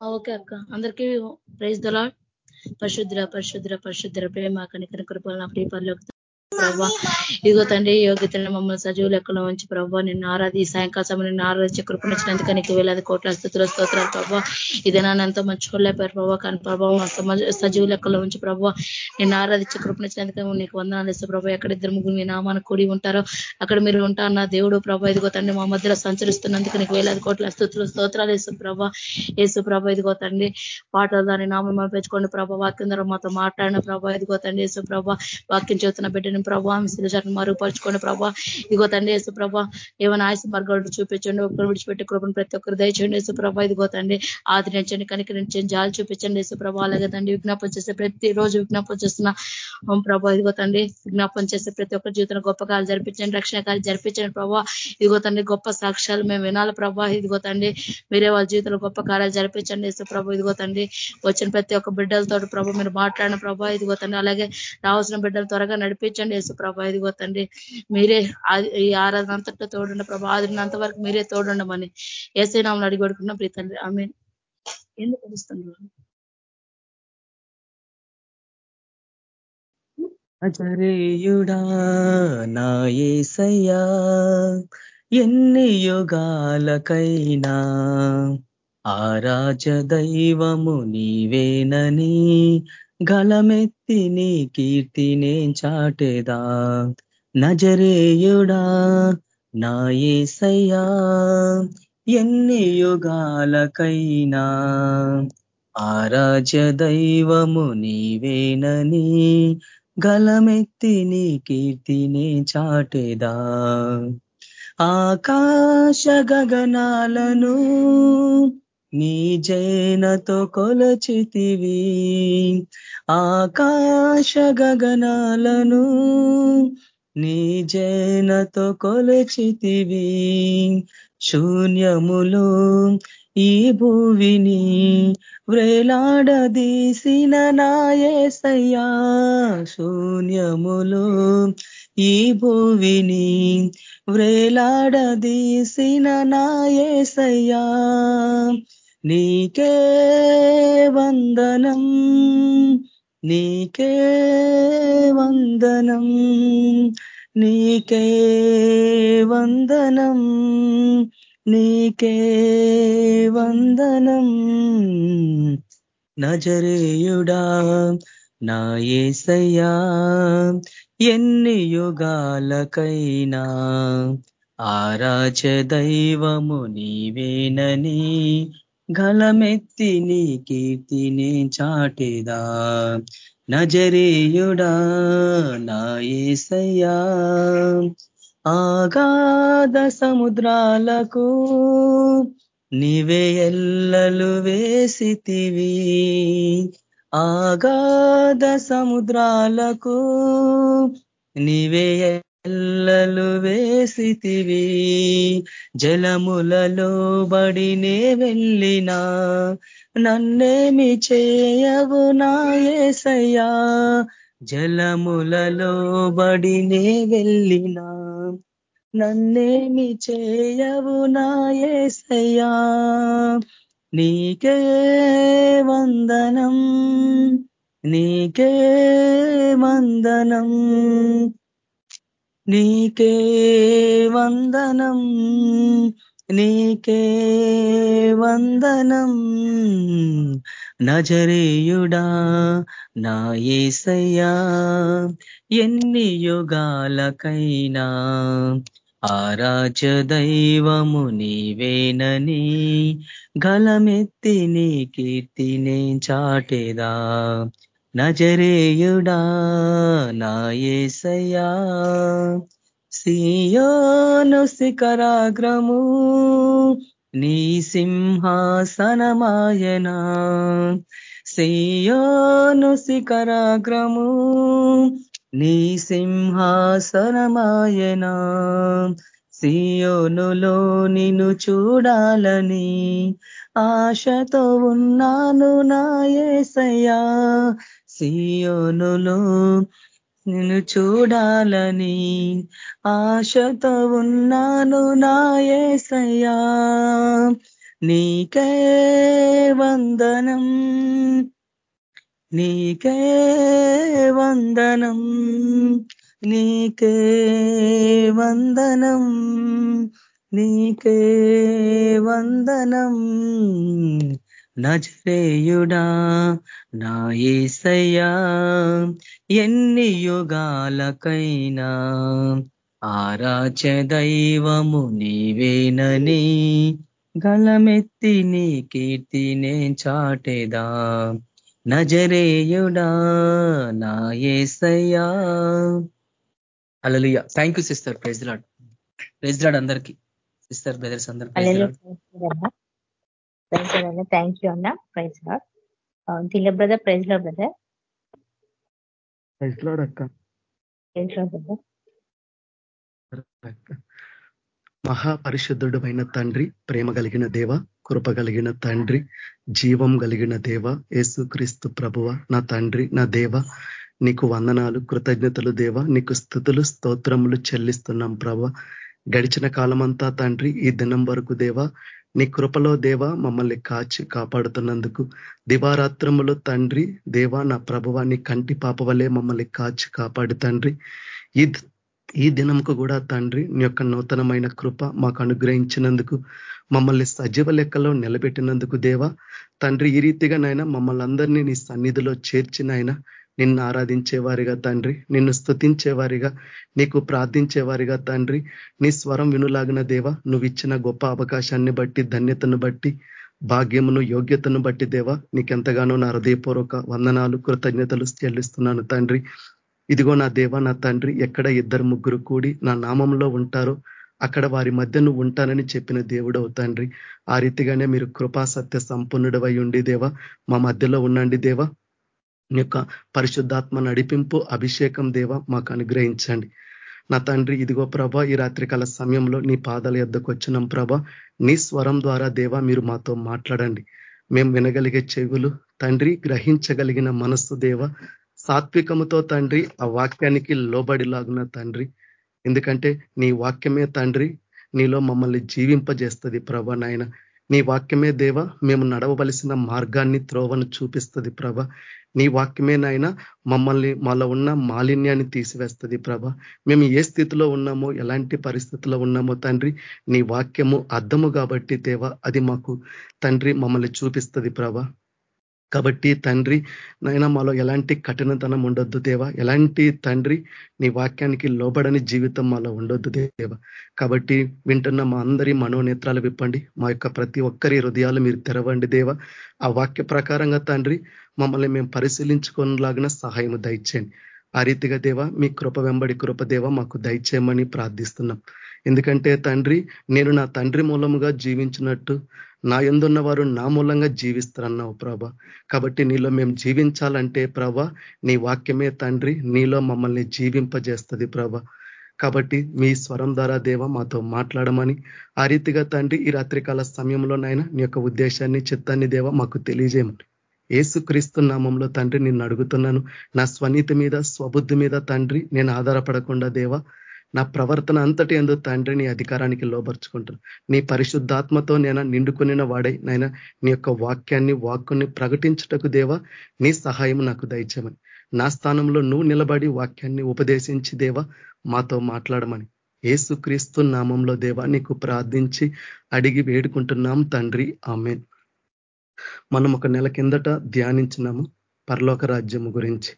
Okay అక్క. అందరికీ praise దలా పరిశుద్ర పరిశుద్ర పరిశుద్ర ప్రేమ కనికర కృపల ప్రీపర్లోకి ప్రభావ ఇదిగో తండ్రి యోగ్యతను మమ్మల్ని సజీవ లెక్కలో ఉంచి ప్రభావ నిన్ను ఆరాధి సాయంకాల సమయం నిన్ను ఆరాధించి కృపణించినందుకు నీకు వేలాది కోట్ల స్థుతుల స్తోత్రాలు ప్రభావ ఇదేనా ఎంతో చూడలేపారు ప్రభావ కానీ ప్రభావం సజీవ లెక్కలో ఉంచి ప్రభావ నిన్ను ఆరాధించి కృపణించినందుకు నీకు వందనాలు ఇస్తే ప్రభావ ఎక్కడ ఇద్దరు ముగ్గురు మీ నామాన కూడి ఉంటారో అక్కడ మీరు ఉంటారు నా దేవుడు ప్రభా. ఇదిగో తండ్రి మా మధ్యలో సంచరిస్తున్నందుకు నీకు వేలాది కోట్ల స్థుతులు స్తోత్రాలు వేసు ప్రభా. ఏసు ప్రభా ఇదిగో తండ్రి పాటలు దాని నామం పెంచుకోండి ప్రభావ వాక్యం ద్వారా మాతో మాట్లాడిన ప్రభా. ఇదిగో తండ్రి యేసు ప్రభా వాక్యం చేస్తున్న బిడ్డని ప్రభా శిలజాన్ని మరుగుపరుచుకోండి ప్రభా. ఇదిగో తండ్రి యేసు ప్రభా ఏమైనా ఆయుస మార్గాలు చూపించండి ఒక్కరు విడిచిపెట్టి కృపను ప్రతి ఒక్కరు దయచేయండి వేసు ప్రభా. ఇదిగో తండ్రి ఆదరించండి కనికరించండి జాలు చూపించండి యేసు ప్రభా. అలాగే తండ్రి విజ్ఞాపం చేస్తే ప్రతి రోజు విజ్ఞాపం చేస్తున్న ప్రభా ఇదిగో తండ్రి విజ్ఞాపం చేస్తే ప్రతి ఒక్కరి జీవితంలో గొప్ప కాలు జరిపించండి రక్షణ కాలు జరిపించండి ప్రభా. ఇదిగో తండ్రి గొప్ప సాక్ష్యాలు మేము వినాలి ప్రభా. ఇదిగో తండ్రి మీరే వాళ్ళ జీవితంలో గొప్ప కార్యాలు జరిపించండి యేసు ప్రభు. ఇదిగో తండ్రి వచ్చిన ప్రతి ఒక్క బిడ్డలతో ప్రభు మీరు మాట్లాడిన ప్రభా. ఇదిగో తండ్రి అలాగే రావాల్సిన బిడ్డలు త్వరగా నడిపించండి. యేసు ప్రభా ఇదిగో తండ్రి మీరే ఈ ఆరాధన అంతటా తోడుండ ప్రభా ఆదిరినంత వరకు మీరే తోడుండమని ఏసై నామని అడిగి పడుకున్నాం ప్రీ తండ్రి ఆమె ఎందుకు తెలుస్తున్నారు అజరేయుడా నా ఏసయ్యా ఎన్ని యుగాలకైనా ఆరాజ దైవము నీవేనని గలమెత్తి నీ కీర్తినే చాటేదా. నజరేయుడా నాయసయ్యా ఎన్ని యుగాలకైనా ఆరాజ్య దైవము నీవేనని గలమెత్తి నీ కీర్తినే చాటేదా. ఆకాశ గగనాలను నీ జైనతో కొలచితివి. ఆకాశ గగనాలను నీ జైనతో కొలచితివి. శూన్యములు ఈ భూవిని వ్రేలాడదీసిన నాయసయ్యా. శూన్యములు ఈ భూవిని వ్రేలాడదీసిన నాయసయ్యా నీకే వందనం నీకే వందనం నీకే వందనం నీకే వందనం. నజరేయుడా నా ఏసయ్యా ఎన్ని యుగాలకైనా ఆరాచ దైవము నీవేనని గలమెత్తి నీ కీర్తిని చాటిదా. నజరేయుడా నా ఏసయ్యా ఆగాధ సముద్రాలకు నీవే ఎల్లలు వేసితివి. ఆగాధ సముద్రాలకు నీవే ఎల్లలు వేసితివి. జలములలో బడినే వెళ్ళినా నన్నేమి చేయవు నాయసయ్యా జలములలో బడినే వెళ్ళినా నన్నేమి చేయవు నాయసయ్యా నీకే వందనం నీకే వందనం నీకే వందనం నీకే వందనం. నజరేయుడా నా ఏసయ్యా ఎన్ని యుగాలకైనా ఆరాజ దైవము నీవేనని గలమెత్తి నీ కీర్తినే చాటేదా. నజరేయుడా నాయసయ్యా సియోను శిఖరాగ్రము నీ సింహాసనమాయనా. సియోను శిఖరాగ్రము నీ సింహాసనమాయనా. సియోనులో నిన్ను చూడాలని ఆశతో ఉన్నాను నా ఏసయ్యా. సియోనులో నిన్ను చూడాలని ఆశతో ఉన్నాను నాయసయ్యా నీకే వందనం. నీకే వందనం నీకే వందనం నీకే వందనం. నజరేయుడా నా ఏసయ్యా ఎన్ని యుగాలకైనా ఆరాచ దైవము నీవేనని గలమెత్తి నీ కీర్తినే చాటేదా? నజరేయుడా నా ఏసయ్యా. అలలియ thank you sister praise Lord praise Lord అందరికి. సిస్టర్ బ్రదర్స్ అందరు థ్యాంక్ యూ అన్న. Praise Lord తిల్ల brother praise Lord brother praise Lord అక్క. ప్రైజ్ లాడ్ బ్రదర్ మహాపరిశుద్ధుడు అయిన తండ్రి ప్రేమ కలిగిన దేవ. కృప కలిగిన తండ్రి జీవం కలిగిన దేవ యేసుక్రీస్తు ప్రభువ నా తండ్రి నా దేవ నీకు వందనాలు కృతజ్ఞతలు దేవ నీకు స్థుతులు స్తోత్రములు చెల్లిస్తున్నాం ప్రభ. గడిచిన కాలమంతా తండ్రి ఈ దినం వరకు దేవ నీ కృపలో దేవ మమ్మల్ని కాచి కాపాడుతున్నందుకు దివారాత్రములు తండ్రి దేవ నా ప్రభువ నీ కంటి పాప వలె మమ్మల్ని కాచి కాపాడు తండ్రి. ఈ ఈ దినంకు కూడా తండ్రి నీ యొక్క నూతనమైన కృప మాకు అనుగ్రహించినందుకు మమ్మల్ని సజీవ లెక్కలో నిలబెట్టినందుకు దేవా. తండ్రి ఈ రీతిగా నాయన మమ్మల్ని అందరినీ నీ సన్నిధిలో చేర్చినైనా నిన్ను ఆరాధించేవారిగా తండ్రి నిన్ను స్థుతించేవారిగా నీకు ప్రార్థించేవారిగా తండ్రి నీ స్వరం వినులాగిన దేవ నువ్వు ఇచ్చిన గొప్ప అవకాశాన్ని బట్టి ధన్యతను బట్టి భాగ్యమును యోగ్యతను బట్టి దేవా నీకెంతగానో నా హృదయపూర్వక వందనాలు కృతజ్ఞతలు చెల్లిస్తున్నాను తండ్రి. ఇదిగో నా దేవ నా తండ్రి ఎక్కడ ఇద్దరు ముగ్గురు కూడి నా నామంలో ఉంటారో అక్కడ వారి మధ్య నువ్వు ఉంటానని చెప్పిన దేవుడు తండ్రి. ఆ రీతిగానే మీరు కృపా సత్య సంపన్నుడవై ఉండి దేవా మా మధ్యలో ఉండండి దేవా. యొక్క పరిశుద్ధాత్మ నడిపింపు అభిషేకం దేవ మాకు అనుగ్రహించండి. నా తండ్రి ఇదిగో ప్రభ ఈ రాత్రికాల సమయంలో నీ పాదాల ఎద్దకు వచ్చినాం ప్రభ. నీ స్వరం ద్వారా దేవ మీరు మాతో మాట్లాడండి. మేము వినగలిగే చెవులు తండ్రి గ్రహించగలిగిన మనస్సు దేవ. సాత్వికముతో తండ్రి ఆ వాక్యానికి లోబడిలాగున తండ్రి. ఎందుకంటే నీ వాక్యమే తండ్రి నీలో మమ్మల్ని జీవింపజేస్తుంది ప్రభ నాయన. నీ వాక్యమే దేవ మేము నడవవలసిన మార్గాన్ని త్రోవను చూపిస్తుంది ప్రభ. నీ వాక్యమే నాయన మమ్మల్ని మాలో ఉన్న మాలిన్యాన్ని తీసివేస్తుంది ప్రభ. మేము ఏ స్థితిలో ఉన్నామో ఎలాంటి పరిస్థితిలో ఉన్నామో తండ్రి నీ వాక్యము అర్థము కాబట్టి దేవ అది మాకు తండ్రి మమ్మల్ని చూపిస్తుంది ప్రభ. కాబట్టి తండ్రి నైనా మాలో ఎలాంటి కఠినతనం ఉండొద్దు దేవా. ఎలాంటి తండ్రి నీ వాక్యానికి లోబడని జీవితం మాలో ఉండొద్దు దేవ. కాబట్టి వింటున్న మా అందరి మనోనేత్రాలు విప్పండి. మా యొక్క ప్రతి ఒక్కరి హృదయాలు మీరు తెరవండి దేవ. ఆ వాక్య ప్రకారంగా తండ్రి మమ్మల్ని మేము పరిశీలించుకునేలాగిన సహాయం దయచేయండి. ఆ రీతిగా దేవ మీ కృప వెంబడి కృప దేవ మాకు దయచేయమని ప్రార్థిస్తున్నాం. ఎందుకంటే తండ్రి నేను నా తండ్రి మూలముగా జీవించినట్టు నా ఎందున్న వారు నా మూలంగా జీవిస్తారన్నావు ప్రభ. కాబట్టి నీలో మేము జీవించాలంటే ప్రభ నీ వాక్యమే తండ్రి నీలో మమ్మల్ని జీవింపజేస్తుంది ప్రభ. కాబట్టి మీ స్వరం ద్వారా దేవ మాతో మాట్లాడమని ఆ రీతిగా తండ్రి ఈ రాత్రికాల సమయంలోనైనా నీ యొక్క ఉద్దేశాన్ని చిత్తాన్ని దేవ మాకు తెలియజేయమని. ఏసుక్రీస్తు నామంలో తండ్రి నిన్ను అడుగుతున్నాను. నా స్వనీతి మీద స్వబుద్ధి మీద తండ్రి నేను ఆధారపడకుండా దేవ నా ప్రవర్తన అంతటి ఎందు తండ్రి నీ అధికారానికి లోపరుచుకుంటాను నీ పరిశుద్ధాత్మతో నేను నిండుకునిన వాడై నైనా నీ యొక్క వాక్యాన్ని వాక్కుని ప్రకటించుటకు దేవా నీ సహాయం నాకు దయచేమని నా స్థానంలో నువ్వు నిలబడి వాక్యాన్ని ఉపదేశించి దేవా మాతో మాట్లాడమని. ఏసుక్రీస్తు నామంలో దేవా నీకు ప్రార్థించి అడిగి వేడుకుంటున్నాం తండ్రి. ఆమె మనం ఒక నెల కిందట ధ్యానించినాము పరలోక రాజ్యము గురించి.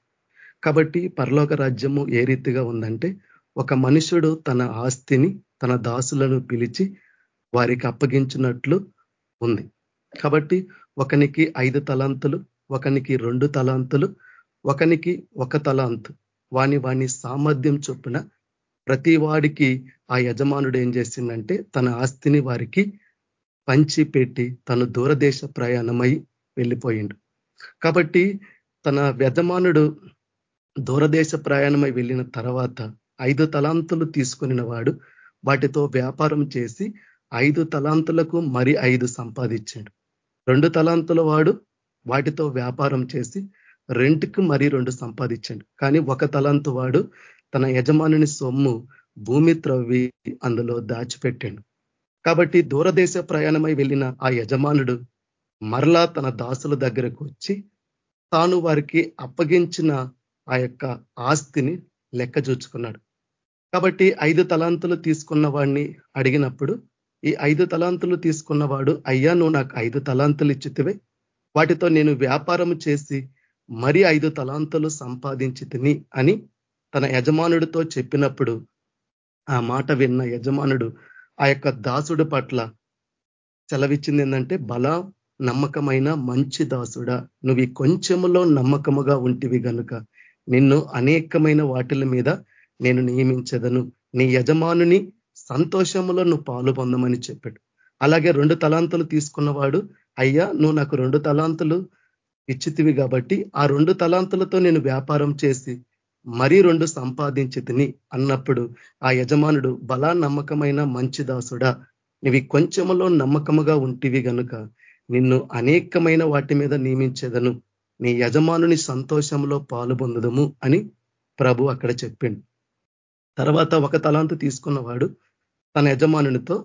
కాబట్టి పరలోక రాజ్యము ఏ రీతిగా ఉందంటే ఒక మనుషుడు తన ఆస్తిని తన దాసులను పిలిచి వారికి అప్పగించినట్లు ఉంది. కాబట్టి ఒకనికి ఐదు తలాంతులు ఒకనికి రెండు తలాంతులు ఒకనికి ఒక తలాంతు. వాని వాని సామర్థ్యం చొప్పున ప్రతి వాడికి ఆ యజమానుడు ఏం చేసిందంటే తన ఆస్తిని వారికి పంచి పెట్టి తను దూరదేశ ప్రయాణమై వెళ్ళిపోయిండు. కాబట్టి తన యజమానుడు దూరదేశ ప్రయాణమై వెళ్ళిన తర్వాత ఐదు తలాంతులు తీసుకుని వాడు వాటితో వ్యాపారం చేసి ఐదు తలాంతులకు మరి ఐదు సంపాదించాడు. రెండు తలాంతుల వాడు వాటితో వ్యాపారం చేసి రెంట్కి మరి రెండు సంపాదించాడు. కానీ ఒక తలాంతు వాడు తన యజమానుని సొమ్ము భూమి త్రవ్వి అందులో దాచిపెట్టాడు. కాబట్టి దూరదేశ ప్రయాణమై వెళ్ళిన ఆ యజమానుడు మరలా తన దాసుల దగ్గరకు వచ్చి తాను వారికి అప్పగించిన ఆ యొక్క ఆస్తిని లెక్క చూచుకున్నాడు కాబట్టి ఐదు తలాంతులు తీసుకున్న వాడిని అడిగినప్పుడు ఈ ఐదు తలాంతులు తీసుకున్నవాడు అయ్యా నువ్వు నాకు ఐదు తలాంతులు ఇచ్చితివే. వాటితో నేను వ్యాపారం చేసి మరి ఐదు తలాంతులు సంపాదించి అని తన యజమానుడితో చెప్పినప్పుడు ఆ మాట విన్న యజమానుడు ఆ యొక్క దాసుడు పట్ల సెలవిచ్చింది ఏంటంటే బల నమ్మకమైన మంచి దాసుడా. నువ్వు ఈ కొంచెములో నమ్మకముగా ఉంటివి గనుక. నిన్ను అనేకమైన వాటిల మీద నేను నియమించదను. నీ యజమానుని సంతోషములో నువ్వు పాలు పొందమని చెప్పాడు. అలాగే రెండు తలాంతులు తీసుకున్నవాడు అయ్యా నువ్వు నాకు రెండు తలాంతులు ఇచ్చితివి కాబట్టి ఆ రెండు తలాంతులతో నేను వ్యాపారం చేసి మరీ రెండు సంపాదించి తిని అన్నప్పుడు ఆ యజమానుడు బలా నమ్మకమైన మంచి దాసుడా నీవి కొంచెములో నమ్మకముగా ఉంటివి గనుక నిన్ను అనేకమైన వాటి మీద నియమించేదను. నీ యజమానుని సంతోషంలో పాలు పొందదము అని ప్రభు అక్కడ చెప్పిండు. తర్వాత ఒక తలాంతు తీసుకున్నవాడు తన యజమానునితో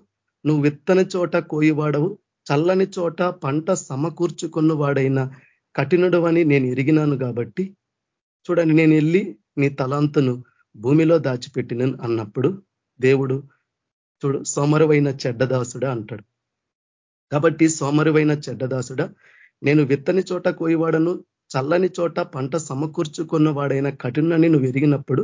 నువ్వు విత్తని చోట కోయివాడవు చల్లని చోట పంట సమకూర్చుకున్న వాడైన కఠినుడు అని నేను ఎరిగినాను కాబట్టి చూడండి నేను వెళ్ళి నీ తలాంతును భూమిలో దాచిపెట్టినను అన్నప్పుడు దేవుడు చూడు సోమరువైన చెడ్డదాసుడా అంటాడు. కాబట్టి సోమరువైన చెడ్డదాసుడా నేను విత్తని చోట కోయివాడను చల్లని చోట పంట సమకూర్చుకున్న వాడైన కఠినని నువ్వు ఎరిగినప్పుడు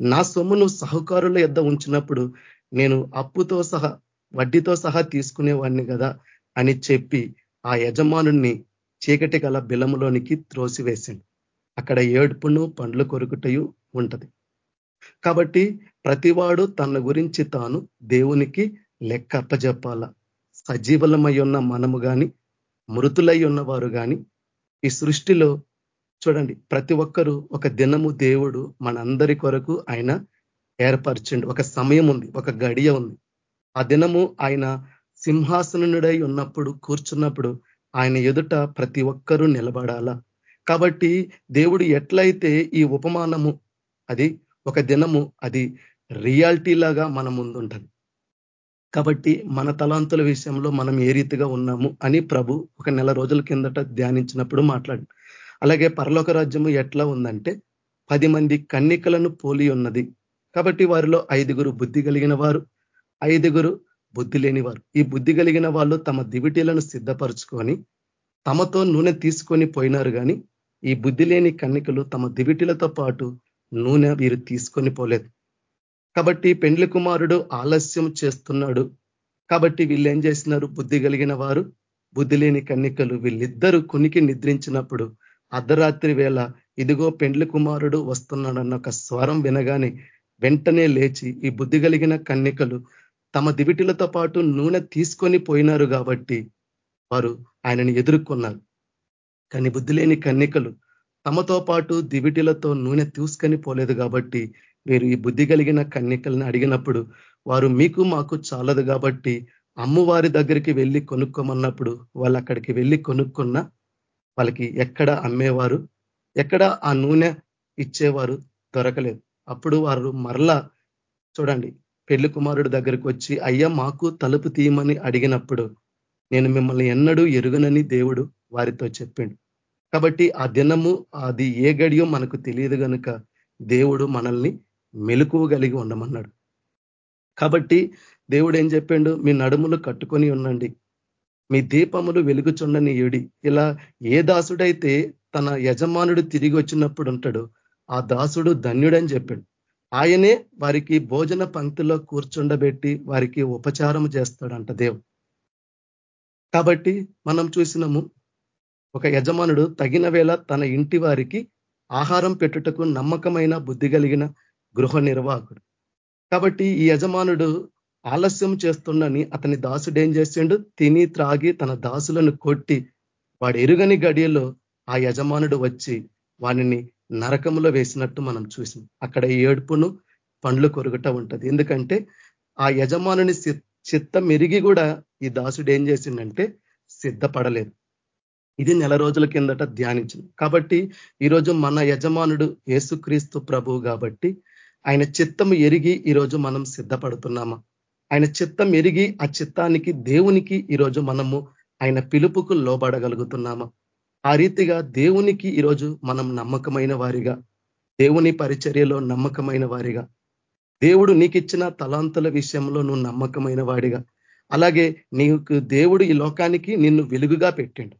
నా సొమ్మును సహకారుల యొద్ ఉంచినప్పుడు నేను అప్పుతో సహా వడ్డీతో సహా తీసుకునేవాడిని కదా అని చెప్పి ఆ యజమానుణ్ణి చీకటి గల బిలములోనికి త్రోసివేసింది. అక్కడ ఏడుపును పండ్లు కొరుకుటయు ఉంటది. కాబట్టి ప్రతివాడు తన గురించి తాను దేవునికి లెక్క అప్పజెప్పాల. సజీవలమై ఉన్న మనము కానీ మృతులై ఉన్నవారు కానీ ఈ సృష్టిలో చూడండి ప్రతి ఒక్కరూ ఒక దినము దేవుడు మనందరి కొరకు ఆయన ఏర్పరచండి. ఒక సమయం ఉంది ఒక గడియ ఉంది. ఆ దినము ఆయన సింహాసనుడై ఉన్నప్పుడు కూర్చున్నప్పుడు ఆయన ఎదుట ప్రతి ఒక్కరూ నిలబడాలా? కాబట్టి దేవుడు ఎట్లయితే ఈ ఉపమానము అది ఒక దినము అది రియాలిటీ లాగా మన ముందుంటుంది. కాబట్టి మన తలాంతుల విషయంలో మనం ఏ రీతిగా ఉన్నాము అని ప్రభు ఒక నెల రోజుల కిందట ధ్యానించినప్పుడు మాట్లాడు. అలాగే పరలోక రాజ్యము ఎట్లా ఉందంటే పది మంది కన్నికలను పోలి ఉన్నది. కాబట్టి వారిలో ఐదుగురు బుద్ధి కలిగిన వారు ఐదుగురు బుద్ధి లేని వారు. ఈ బుద్ధి కలిగిన వాళ్ళు తమ దివిటీలను సిద్ధపరుచుకొని తమతో నూనె తీసుకొని పోయినారు కానీ ఈ బుద్ధి లేని కన్నికలు తమ దివిటీలతో పాటు నూనె వీరు తీసుకొని పోలేదు. కాబట్టి పెండ్లి కుమారుడు ఆలస్యం చేస్తున్నాడు. కాబట్టి వీళ్ళు ఏం చేసినారు? బుద్ధి కలిగిన వారు బుద్ధి లేని కన్నికలు వీళ్ళిద్దరూ కునికి నిద్రించినప్పుడు అర్ధరాత్రి వేళ ఇదిగో పెండ్లి కుమారుడు వస్తున్నాడన్న ఒక స్వరం వినగానే వెంటనే లేచి ఈ బుద్ధి కలిగిన కన్యకలు తమ దివిటిలతో పాటు నూనె తీసుకొని పోయినారు కాబట్టి వారు ఆయనని ఎదుర్కొన్నారు. కానీ బుద్ధి లేని కన్నికలు తమతో పాటు దివిటిలతో నూనె తీసుకొని పోలేదు కాబట్టి మీరు ఈ బుద్ధి కలిగిన కన్యకలను అడిగినప్పుడు వారు మీకు మాకు చాలదు కాబట్టి అమ్మవారి దగ్గరికి వెళ్ళి కొనుక్కోమన్నప్పుడు వాళ్ళు అక్కడికి వెళ్ళి కొనుక్కున్న వాళ్ళకి ఎక్కడ అమ్మేవారు? ఎక్కడ ఆ నూనె ఇచ్చేవారు దొరకలేదు. అప్పుడు వారు మరలా చూడండి పెళ్ళి కుమారుడు దగ్గరికి వచ్చి అయ్యా మాకు తలుపు తీయమని అడిగినప్పుడు నేను మిమ్మల్ని ఎన్నడూ ఎరుగనని దేవుడు వారితో చెప్పిండు. కాబట్టి ఆ దినము అది ఏ గడియో మనకు తెలియదు కనుక దేవుడు మనల్ని మెలుకువగలిగి ఉండమన్నాడు. కాబట్టి దేవుడు ఏం చెప్పిండు? మీ నడుములు కట్టుకొని ఉండండి. మీ దీపములు వెలుగుచుండని ఏడి. ఇలా ఏ దాసుడైతే తన యజమానుడు తిరిగి వచ్చినప్పుడు ఉంటాడు ఆ దాసుడు ధన్యుడని చెప్పాడు. ఆయనే వారికి భోజన పంక్తిలో కూర్చుండబెట్టి వారికి ఉపచారం చేస్తాడంట దేవుడు. కాబట్టి మనం చూసినాము ఒక యజమానుడు తగిన వేళ తన ఇంటి వారికి ఆహారం పెట్టుటకు నమ్మకమైన బుద్ధి కలిగిన గృహ నిర్వాహకుడు. కాబట్టి ఈ యజమానుడు ఆలస్యం చేస్తుండని అతని దాసుడు ఏం చేసిండు? తిని త్రాగి తన దాసులను కొట్టి వాడు ఎరుగని గడియలో ఆ యజమానుడు వచ్చి వానిని నరకములో వేసినట్టు మనం చూసాం అక్కడ ఏడుపును పండ్లు కొరుగట ఉంటది. ఎందుకంటే ఆ యజమానుని చిత్తం ఎరిగి కూడా ఈ దాసుడు ఏం చేసిండంటే సిద్ధపడలేదు. ఇది నెల రోజుల కిందట ధ్యానించింది. కాబట్టి ఈరోజు మన యజమానుడు యేసుక్రీస్తు ప్రభువు కాబట్టి ఆయన చిత్తం ఎరిగి ఈరోజు మనం సిద్ధపడుతున్నామా? ఆయన చిత్తం ఎరిగి ఆ చిత్తానికి దేవునికి ఈరోజు మనము ఆయన పిలుపుకు లోబడగలుగుతున్నామా. ఆ రీతిగా దేవునికి ఈరోజు మనం నమ్మకమైన వారిగా దేవుని పరిచర్యలో నమ్మకమైన వారిగా దేవుడు నీకిచ్చిన తలాంతుల విషయంలో నువ్వు నమ్మకమైన వాడిగా అలాగే నీకు దేవుడు ఈ లోకానికి నిన్ను వెలుగుగా పెట్టిండు.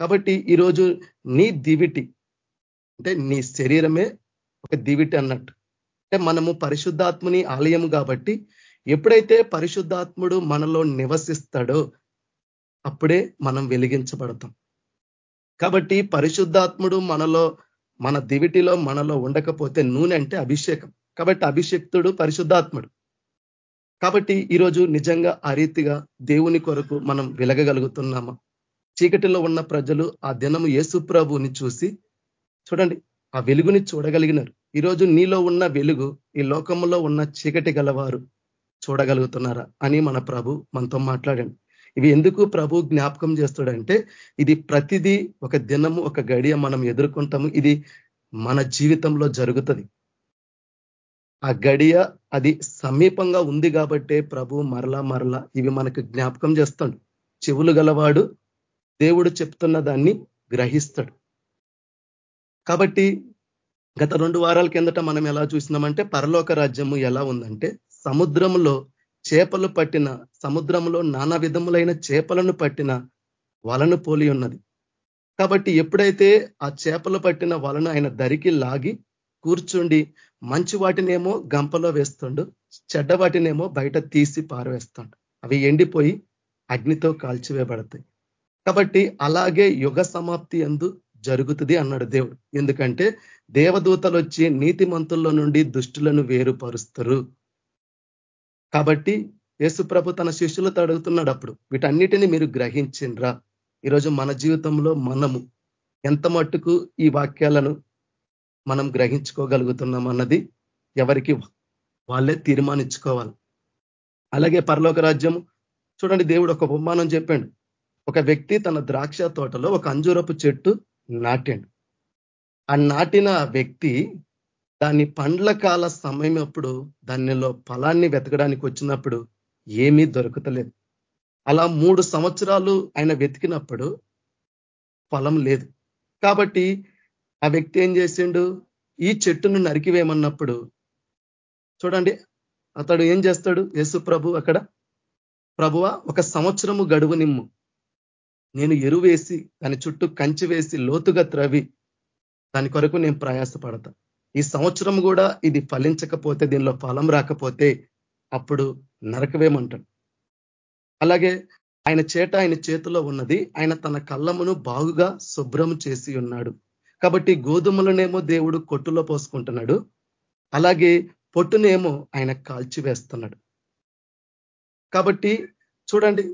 కాబట్టి ఈరోజు నీ దివిటి అంటే నీ శరీరమే ఒక దివిటి అన్నట్టు. అంటే మనము పరిశుద్ధాత్ముని ఆలయం కాబట్టి ఎప్పుడైతే పరిశుద్ధాత్ముడు మనలో నివసిస్తాడో అప్పుడే మనం వెలిగించబడతాం. కాబట్టి పరిశుద్ధాత్ముడు మనలో మన దివిటిలో మనలో ఉండకపోతే నూనె అంటే అభిషేకం. కాబట్టి అభిషక్తుడు పరిశుద్ధాత్ముడు. కాబట్టి ఈరోజు నిజంగా ఆ రీతిగా దేవుని కొరకు మనం వెలగగలుగుతున్నామా? చీకటిలో ఉన్న ప్రజలు ఆ దినము యేసుప్రభుని చూసి చూడండి ఆ వెలుగుని చూడగలిగినారు. ఈరోజు నీలో ఉన్న వెలుగు ఈ లోకంలో ఉన్న చీకటి గలవారు. చూడగలుగుతున్నారా అని మన ప్రభు మనతో మాట్లాడండి. ఇవి ఎందుకు ప్రభు జ్ఞాపకం చేస్తాడంటే ఇది ప్రతిదీ ఒక దినము ఒక గడియ మనం ఎదుర్కొంటాము. ఇది మన జీవితంలో జరుగుతుంది. ఆ గడియ అది సమీపంగా ఉంది కాబట్టే ప్రభు మరలా మరలా ఇవి మనకు జ్ఞాపకం చేస్తాడు. చెవులు గలవాడు దేవుడు చెప్తున్న దాన్ని గ్రహిస్తాడు. కాబట్టి గత రెండు వారాల కిందట మనం ఎలా చూసినామంటే పరలోక రాజ్యము ఎలా ఉందంటే సముద్రంలో చేపలు పట్టిన సముద్రంలో నానా విధములైన చేపలను పట్టిన వలను పోలి ఉన్నది. కాబట్టి ఎప్పుడైతే ఆ చేపలు పట్టిన వలను ఆయన దరికి లాగి కూర్చుండి మంచి వాటినేమో గంపలో వేస్తుండు చెడ్డ వాటినేమో బయట తీసి పారవేస్తుండు. అవి ఎండిపోయి అగ్నితో కాల్చివేయబడతాయి. కాబట్టి అలాగే యుగ సమాప్తి ఎందు జరుగుతుంది అన్నాడు దేవుడు. ఎందుకంటే దేవదూతలు వచ్చి నీతిమంతుల్లో నుండి దుష్టులను వేరుపరుస్తారు. కాబట్టి యేసుప్రభు తన శిష్యులతో అడుగుతున్నాడు అప్పుడు వీటన్నిటిని మీరు గ్రహించిండ్రా ఈరోజు మన జీవితంలో మనము ఎంత మట్టుకు ఈ వాక్యాలను మనం గ్రహించుకోగలుగుతున్నాం అన్నది ఎవరికి వాళ్ళే తీర్మానించుకోవాలి. అలాగే పరలోక రాజ్యము చూడండి దేవుడు ఒక ఉపమానం చెప్పాడు. ఒక వ్యక్తి తన ద్రాక్ష తోటలో ఒక అంజూరపు చెట్టు నాటాడు. ఆ నాటిన వ్యక్తి దాన్ని పండ్ల కాల సమయం అప్పుడు దానిలో ఫలాన్ని వెతకడానికి వచ్చినప్పుడు ఏమీ దొరకతలేదు. అలా మూడు సంవత్సరాలు ఆయన వెతికినప్పుడు ఫలం లేదు. కాబట్టి ఆ వ్యక్తి ఏం చేసిండు? ఈ చెట్టును నరికివేయమన్నప్పుడు చూడండి అతడు ఏం చేస్తాడు? యేసు ప్రభు అక్కడ ప్రభువ ఒక సంవత్సరము గడువు నిమ్ము. నేను ఎరువేసి దాని చుట్టూ కంచి వేసి లోతుగా త్రవి. దాని కొరకు నేను ప్రయాసపడతా. ఈ సంవత్సరం కూడా ఇది ఫలించకపోతే దీనిలో ఫలం రాకపోతే అప్పుడు నరకవేమంటాడు. అలాగే ఆయన చేట ఆయన చేతిలో ఉన్నది ఆయన తన కళ్ళమును బాగుగా శుభ్రం చేసి ఉన్నాడు. కాబట్టి గోధుమలనేమో దేవుడు కొట్టులో పోసుకుంటున్నాడు అలాగే పొట్టునేమో ఆయన కాల్చివేస్తున్నాడు కాబట్టి చూడండి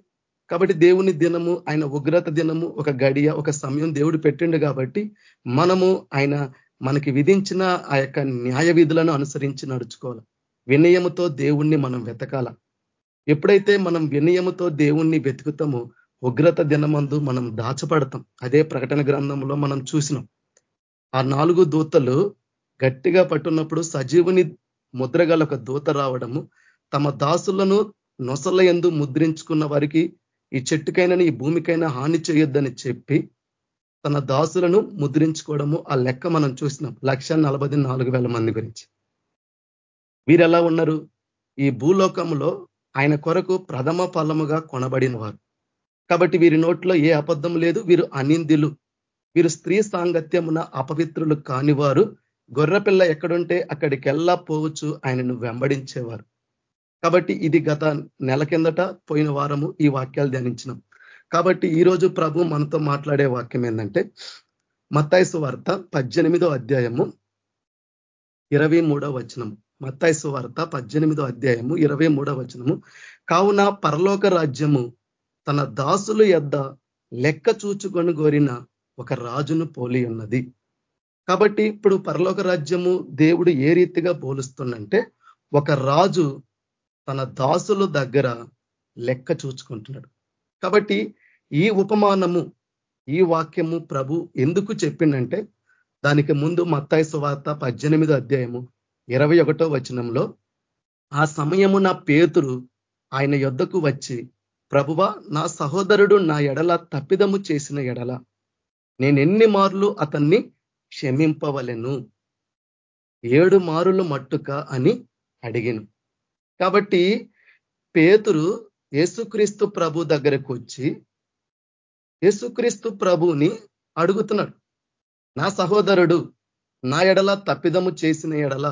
కాబట్టి దేవుని దినము ఆయన ఉగ్రత దినము ఒక గడియ ఒక సమయం దేవుడు పెట్టిండు కాబట్టి మనము ఆయన మనకి విధించిన ఆ యొక్క న్యాయ విధులను అనుసరించి నడుచుకోవాలి. వినయముతో దేవుణ్ణి మనం వెతకాల. ఎప్పుడైతే మనం వినయముతో దేవుణ్ణి వెతుకుతామో ఉగ్రత దినమందు మనం దాచపడతాం. అదే ప్రకటన గ్రంథంలో మనం చూసినాం. ఆ నాలుగు దూతలు గట్టిగా పట్టున్నప్పుడు సజీవుని ముద్రగల ఒక దూత రావడము తమ దాసులను నొసల ఎందు ముద్రించుకున్న వారికి ఈ చెట్టుకైనా ఈ భూమికైనా హాని చేయొద్దని చెప్పి తన దాసులను ముద్రించుకోవడము ఆ లెక్క మనం చూసినాం. లక్ష మంది గురించి. వీరెలా ఉన్నారు? ఈ భూలోకంలో ఆయన కొరకు ప్రథమ ఫలముగా కొనబడిన వారు. కాబట్టి వీరి నోట్లో ఏ అబద్ధం లేదు వీరు అనిందిలు. వీరు స్త్రీ సాంగత్యమున అపవిత్రులు కానివారు. గొర్రెపిల్ల ఎక్కడుంటే అక్కడికెల్లా పోవచ్చు ఆయనను వెంబడించేవారు. కాబట్టి ఇది గత నెల కిందట పోయిన వారము ఈ వాక్యాలు ధ్యానించినాం. కాబట్టి ఈరోజు ప్రభు మనతో మాట్లాడే వాక్యం ఏంటంటే మత్తాయిసు వార్త పద్దెనిమిదో అధ్యాయము ఇరవై మూడో వచనము. మత్తాయిసు వార్త పద్దెనిమిదో అధ్యాయము ఇరవై మూడో వచనము. కావున పరలోక రాజ్యము తన దాసులు ఎద్ద లెక్క చూచుకొని కోరిన ఒక రాజును పోలి ఉన్నది. కాబట్టి ఇప్పుడు పరలోక రాజ్యము దేవుడు ఏ రీతిగా పోలుస్తుందంటే ఒక రాజు తన దాసుల దగ్గర లెక్క చూచుకుంటున్నాడు. కాబట్టి ఈ ఉపమానము ఈ వాక్యము ప్రభు ఎందుకు చెప్పిండంటే దానికి ముందు మత్తాయి సువార్త పద్దెనిమిదో అధ్యాయము ఇరవై ఒకటో వచనంలో ఆ సమయము నా పేతురు ఆయన యొద్దకు వచ్చి ప్రభువ నా సహోదరుడు నా ఎడల తప్పిదము చేసిన ఎడల నేనెన్ని మార్లు అతన్ని క్షమింపవలెను? ఏడు మారులు మట్టుక అని అడిగిను. కాబట్టి పేతురు యేసుక్రీస్తు ప్రభు దగ్గరకు వచ్చి యేసుక్రీస్తు ప్రభుని అడుగుతున్నాడు. నా సహోదరుడు నా ఎడల తప్పిదము చేసిన ఎడల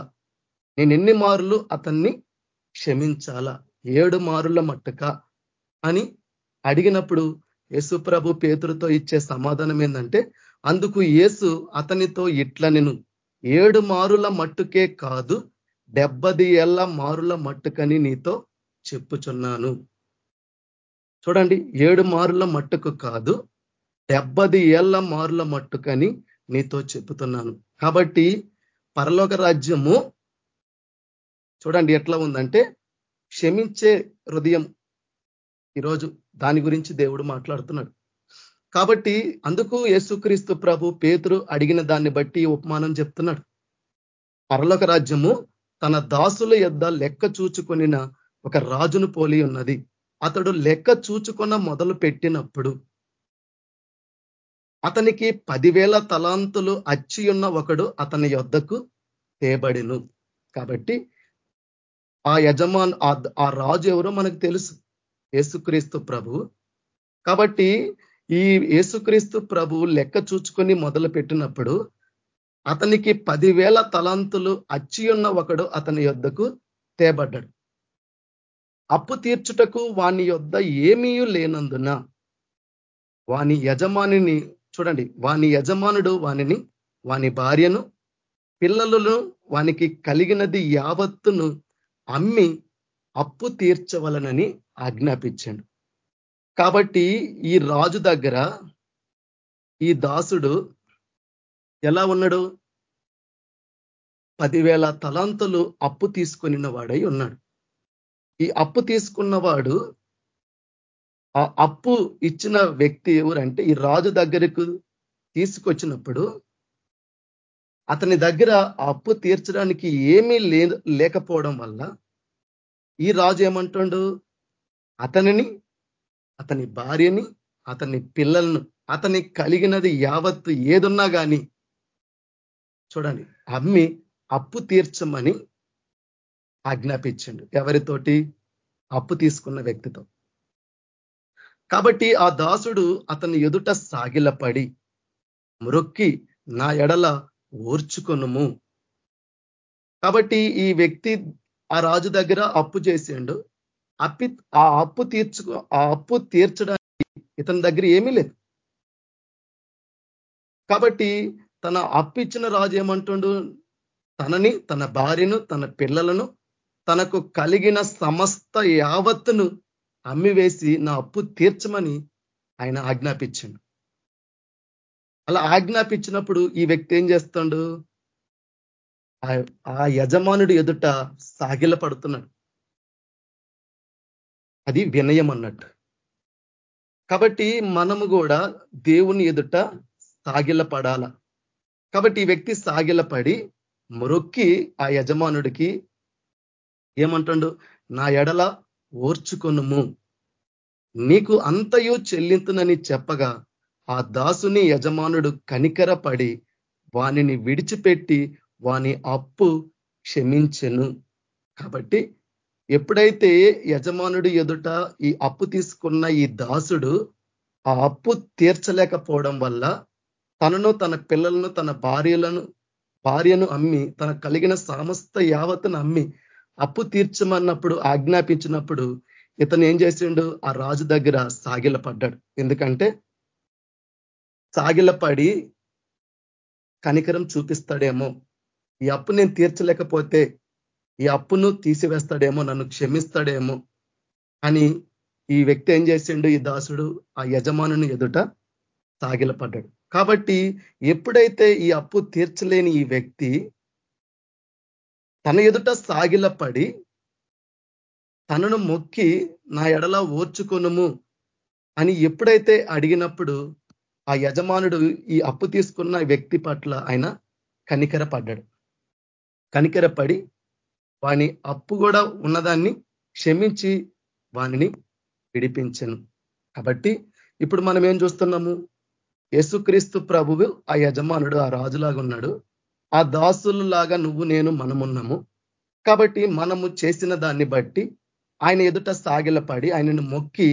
నేను ఎన్ని మారులు అతన్ని క్షమించాలా? ఏడు మారుల మట్టుక అని అడిగినప్పుడు యేసు ప్రభు పేతురుతో ఇచ్చే సమాధానం ఏంటంటే అందుకు యేసు అతనితో ఇట్లనెను ఏడు మారుల మట్టుకే కాదు డెబ్బది ఏళ్ళ మారుల మట్టుకని నీతో చెప్పుచున్నాను. చూడండి ఏడు మారుల మట్టుకు కాదు డెబ్బది ఏళ్ళ మారుల మట్టుకని నీతో చెప్తున్నాను కాబట్టి పరలోక రాజ్యము చూడండి ఎట్లా ఉందంటే క్షమించే హృదయం ఈరోజు దాని గురించి దేవుడు మాట్లాడుతున్నాడు. కాబట్టి అందుకు యేసుక్రీస్తు ప్రభు పేతురు అడిగిన దాన్ని బట్టి ఉపమానం చెప్తున్నాడు. పరలోక రాజ్యము తన దాసుల యొద్ద లెక్క చూచుకొనిన ఒక రాజును పోలి ఉన్నది. అతడు లెక్క చూచుకున్న మొదలు పెట్టినప్పుడు అతనికి పదివేల తలాంతులు అచ్చి ఉన్న ఒకడు అతని యొద్దకు తేబడిను. కాబట్టి ఆ యజమాన్ ఆ రాజు ఎవరో మనకు తెలుసు. యేసుక్రీస్తు ప్రభు. కాబట్టి ఈ యేసుక్రీస్తు ప్రభు లెక్క చూచుకొని మొదలు పెట్టినప్పుడు అతనికి పదివేల తలాంతులు అచ్చి ఉన్న ఒకడు అతని యొద్దకు తేబడ్డాడు. అప్పు తీర్చుటకు వాని యొద్ద ఏమీ లేనందున వాని యజమానిని చూడండి వాని యజమానుడు వానిని వాని భార్యను పిల్లలను వానికి కలిగినది యావత్తును అమ్మి అప్పు తీర్చవలనని ఆజ్ఞాపించాడు. కాబట్టి ఈ రాజు దగ్గర ఈ దాసుడు ఎలా ఉన్నాడు? పదివేల తలాంతులు అప్పు తీసుకొనిన వాడై ఉన్నాడు. ఈ అప్పు తీసుకున్నవాడు ఆ అప్పు ఇచ్చిన వ్యక్తి ఎవరంటే ఈ రాజు దగ్గరకు తీసుకొచ్చినప్పుడు అతని దగ్గర అప్పు తీర్చడానికి ఏమీ లేకపోవడం వల్ల ఈ రాజు ఏమంటుండు? అతనిని అతని భార్యని అతని పిల్లలను అతని కలిగినది యావత్తు ఏదున్నా కానీ చూడండి అమ్మి అప్పు తీర్చమని ఆజ్ఞాపించండు. ఎవరితోటి? అప్పు తీసుకున్న వ్యక్తితో. కాబట్టి ఆ దాసుడు అతని ఎదుట సాగిలపడి మృక్కి నా ఎడల ఓర్చుకొనుము. కాబట్టి ఈ వ్యక్తి ఆ రాజు దగ్గర అప్పు చేసిండు. అప్పి ఆ అప్పు తీర్చుకో ఆ అప్పు తీర్చడానికి ఇతని దగ్గర ఏమీ లేదు. కాబట్టి తన అప్పు ఇచ్చిన రాజు ఏమంటుండు? తనని తన భార్యను తన పిల్లలను తనకు కలిగిన సమస్త యావత్తును అమ్మివేసి నా అప్పు తీర్చమని ఆయన ఆజ్ఞాపించిండు. అలా ఆజ్ఞాపించినప్పుడు ఈ వ్యక్తి ఏం చేస్తాడు? ఆ యజమానుడు ఎదుట సాగిల పడుతున్నాడు అది వినయం అన్నట్టు. కాబట్టి మనము కూడా దేవుని ఎదుట సాగిల పడాల కాబట్టి ఈ వ్యక్తి సాగిలపడి మొరొక్కి ఆ యజమానుడికి ఏమంటాడు? నా ఎడల ఓర్చుకొనుము. నీకు అంతయు చెల్లింతునని చెప్పగా ఆ దాసుని యజమానుడు కనికరపడి వానిని విడిచిపెట్టి వాని అప్పు క్షమించెను. కాబట్టి ఎప్పుడైతే యజమానుడు ఎదుట ఈ అప్పు తీసుకున్న ఈ దాసుడు ఆ అప్పు తీర్చలేకపోవడం వల్ల తనను తన పిల్లలను తన భార్యలను భార్యను అమ్మి తన కలిగిన సమస్త యావత్తును అమ్మి అప్పు తీర్చమన్నప్పుడు ఆజ్ఞాపించినప్పుడు ఇతను ఏం చేసిండు? ఆ రాజు దగ్గర సాగిల పడ్డాడు ఎందుకంటే సాగిలపడి కనికరం చూపిస్తాడేమో. ఈ అప్పు నేను తీర్చలేకపోతే ఈ అప్పును తీసివేస్తాడేమో నన్ను క్షమిస్తాడేమో అని ఈ వ్యక్తి ఏం చేసిండు? ఈ దాసుడు ఆ యజమానుని ఎదుట సాగిలపడ్డాడు. కాబట్టి ఎప్పుడైతే ఈ అప్పు తీర్చలేని ఈ వ్యక్తి తన ఎదుట సాగిలపడి తనను మొక్కి నా ఎడల ఓర్చుకొనుము అని ఎప్పుడైతే అడిగినప్పుడు ఆ యజమానుడు ఈ అప్పు తీసుకున్న వ్యక్తి పట్ల ఆయన కనికర పడ్డాడు కనికరపడి వాని అప్పు కూడా ఉన్నదాన్ని క్షమించి వానిని విడిపించను. కాబట్టి ఇప్పుడు మనం ఏం చూస్తున్నాము? యేసుక్రీస్తు ప్రభువు ఆ యజమానుడు ఆ రాజులాగా ఉన్నాడు. ఆ దాసులాగా నువ్వు నేను మనమున్నాము. కాబట్టి మనము చేసిన దాన్ని బట్టి ఆయన ఎదుట సాగిలపడి ఆయనను మొక్కి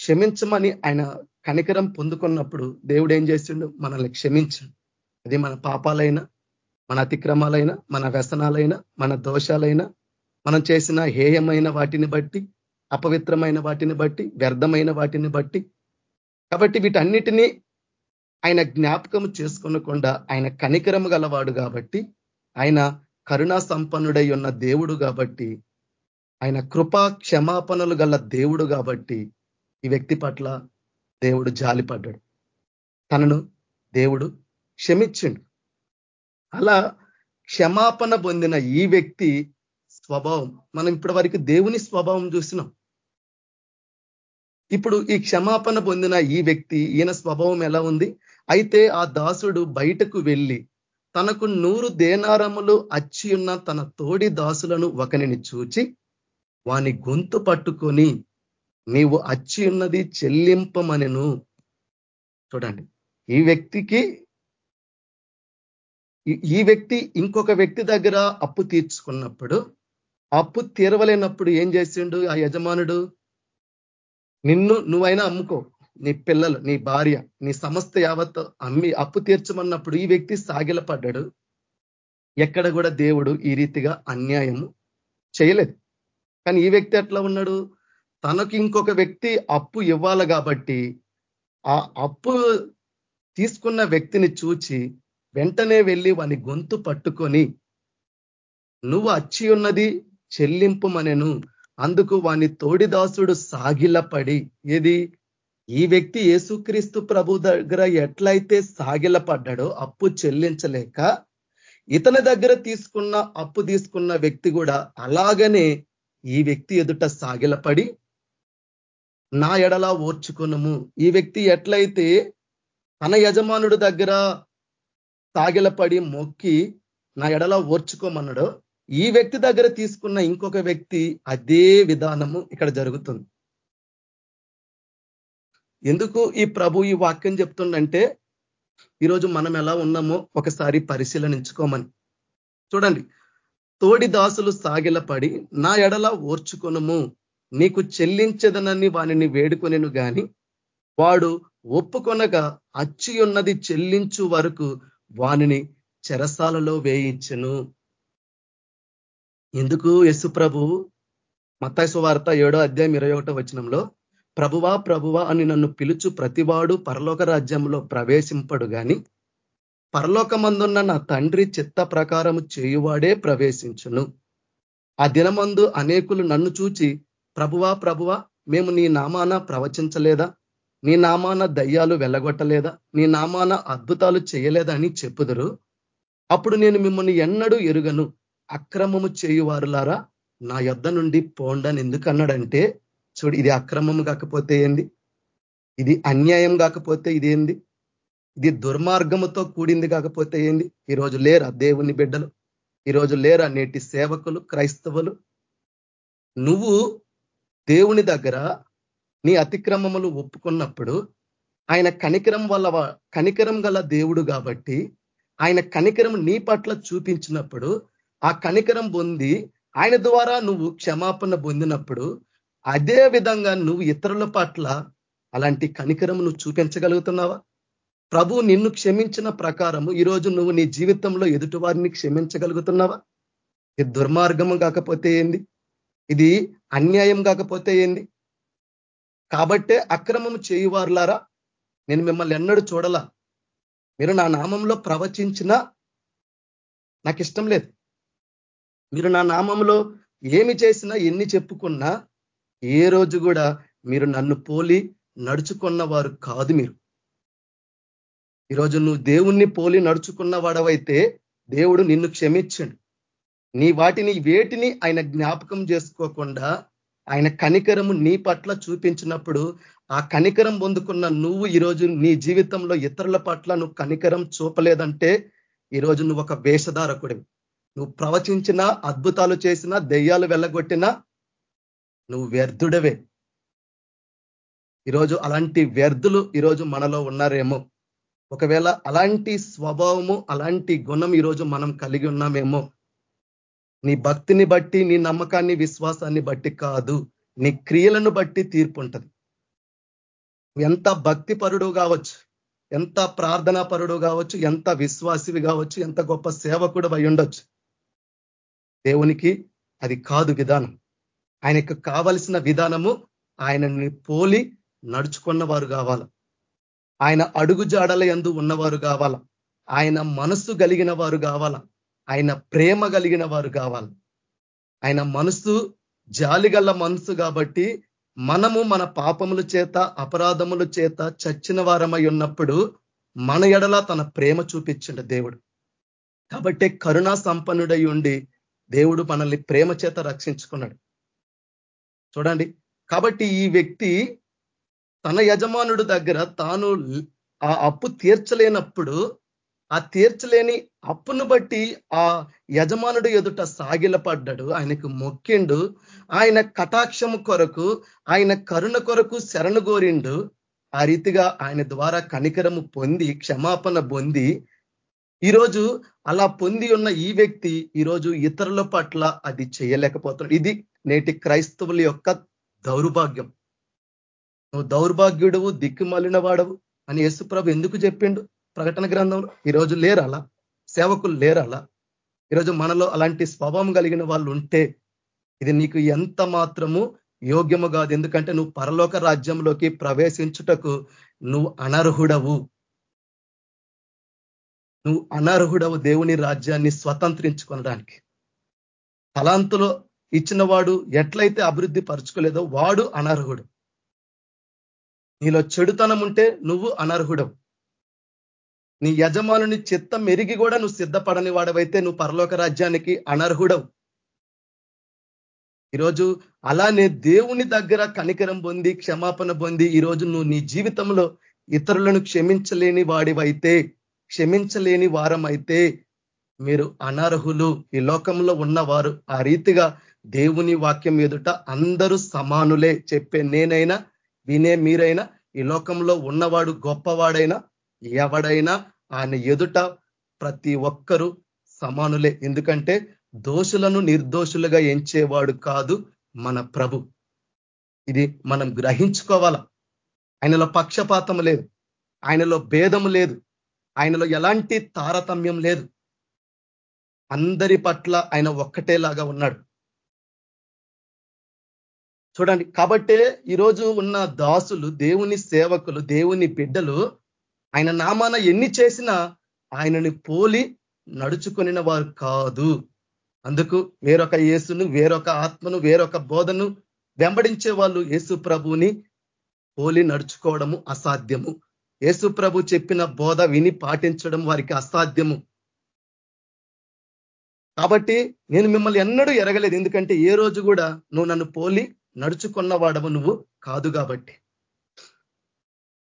క్షమించమని ఆయన కనికరం పొందుకున్నప్పుడు దేవుడు ఏం చేసిండు? మనల్ని క్షమించండు అది మన పాపాలైనా మన అతిక్రమాలైనా మన వ్యసనాలైనా మన దోషాలైనా మనం చేసిన హేయమైన వాటిని బట్టి అపవిత్రమైన వాటిని బట్టి వ్యర్థమైన వాటిని బట్టి. కాబట్టి వీటన్నిటినీ ఆయన జ్ఞాపకం చేసుకునకుండా ఆయన కనికరము గలవాడు కాబట్టి ఆయన కరుణా సంపన్నుడై ఉన్న దేవుడు కాబట్టి ఆయన కృపా క్షమాపణలు గల దేవుడు కాబట్టి ఈ వ్యక్తి పట్ల దేవుడు జాలిపడ్డాడు. తనను దేవుడు క్షమించిండు. అలా క్షమాపణ పొందిన ఈ వ్యక్తి స్వభావం మనం ఇప్పటి వరకు దేవుని స్వభావం చూసినాం. ఇప్పుడు ఈ క్షమాపణ పొందిన ఈ వ్యక్తి ఈయన స్వభావం ఎలా ఉంది? అయితే ఆ దాసుడు బయటకు వెళ్ళి తనకు నూరు దేనారములు అచ్చి ఉన్న తన తోడి దాసులను ఒకనిని చూచి వాని గొంతు పట్టుకొని నీవు అచ్చి ఉన్నది చెల్లింపమనెను. చూడండి ఈ వ్యక్తికి ఈ వ్యక్తి ఇంకొక వ్యక్తి దగ్గర అప్పు తీర్చుకున్నప్పుడు అప్పు తీరవలేనప్పుడు ఏం చేసిండు ఆ యజమానుడు? నిన్ను నువ్వైనా అమ్ముకో నీ పిల్లలు నీ భార్య నీ సమస్త యావత్ అమ్మి అప్పు తీర్చమన్నప్పుడు ఈ వ్యక్తి సాగిలపడ్డాడు. ఎక్కడ కూడా దేవుడు ఈ రీతిగా అన్యాయము చేయలేదు. కానీ ఈ వ్యక్తి ఎట్లా ఉన్నాడు? తనకి ఇంకొక వ్యక్తి అప్పు ఇవ్వాలి కాబట్టి ఆ అప్పు తీసుకున్న వ్యక్తిని చూచి వెంటనే వెళ్ళి వాని గొంతు పట్టుకొని నువ్వు అచ్చి ఉన్నది చెల్లింపుమనెను అందుకు వాని తోడిదాసుడు సాగిలపడి ఏది? ఈ వ్యక్తి యేసుక్రీస్తు ప్రభు దగ్గర ఎట్లయితే సాగిలపడ్డాడో అప్పు చెల్లించలేక ఇతని దగ్గర తీసుకున్న అప్పు తీసుకున్న వ్యక్తి కూడా అలాగనే ఈ వ్యక్తి ఎదుట సాగిలపడి నా ఎడలా ఓర్చుకునము. ఈ వ్యక్తి ఎట్లయితే తన యజమానుడు దగ్గర సాగిలపడి మొక్కి నా ఎడలా ఓర్చుకోమన్నాడో ఈ వ్యక్తి దగ్గర తీసుకున్న ఇంకొక వ్యక్తి అదే విధానము ఇక్కడ జరుగుతుంది. ఎందుకు ఈ ప్రభు ఈ వాక్యం చెప్తుండంటే ఈరోజు మనం ఎలా ఉన్నామో ఒకసారి పరిశీలనించుకోమని. చూడండి తోడి దాసులు సాగిలపడి నా ఎడల ఓర్చుకొనుము నీకు చెల్లించదనని వానిని వేడుకొనిను గాని వాడు ఒప్పుకొనగా అచ్చి ఉన్నది చెల్లించు వరకు వానిని చెరసాలలో వేయించను. ఎందుకు యశు ప్రభు? మత్తాయి వార్త ఏడో అధ్యాయం ఇరవై ఒకటో వచనంలో ప్రభువా ప్రభువా అని నన్ను పిలుచు ప్రతివాడు పరలోక రాజ్యంలో ప్రవేశింపడు గాని పరలోకమందున్న నా తండ్రి చిత్త ప్రకారము చేయువాడే ప్రవేశించును. ఆ దినమందు అనేకులు నన్ను చూచి ప్రభువా ప్రభువా మేము నీ నామాన ప్రవచించలేదా? నీ నామాన దయ్యాలు వెళ్ళగొట్టలేదా నీ నామాన అద్భుతాలు చేయలేదా అని చెప్పుదురు. అప్పుడు నేను మిమ్మల్ని ఎన్నడూ ఎరుగను. అక్రమము చేయువారులారా నా యొద్ధ నుండి పోండని ఎందుకన్నాడంటే చూడు ఇది అక్రమం కాకపోతే ఏంది? ఇది అన్యాయం కాకపోతే ఇదేంది ఇది దుర్మార్గముతో కూడింది కాకపోతే ఏంది? ఈరోజు లేరా దేవుని బిడ్డలు? ఈరోజు లేరా నేటి సేవకులు క్రైస్తవులు? నువ్వు దేవుని దగ్గర నీ అతిక్రమములు ఒప్పుకున్నప్పుడు ఆయన కనికరం వల్ల కనికరం గల దేవుడు కాబట్టి ఆయన కనికరం నీ పట్ల చూపించినప్పుడు ఆ కనికరం పొంది ఆయన ద్వారా నువ్వు క్షమాపణ పొందినప్పుడు అదే విధంగా నువ్వు ఇతరుల పట్ల అలాంటి కనికరం నువ్వు చూపించగలుగుతున్నావా? ప్రభు నిన్ను క్షమించిన ప్రకారము ఈరోజు నువ్వు నీ జీవితంలో ఎదుటి వారిని క్షమించగలుగుతున్నావా? ఇది దుర్మార్గము కాకపోతే ఏంది? ఇది అన్యాయం కాకపోతే ఏంది? కాబట్టే అక్రమము చేయువారులారా నేను మిమ్మల్ని ఎన్నడూ చూడలా. మీరు నా నామంలో ప్రవచించినా నాకు ఇష్టం లేదు. మీరు నా నామంలో ఏమి చేసినా ఎన్ని చెప్పుకున్నా ఏ రోజు కూడా మీరు నన్ను పోలి నడుచుకున్న వారు కాదు మీరు. ఈరోజు నువ్వు దేవుణ్ణి పోలి నడుచుకున్న వాడవైతే దేవుడు నిన్ను క్షమించండు. నీ వాటిని వేటిని ఆయన జ్ఞాపకం చేసుకోకుండా ఆయన కనికరము నీ పట్ల చూపించినప్పుడు ఆ కనికరం పొందుకున్న నువ్వు ఈరోజు నీ జీవితంలో ఇతరుల పట్ల నువ్వు కనికరం చూపలేదంటే ఈరోజు నువ్వు ఒక వేషధారకుడివి. నువ్వు ప్రవచించినా అద్భుతాలు చేసినా దెయ్యాలు వెళ్ళగొట్టినా నువ్వు వ్యర్థుడవే. ఈరోజు అలాంటి వ్యర్థులు ఈరోజు మనలో ఉన్నారేమో. ఒకవేళ అలాంటి స్వభావము అలాంటి గుణం ఈరోజు మనం కలిగి ఉన్నామేమో. నీ భక్తిని బట్టి నీ నమ్మకాన్ని విశ్వాసాన్ని బట్టి కాదు నీ క్రియలను బట్టి తీర్పు ఉంటుంది ఎంత భక్తి పరుడు కావచ్చు ఎంత ప్రార్థనా పరుడు కావచ్చు ఎంత విశ్వాసివి కావచ్చు ఎంత గొప్ప సేవకుడు అయి ఉండొచ్చు దేవునికి అది కాదు విధానం. ఆయనకు కావలసిన విధానము ఆయనని పోలి నడుచుకున్న వారు కావాల. ఆయన అడుగు జాడల ఎందు ఉన్నవారు కావాల. ఆయన మనస్సు కలిగిన వారు కావాల. ఆయన ప్రేమ కలిగిన వారు కావాల. ఆయన మనసు జాలిగల్ల మనసు కాబట్టి మనము మన పాపముల చేత అపరాధముల చేత చచ్చిన వారమై ఉన్నప్పుడు మన ఎడల తన ప్రేమ చూపించిండు దేవుడు. కాబట్టి కరుణా సంపన్నుడై ఉండి దేవుడు మనల్ని ప్రేమ చేత రక్షించుకున్నాడు. చూడండి. కాబట్టి ఈ వ్యక్తి తన యజమానుడు దగ్గర తాను ఆ అప్పు తీర్చలేనప్పుడు ఆ తీర్చలేని అప్పును బట్టి ఆ యజమానుడు ఎదుట సాగిలపడ్డాడు. ఆయనకు మొక్కిండు. ఆయన కటాక్షము కొరకు ఆయన కరుణ కొరకు శరణు కోరిండు. ఆ రీతిగా ఆయన ద్వారా కనికరము పొంది క్షమాపణ పొంది ఈరోజు అలా పొంది ఉన్న ఈ వ్యక్తి ఈరోజు ఇతరుల పట్ల అది చేయలేకపోతున్నాడు. ఇది నేటి క్రైస్తవుల యొక్క దౌర్భాగ్యం. నువ్వు దౌర్భాగ్యుడవు దిక్కుమలిన వాడవు అని యేసుప్రభు ఎందుకు చెప్పిండు? ప్రకటన గ్రంథంలో ఈరోజు లేరాలా? సేవకులు లేరాలా? ఈరోజు మనలో అలాంటి స్వభావం కలిగిన వాళ్ళు ఉంటే ఇది నీకు ఎంత మాత్రము యోగ్యము కాదు. ఎందుకంటే నువ్వు పరలోక రాజ్యంలోకి ప్రవేశించుటకు నువ్వు అనర్హుడవు. నువ్వు అనర్హుడవు దేవుని రాజ్యాన్ని స్వతంత్రించుకొనడానికి. తలాంతులో ఇచ్చిన వాడు ఎట్లయితే అభివృద్ధి పరుచుకోలేదో వాడు అనర్హుడు. నీలో చెడుతనం ఉంటే నువ్వు అనర్హుడవు. నీ యజమానుని చిత్తం మెరిగి కూడా నువ్వు సిద్ధపడని వాడవైతే నువ్వు పరలోక రాజ్యానికి అనర్హుడవు. ఈరోజు అలానే దేవుని దగ్గర కనికరం పొంది క్షమాపణ పొంది ఈరోజు నువ్వు నీ జీవితంలో ఇతరులను క్షమించలేని వాడివైతే క్షమించలేని వారం అయితే మీరు అనర్హులు. ఈ లోకంలో ఉన్నవారు ఆ రీతిగా దేవుని వాక్యం ఎదుట అందరూ సమానులే చెప్పే నేనైనా వినే మీరైనా ఈ లోకంలో ఉన్నవాడు గొప్పవాడైనా ఎవడైనా ఆయన ఎదుట ప్రతి ఒక్కరూ సమానులే. ఎందుకంటే దోషులను నిర్దోషులుగా ఎంచేవాడు కాదు మన ప్రభు. ఇది మనం గ్రహించుకోవాల? ఆయనలో పక్షపాతం లేదు. ఆయనలో భేదం లేదు. ఆయనలో ఎలాంటి తారతమ్యం లేదు. అందరి పట్ల ఆయన ఒక్కటేలాగా ఉన్నాడు. చూడండి కాబట్టే ఈరోజు ఉన్న దాసులు దేవుని సేవకులు దేవుని బిడ్డలు ఆయన నామాన ఎన్ని చేసినా ఆయనని పోలి నడుచుకొనిన వారు కాదు. అందుకు వేరొక యేసును వేరొక ఆత్మను వేరొక బోధను వెంబడించే వాళ్ళు యేసు ప్రభుని పోలి నడుచుకోవడము అసాధ్యము. యేసు ప్రభు చెప్పిన బోధ విని పాటించడం వారికి అసాధ్యము. కాబట్టి నేను మిమ్మల్ని ఎన్నడూ ఎరగలేదు. ఎందుకంటే ఏ రోజు కూడా నువ్వు నన్ను పోలి నడుచుకున్న వాడవు నువ్వు కాదు కాబట్టి.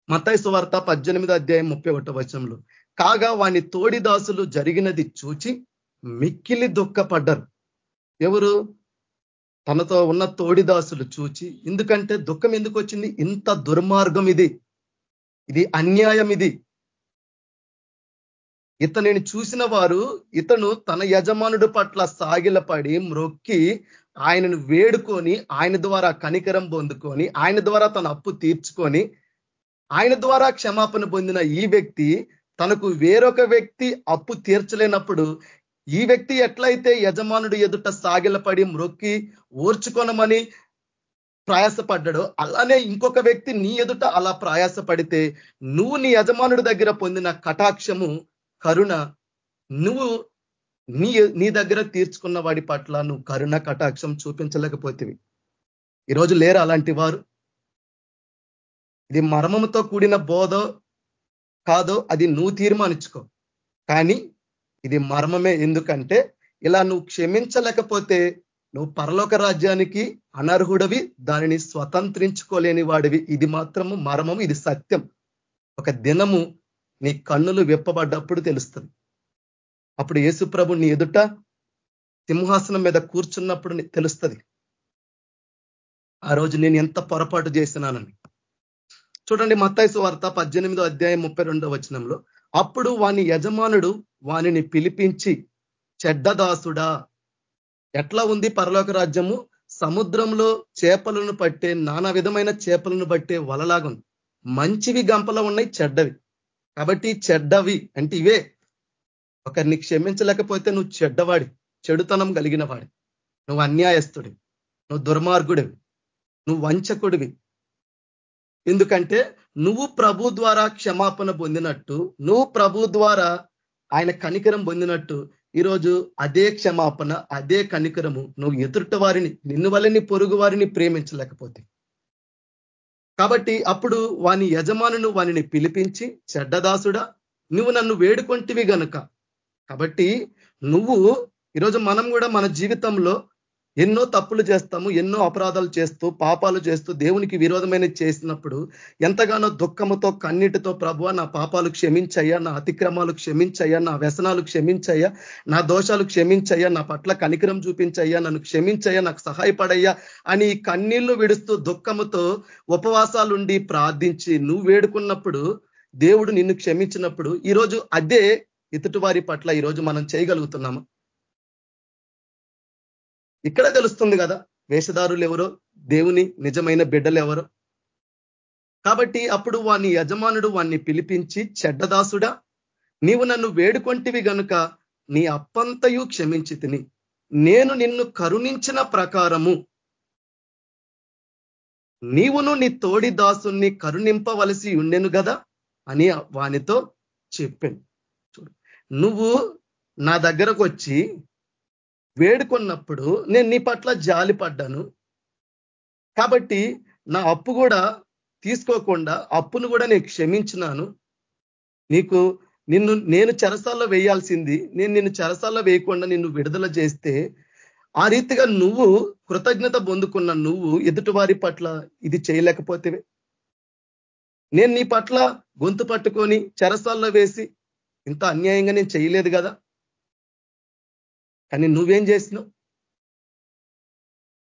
మతాయి సువార్త పద్దెనిమిది అధ్యాయం ముప్పై ఒకటో వచనంలో కాగా వాని తోడిదాసులు జరిగినది చూచి మిక్కిలి దుఃఖపడ్డరు. ఎవరు? తనతో ఉన్న తోడిదాసులు చూచి ఎందుకంటే దుఃఖం ఎందుకు వచ్చింది? ఇంత దుర్మార్గం ఇది. ఇది అన్యాయం ఇది. ఇతనిని చూసిన వారు ఇతను తన యజమానుడు పట్ల సాగిలపడి మ్రొక్కి ఆయనను వేడుకొని ఆయన ద్వారా కనికరం పొందుకొని ఆయన ద్వారా తన అప్పు తీర్చుకొని ఆయన ద్వారా క్షమాపణ పొందిన ఈ వ్యక్తి తనకు వేరొక వ్యక్తి అప్పు తీర్చలేనప్పుడు ఈ వ్యక్తి ఎట్లయితే యజమానుడు ఎదుట సాగిలపడి మ్రొక్కి ఓర్చుకొనమని ప్రయాసపడ్డాడో అలానే ఇంకొక వ్యక్తి నీ ఎదుట అలా ప్రయాసపడితే నువ్వు నీ యజమానుడి దగ్గర పొందిన కటాక్షము కరుణ నువ్వు నీ నీ దగ్గర తీర్చుకున్న వాడి పట్ల నువ్వు కరుణ కటాక్షం చూపించలేకపోతేవి. ఈరోజు లేరు అలాంటి వారు. ఇది మర్మముతో కూడిన బోధ కాదో అది నువ్వు తీర్మానించుకో. కానీ ఇది మర్మమే. ఎందుకంటే ఇలా నువ్వు క్షమించలేకపోతే నువ్వు పరలోక రాజ్యానికి అనర్హుడవి దానిని స్వతంత్రించుకోలేని వాడివి. ఇది మాత్రము మర్మము ఇది సత్యం. ఒక దినము నీ కన్నులు విప్పబడ్డప్పుడు తెలుస్తుంది. అప్పుడు యేసు ప్రభు నీ ఎదుట సింహాసనం మీద కూర్చున్నప్పుడు తెలుస్తుంది. ఆ రోజు నేను ఎంత పొరపాటు చేసినానని. చూడండి మత్తాయిసు వార్త పద్దెనిమిదో అధ్యాయం ముప్పై రెండో వచనంలో అప్పుడు వాని యజమానుడు వానిని పిలిపించి చెడ్డదాసుడా ఎట్లా ఉంది పరలోక రాజ్యము? సముద్రంలో చేపలను పట్టే నానా విధమైన చేపలను పట్టే వలలాగుంది. మంచివి గంపలో ఉన్నాయి చెడ్డవి. కాబట్టి చెడ్డవి అంటే ఇవే ఒకరిని క్షమించలేకపోతే నువ్వు చెడ్డవాడి చెడుతనం కలిగిన వాడి నువ్వు అన్యాయస్తుడివి నువ్వు దుర్మార్గుడివి నువ్వు వంచకుడివి. ఎందుకంటే నువ్వు ప్రభు ద్వారా క్షమాపణ పొందినట్టు నువ్వు ప్రభు ద్వారా ఆయన కనికరం పొందినట్టు ఈరోజు అదే క్షమాపణ అదే కనికరము నువ్వు ఎదుట వారిని నిన్ను వల్లని పొరుగు వారిని ప్రేమించలేకపోతే. కాబట్టి అప్పుడు వాని యజమానును వానిని పిలిపించి చెడ్డదాసుడా నువ్వు నన్ను వేడుకొంటివి గనుక కాబట్టి నువ్వు ఈరోజు మనం కూడా మన జీవితంలో ఎన్నో తప్పులు చేస్తాము ఎన్నో అపరాధాలు చేస్తూ పాపాలు చేస్తూ దేవునికి విరోధమైన చేసినప్పుడు ఎంతగానో దుఃఖముతో కన్నీటితో ప్రభు నా పాపాలు క్షమించయ్యా నా అతిక్రమాలు క్షమించయ్యా నా వ్యసనాలు క్షమించయ్యా నా దోషాలు క్షమించయ్యా నా పట్ల కనికరం చూపించయ్యా నన్ను క్షమించయ్యా నాకు సహాయపడయ్యా అని కన్నీళ్ళు విడుస్తూ దుఃఖముతో ఉపవాసాలుండి ప్రార్థించి నువ్వు వేడుకున్నప్పుడు దేవుడు నిన్ను క్షమించినప్పుడు ఈరోజు అదే ఇతటివారి పట్ల ఈరోజు మనం చేయగలుగుతున్నాము. ఇక్కడ తెలుస్తుంది కదా వేషధారులు ఎవరో దేవుని నిజమైన బిడ్డలు ఎవరో. కాబట్టి అప్పుడు వాని యజమానుడు వాణ్ణి పిలిపించి చెడ్డదాసుడా నీవు నన్ను వేడుకొంటివి గనుక నీ అప్పంతయు క్షమించి తిని. నేను నిన్ను కరుణించిన ప్రకారము నీవును నీ తోడి దాసుని కరుణింపవలసి ఉండెను కదా అని వానితో చెప్పాను నువ్వు నా దగ్గరకు వచ్చి వేడుకున్నప్పుడు నేను నీ పట్ల జాలి పడ్డాను. కాబట్టి నా అప్పు కూడా తీసుకోకుండా అప్పును కూడా నేను క్షమించినాను. నీకు నిన్ను నేను చెరసాల్లో వేయాల్సింది నేను నిన్ను చెరసాల్లో వేయకుండా నిన్ను విడుదల చేస్తే ఆ రీతిగా నువ్వు కృతజ్ఞత పొందుకున్న నువ్వు ఎదుటివారి పట్ల ఇది చేయలేకపోతే నేను నీ పట్ల గొంతు పట్టుకొని చెరసాల్లో వేసి ఇంత అన్యాయంగా నేను చేయలేదు కదా. కానీ నువ్వేం చేసినావు?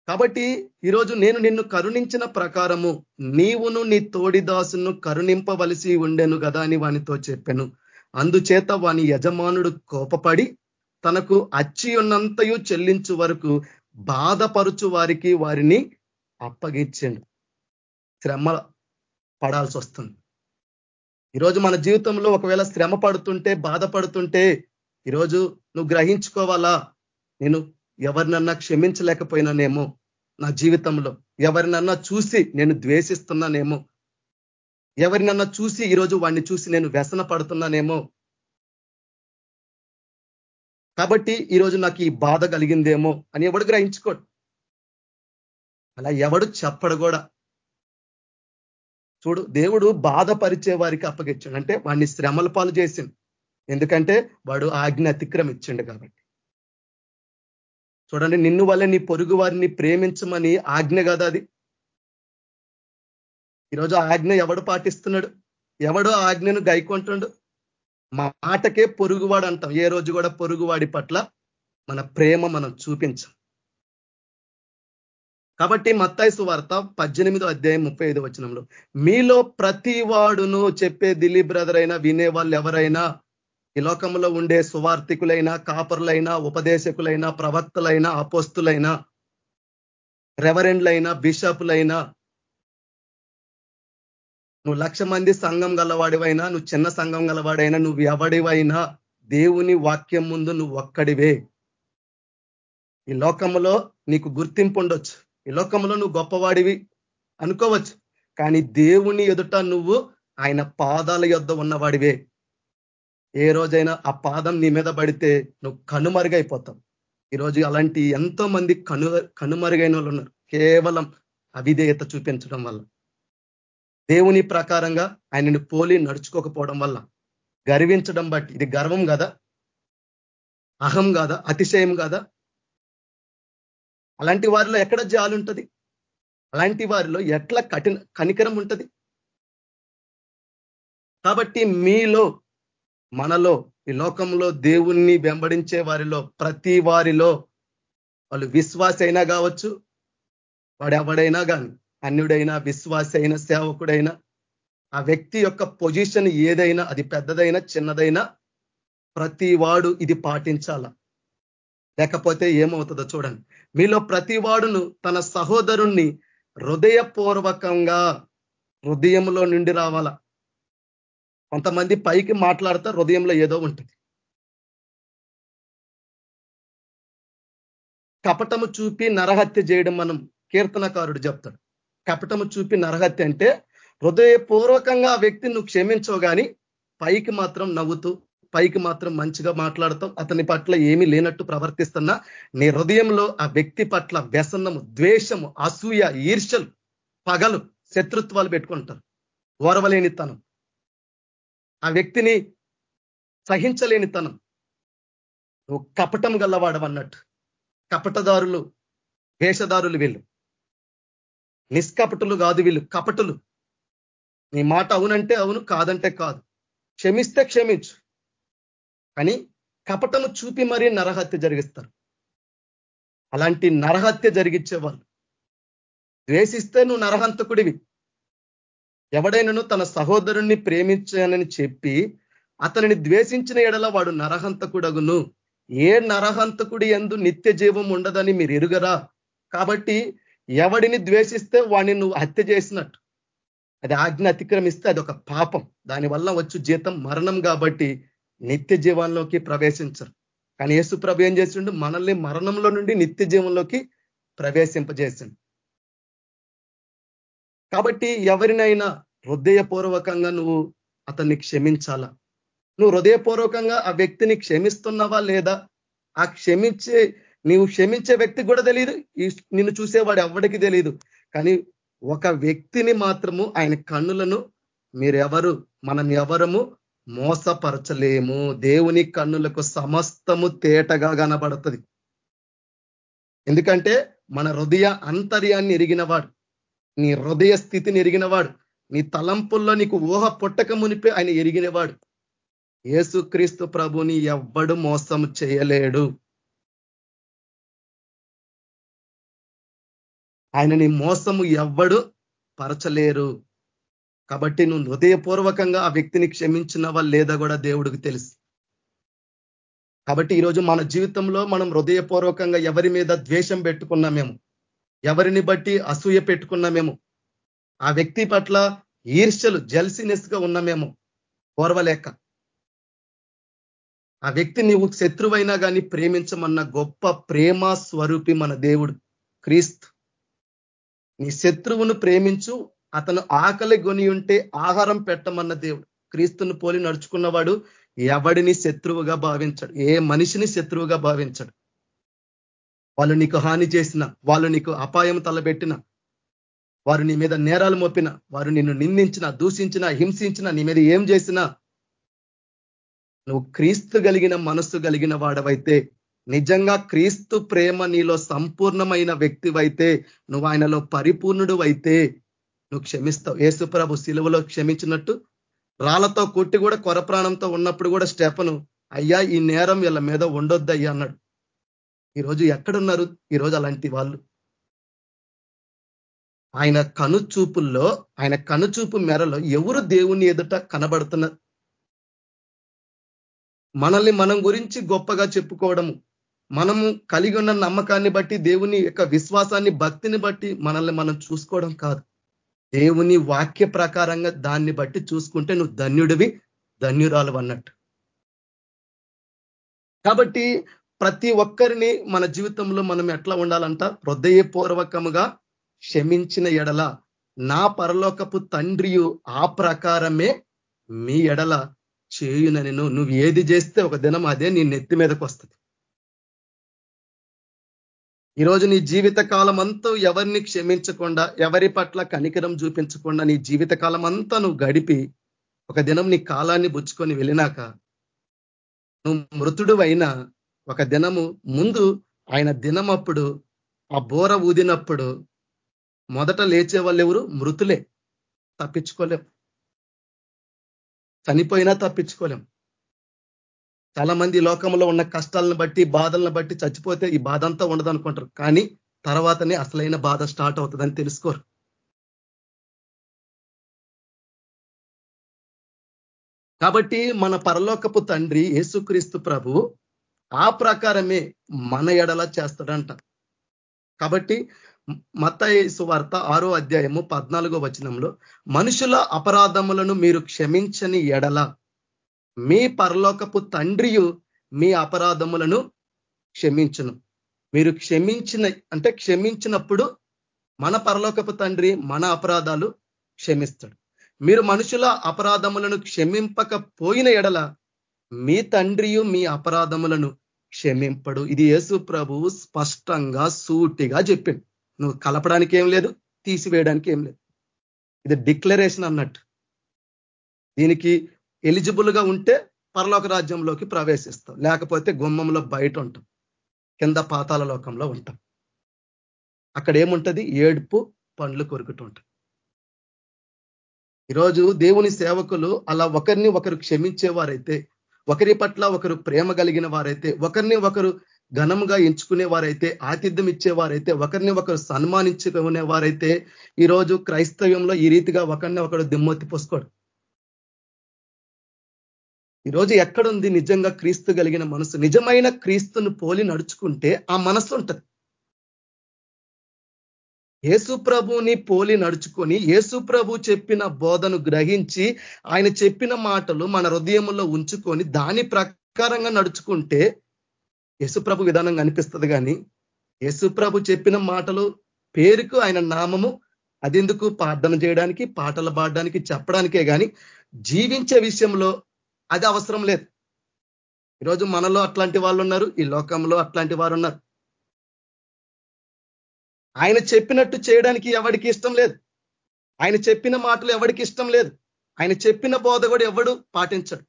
కాబట్టి ఈరోజు నేను నిన్ను కరుణించిన ప్రకారము నీవును నీ తోడిదాసును కరుణింపవలసి ఉండెను కదా అని వానితో చెప్పాను. అందుచేత వాని యజమానుడు కోపపడి తనకు అచ్చి ఉన్నంతయు చెల్లించు వరకు బాధపరుచు వారికి వారిని అప్పగించండు. శ్రమ పడాల్సి వస్తుంది ఈరోజు మన జీవితంలో ఒకవేళ శ్రమ పడుతుంటే బాధపడుతుంటే ఈరోజు నువ్వు గ్రహించుకోవాలా? నేను ఎవరినన్నా క్షమించలేకపోయినానేమో నా జీవితంలో. ఎవరినన్నా చూసి నేను ద్వేషిస్తున్నానేమో. ఎవరినన్నా చూసి ఈరోజు వాడిని చూసి నేను వ్యసన పడుతున్నానేమో. కాబట్టి ఈరోజు నాకు ఈ బాధ కలిగిందేమో అని ఎవడు గ్రహించుకోడు. అలా ఎవడు చెప్పడు కూడా. చూడు దేవుడు బాధపరిచే వారికి అప్పగించాడు. అంటే వాడిని శ్రమల పాలు చేసిండు. ఎందుకంటే వాడు ఆజ్ఞ అతిక్రమించిండు కాబట్టి. చూడండి నిన్ను వల్ల నీ పొరుగు వారిని ప్రేమించమని ఆజ్ఞ కదా అది. ఈరోజు ఆజ్ఞ ఎవడు పాటిస్తున్నాడు? ఎవడో ఆజ్ఞను గైకొంటుండు? మాటకే పొరుగువాడు అంటాం. ఏ రోజు కూడా పొరుగువాడి పట్ల మన ప్రేమ మనం చూపించాం. కాబట్టి మత్తాయిసు వార్త పద్దెనిమిదో అధ్యాయం ముప్పై ఐదు వచనంలో. మీలో ప్రతి వాడును చెప్పే దిలీప్ బ్రదర్ అయినా వినే వాళ్ళు ఎవరైనా ఈ లోకంలో ఉండే సువార్థికులైనా కాపరులైనా ఉపదేశకులైనా ప్రవక్తలైనా అపోస్తులైనా రెవరెండ్లైనా బిషపులైనా నువ్వు లక్ష మంది సంఘం గలవాడివైనా నువ్వు చిన్న సంఘం గలవాడైనా నువ్వు ఎవడివైనా దేవుని వాక్యం ముందు నువ్వు ఒక్కడివే. ఈ లోకంలో నీకు గుర్తింపు ఉండొచ్చు. ఈ లోకంలో నువ్వు గొప్పవాడివి అనుకోవచ్చు కానీ దేవుని ఎదుట నువ్వు ఆయన పాదాల యొద్ద ఉన్నవాడివే. ఏ రోజైనా ఆ పాదం నీ మీద పడితే నువ్వు కనుమరుగైపోతావు. ఈరోజు అలాంటి ఎంతో మంది కను కనుమరుగైన వాళ్ళు ఉన్నారు. కేవలం అవిధేయత చూపించడం వల్ల. దేవుని ప్రకారంగా ఆయనని పోలి నడుచుకోకపోవడం వల్ల. గర్వించడం బట్టి. ఇది గర్వం కదా? అహం కాదా? అతిశయం కాదా? అలాంటి వారిలో ఎక్కడ జాలు ఉంటుంది? అలాంటి వారిలో ఎట్లా కఠిన కనికరం ఉంటుంది? కాబట్టి మీలో మనలో ఈ లోకంలో దేవుణ్ణి వెంబడించే వారిలో ప్రతి వారిలో వాళ్ళు విశ్వాస అయినా కావచ్చు వాడు ఎవడైనా కానీ అన్యుడైనా విశ్వాస అయినా సేవకుడైనా ఆ వ్యక్తి యొక్క పొజిషన్ ఏదైనా అది పెద్దదైనా చిన్నదైనా ప్రతి వాడు ఇది పాటించాల. లేకపోతే ఏమవుతుందో చూడండి. మీలో ప్రతి వాడును తన సహోదరుణ్ణి హృదయపూర్వకంగా హృదయంలో నుండి రావాలా. కొంతమంది పైకి మాట్లాడతా హృదయంలో ఏదో ఉంటుంది. కపటము చూపి నరహత్య చేయడం మనం కీర్తనకారుడు చెప్తాడు. కపటము చూపి నరహత్య అంటే హృదయపూర్వకంగా ఆ వ్యక్తిని నువ్వు క్షమించవు కానీ పైకి మాత్రం నవ్వుతూ పైకి మాత్రం మంచిగా మాట్లాడతాం. అతని పట్ల ఏమీ లేనట్టు ప్రవర్తిస్తున్నా నీ హృదయంలో ఆ వ్యక్తి పట్ల వ్యసనము ద్వేషము అసూయ ఈర్షలు పగలు శత్రుత్వాలు పెట్టుకుంటారు. ఓరవలేనితనం. ఆ వ్యక్తిని సహించలేనితనం. నువ్వు కపటం గల్లవాడవన్నట్టు కపటదారులు వేషదారులు వీళ్ళు. నిష్కపటులు కాదు వీళ్ళు కపటులు. నీ మాట అవునంటే అవును కాదంటే కాదు. క్షమిస్తే క్షమించు. కానీ కపటము చూపి మరీ నరహత్య జరిగిస్తారు. అలాంటి నరహత్య జరిగించే వాళ్ళు ద్వేషిస్తే నువ్వు నరహంతకుడివి. ఎవడైనాను తన సహోదరుణ్ణి ప్రేమించానని చెప్పి అతనిని ద్వేషించిన ఎడల వాడు నరహంతకుడగును. ఏ నరహంతకుడి ఎందు నిత్య జీవం ఉండదని మీరు ఎరుగరా? కాబట్టి ఎవడిని ద్వేషిస్తే వాడిని నువ్వు హత్య చేసినట్టు. అది ఆజ్ఞ అతిక్రమిస్తే అది ఒక పాపం. దానివల్ల వచ్చు జీతం మరణం కాబట్టి నిత్య జీవంలోకి ప్రవేశించరు. కానీ యేసు ప్రభు ఏం చేసిండు? మనల్ని మరణంలో నుండి నిత్య జీవంలోకి ప్రవేశింపజేసిండు. కాబట్టి ఎవరినైనా హృదయపూర్వకంగా నువ్వు అతన్ని క్షమించాలా? నువ్వు హృదయపూర్వకంగా ఆ వ్యక్తిని క్షమిస్తున్నావా లేదా? ఆ క్షమించే నీవు క్షమించే వ్యక్తికి కూడా తెలియదు నిన్ను చూసేవాడు ఎవరికి తెలియదు కానీ ఒక వ్యక్తిని మాత్రము ఆయన కన్నులను మీరెవరు మనం ఎవరము మోసపరచలేము. దేవుని కన్నులకు సమస్తము తేటగా కనబడుతుంది. ఎందుకంటే మన హృదయ అంతర్యాన్ని ఎరిగినవాడు నీ హృదయ స్థితిని ఎరిగినవాడు నీ తలంపుల్లో నీకు ఊహ పుట్టక మునిపే ఆయన ఎరిగినవాడు. ఏసుక్రీస్తు ప్రభుని ఎవ్వడు మోసం చేయలేడు. ఆయనని మోసము ఎవ్వడు పరచలేరు. కాబట్టి నువ్వు హృదయపూర్వకంగా ఆ వ్యక్తిని క్షమించినవా లేదా కూడా దేవుడికి తెలుసు. కాబట్టి ఈరోజు మన జీవితంలో మనం హృదయపూర్వకంగా ఎవరి మీద ద్వేషం పెట్టుకున్నామేమో ఎవరిని బట్టి అసూయ పెట్టుకున్నామేమో ఆ వ్యక్తి పట్ల ఈర్ష్యలు జల్సినెస్గా ఉన్నామేమో కోరవలేక ఆ వ్యక్తి నీవు శత్రువైనా కానీ ప్రేమించమన్న గొప్ప ప్రేమ స్వరూపి మన దేవుడు క్రీస్తు. నీ శత్రువును ప్రేమించు అతను ఆకలి గొని ఉంటే ఆహారం పెట్టమన్న దేవుడు. క్రీస్తును పోలి నడుచుకున్నవాడు ఎవడిని శత్రువుగా భావించడు. ఏ మనిషిని శత్రువుగా భావించడు. వాళ్ళు నీకు హాని చేసిన వాళ్ళు నీకు అపాయం తలబెట్టిన వారు నీ మీద నేరాలు మోపిన వారు నిన్ను నిందించిన దూషించిన హింసించిన నీ మీద ఏం చేసినా నువ్వు క్రీస్తు కలిగిన మనస్సు కలిగిన వాడవైతే నిజంగా క్రీస్తు ప్రేమ నీలో సంపూర్ణమైన వ్యక్తివైతే నువ్వు ఆయనలో పరిపూర్ణుడు అయితే నువ్వు క్షమిస్తావు. ఏసుప్రభు శిలువలో క్షమించినట్టు రాళ్ళతో కొట్టి కూడా కొర ప్రాణంతో ఉన్నప్పుడు కూడా స్టెఫను అయ్యా ఈ నేరం వీళ్ళ మీద ఉండొద్దు అయ్యా అన్నాడు. ఈరోజు ఎక్కడున్నారు? ఈరోజు అలాంటి వాళ్ళు. ఆయన కనుచూపుల్లో ఆయన కనుచూపు మేరలో ఎవరు దేవుని ఎదుట కనబడుతున్నారు మనల్ని మనం గురించి గొప్పగా చెప్పుకోవడము మనము కలిగి ఉన్న నమ్మకాన్ని బట్టి దేవుని యొక్క విశ్వాసాన్ని భక్తిని బట్టి మనల్ని మనం చూసుకోవడం కాదు. దేవుని వాక్య ప్రకారంగా దాన్ని బట్టి చూసుకుంటే నువ్వు ధన్యుడివి ధన్యురాలు అన్నట్టు. కాబట్టి ప్రతి ఒక్కరిని మన జీవితంలో మనం ఎట్లా ఉండాలంట? హృదయపూర్వకముగా క్షమించిన ఎడల. నా పరలోకపు తండ్రియు ఆ ప్రకారమే మీ ఎడల చేయునని. నువ్వు ఏది చేస్తే ఒక దినం అదే నీ నెత్తి మీదకి వస్తుంది ఈరోజు నీ జీవిత కాలం అంతా ఎవరిని క్షమించకుండా ఎవరి పట్ల కనికరం చూపించకుండా నీ జీవిత కాలం అంతా నువ్వు గడిపి ఒక దినం నీ కాలాన్ని బుచ్చుకొని వెళ్ళినాక నువ్వు మృతుడు అయినా ఒక దినము ముందు ఆయన దినం అప్పుడు ఆ బోర ఊదినప్పుడు మొదట లేచే వాళ్ళు ఎవరు మృతులే. తప్పించుకోలేం. చనిపోయినా తప్పించుకోలేం. చాలా మంది లోకంలో ఉన్న కష్టాలను బట్టి బాధలను బట్టి చచ్చిపోతే ఈ బాధ అంతా ఉండదు అనుకుంటారు. కానీ తర్వాతనే అసలైన బాధ స్టార్ట్ అవుతుందని తెలుసుకోరు. కాబట్టి మన పరలోకపు తండ్రి యేసుక్రీస్తు ప్రభు ఆ ప్రకారమే మన ఎడల చేస్తాడంట. కాబట్టి మత వార్త ఆరో అధ్యాయము పద్నాలుగో వచనంలో మనుషుల అపరాధములను మీరు క్షమించని ఎడల మీ పరలోకపు తండ్రియు మీ అపరాధములను క్షమించను. మీరు క్షమించిన అంటే క్షమించినప్పుడు మన పరలోకపు తండ్రి మన అపరాధాలు క్షమిస్తాడు. మీరు మనుషుల అపరాధములను క్షమింపకపోయిన ఎడల మీ తండ్రియు మీ అపరాధములను క్షమింపడు. ఇది యేసు ప్రభువు స్పష్టంగా సూటిగా చెప్పిండు. నువ్వు కలపడానికి ఏం లేదు తీసివేయడానికి ఏం లేదు. ఇది డిక్లరేషన్ అన్నట్టు. దీనికి ఎలిజిబుల్గా ఉంటే పరలోక రాజ్యంలోకి ప్రవేశిస్తాం. లేకపోతే గుమ్మంలో బయట ఉంటాం. కింద పాతాల లోకంలో ఉంటాం. అక్కడ ఏముంటది? ఏడుపు పండ్లు కొరుకుతుంటాం ఈరోజు దేవుని సేవకులు అలా ఒకరిని ఒకరు క్షమించేవారైతే ఒకరి పట్ల ఒకరు ప్రేమ కలిగిన వారైతే ఒకరిని ఒకరు ఘనంగా ఎంచుకునే వారైతే ఆతిథ్యం ఇచ్చేవారైతే ఒకరిని ఒకరు సన్మానించుకునే వారైతే ఈరోజు క్రైస్తవ్యంలో ఈ రీతిగా ఒకరిని ఒకరు దిమ్మొత్తి పోసుకోడు ఈరోజు ఎక్కడుంది నిజంగా క్రీస్తు కలిగిన మనసు? నిజమైన క్రీస్తును పోలి నడుచుకుంటే ఆ మనసు ఉంటుంది. యేసు ప్రభుని పోలి నడుచుకొని యేసు ప్రభు చెప్పిన బోధను గ్రహించి ఆయన చెప్పిన మాటలు మన హృదయంలో ఉంచుకొని దాని ప్రకారంగా నడుచుకుంటే యేసుప్రభు విధానం కనిపిస్తుంది కానీ యేసుప్రభు చెప్పిన మాటలు పేరుకు ఆయన నామము అదెందుకు? ప్రార్థన చేయడానికి పాటలు పాడడానికి చెప్పడానికే కానీ జీవించే విషయంలో అది అవసరం లేదు. ఈరోజు మనలో అట్లాంటి వాళ్ళు ఉన్నారు ఈ లోకంలో అట్లాంటి వారు ఉన్నారు ఆయన చెప్పినట్టు చేయడానికి ఎవరికి ఇష్టం లేదు. ఆయన చెప్పిన మాటలు ఎవరికి ఇష్టం లేదు. ఆయన చెప్పిన బోధ కూడా ఎవడు పాటించడు.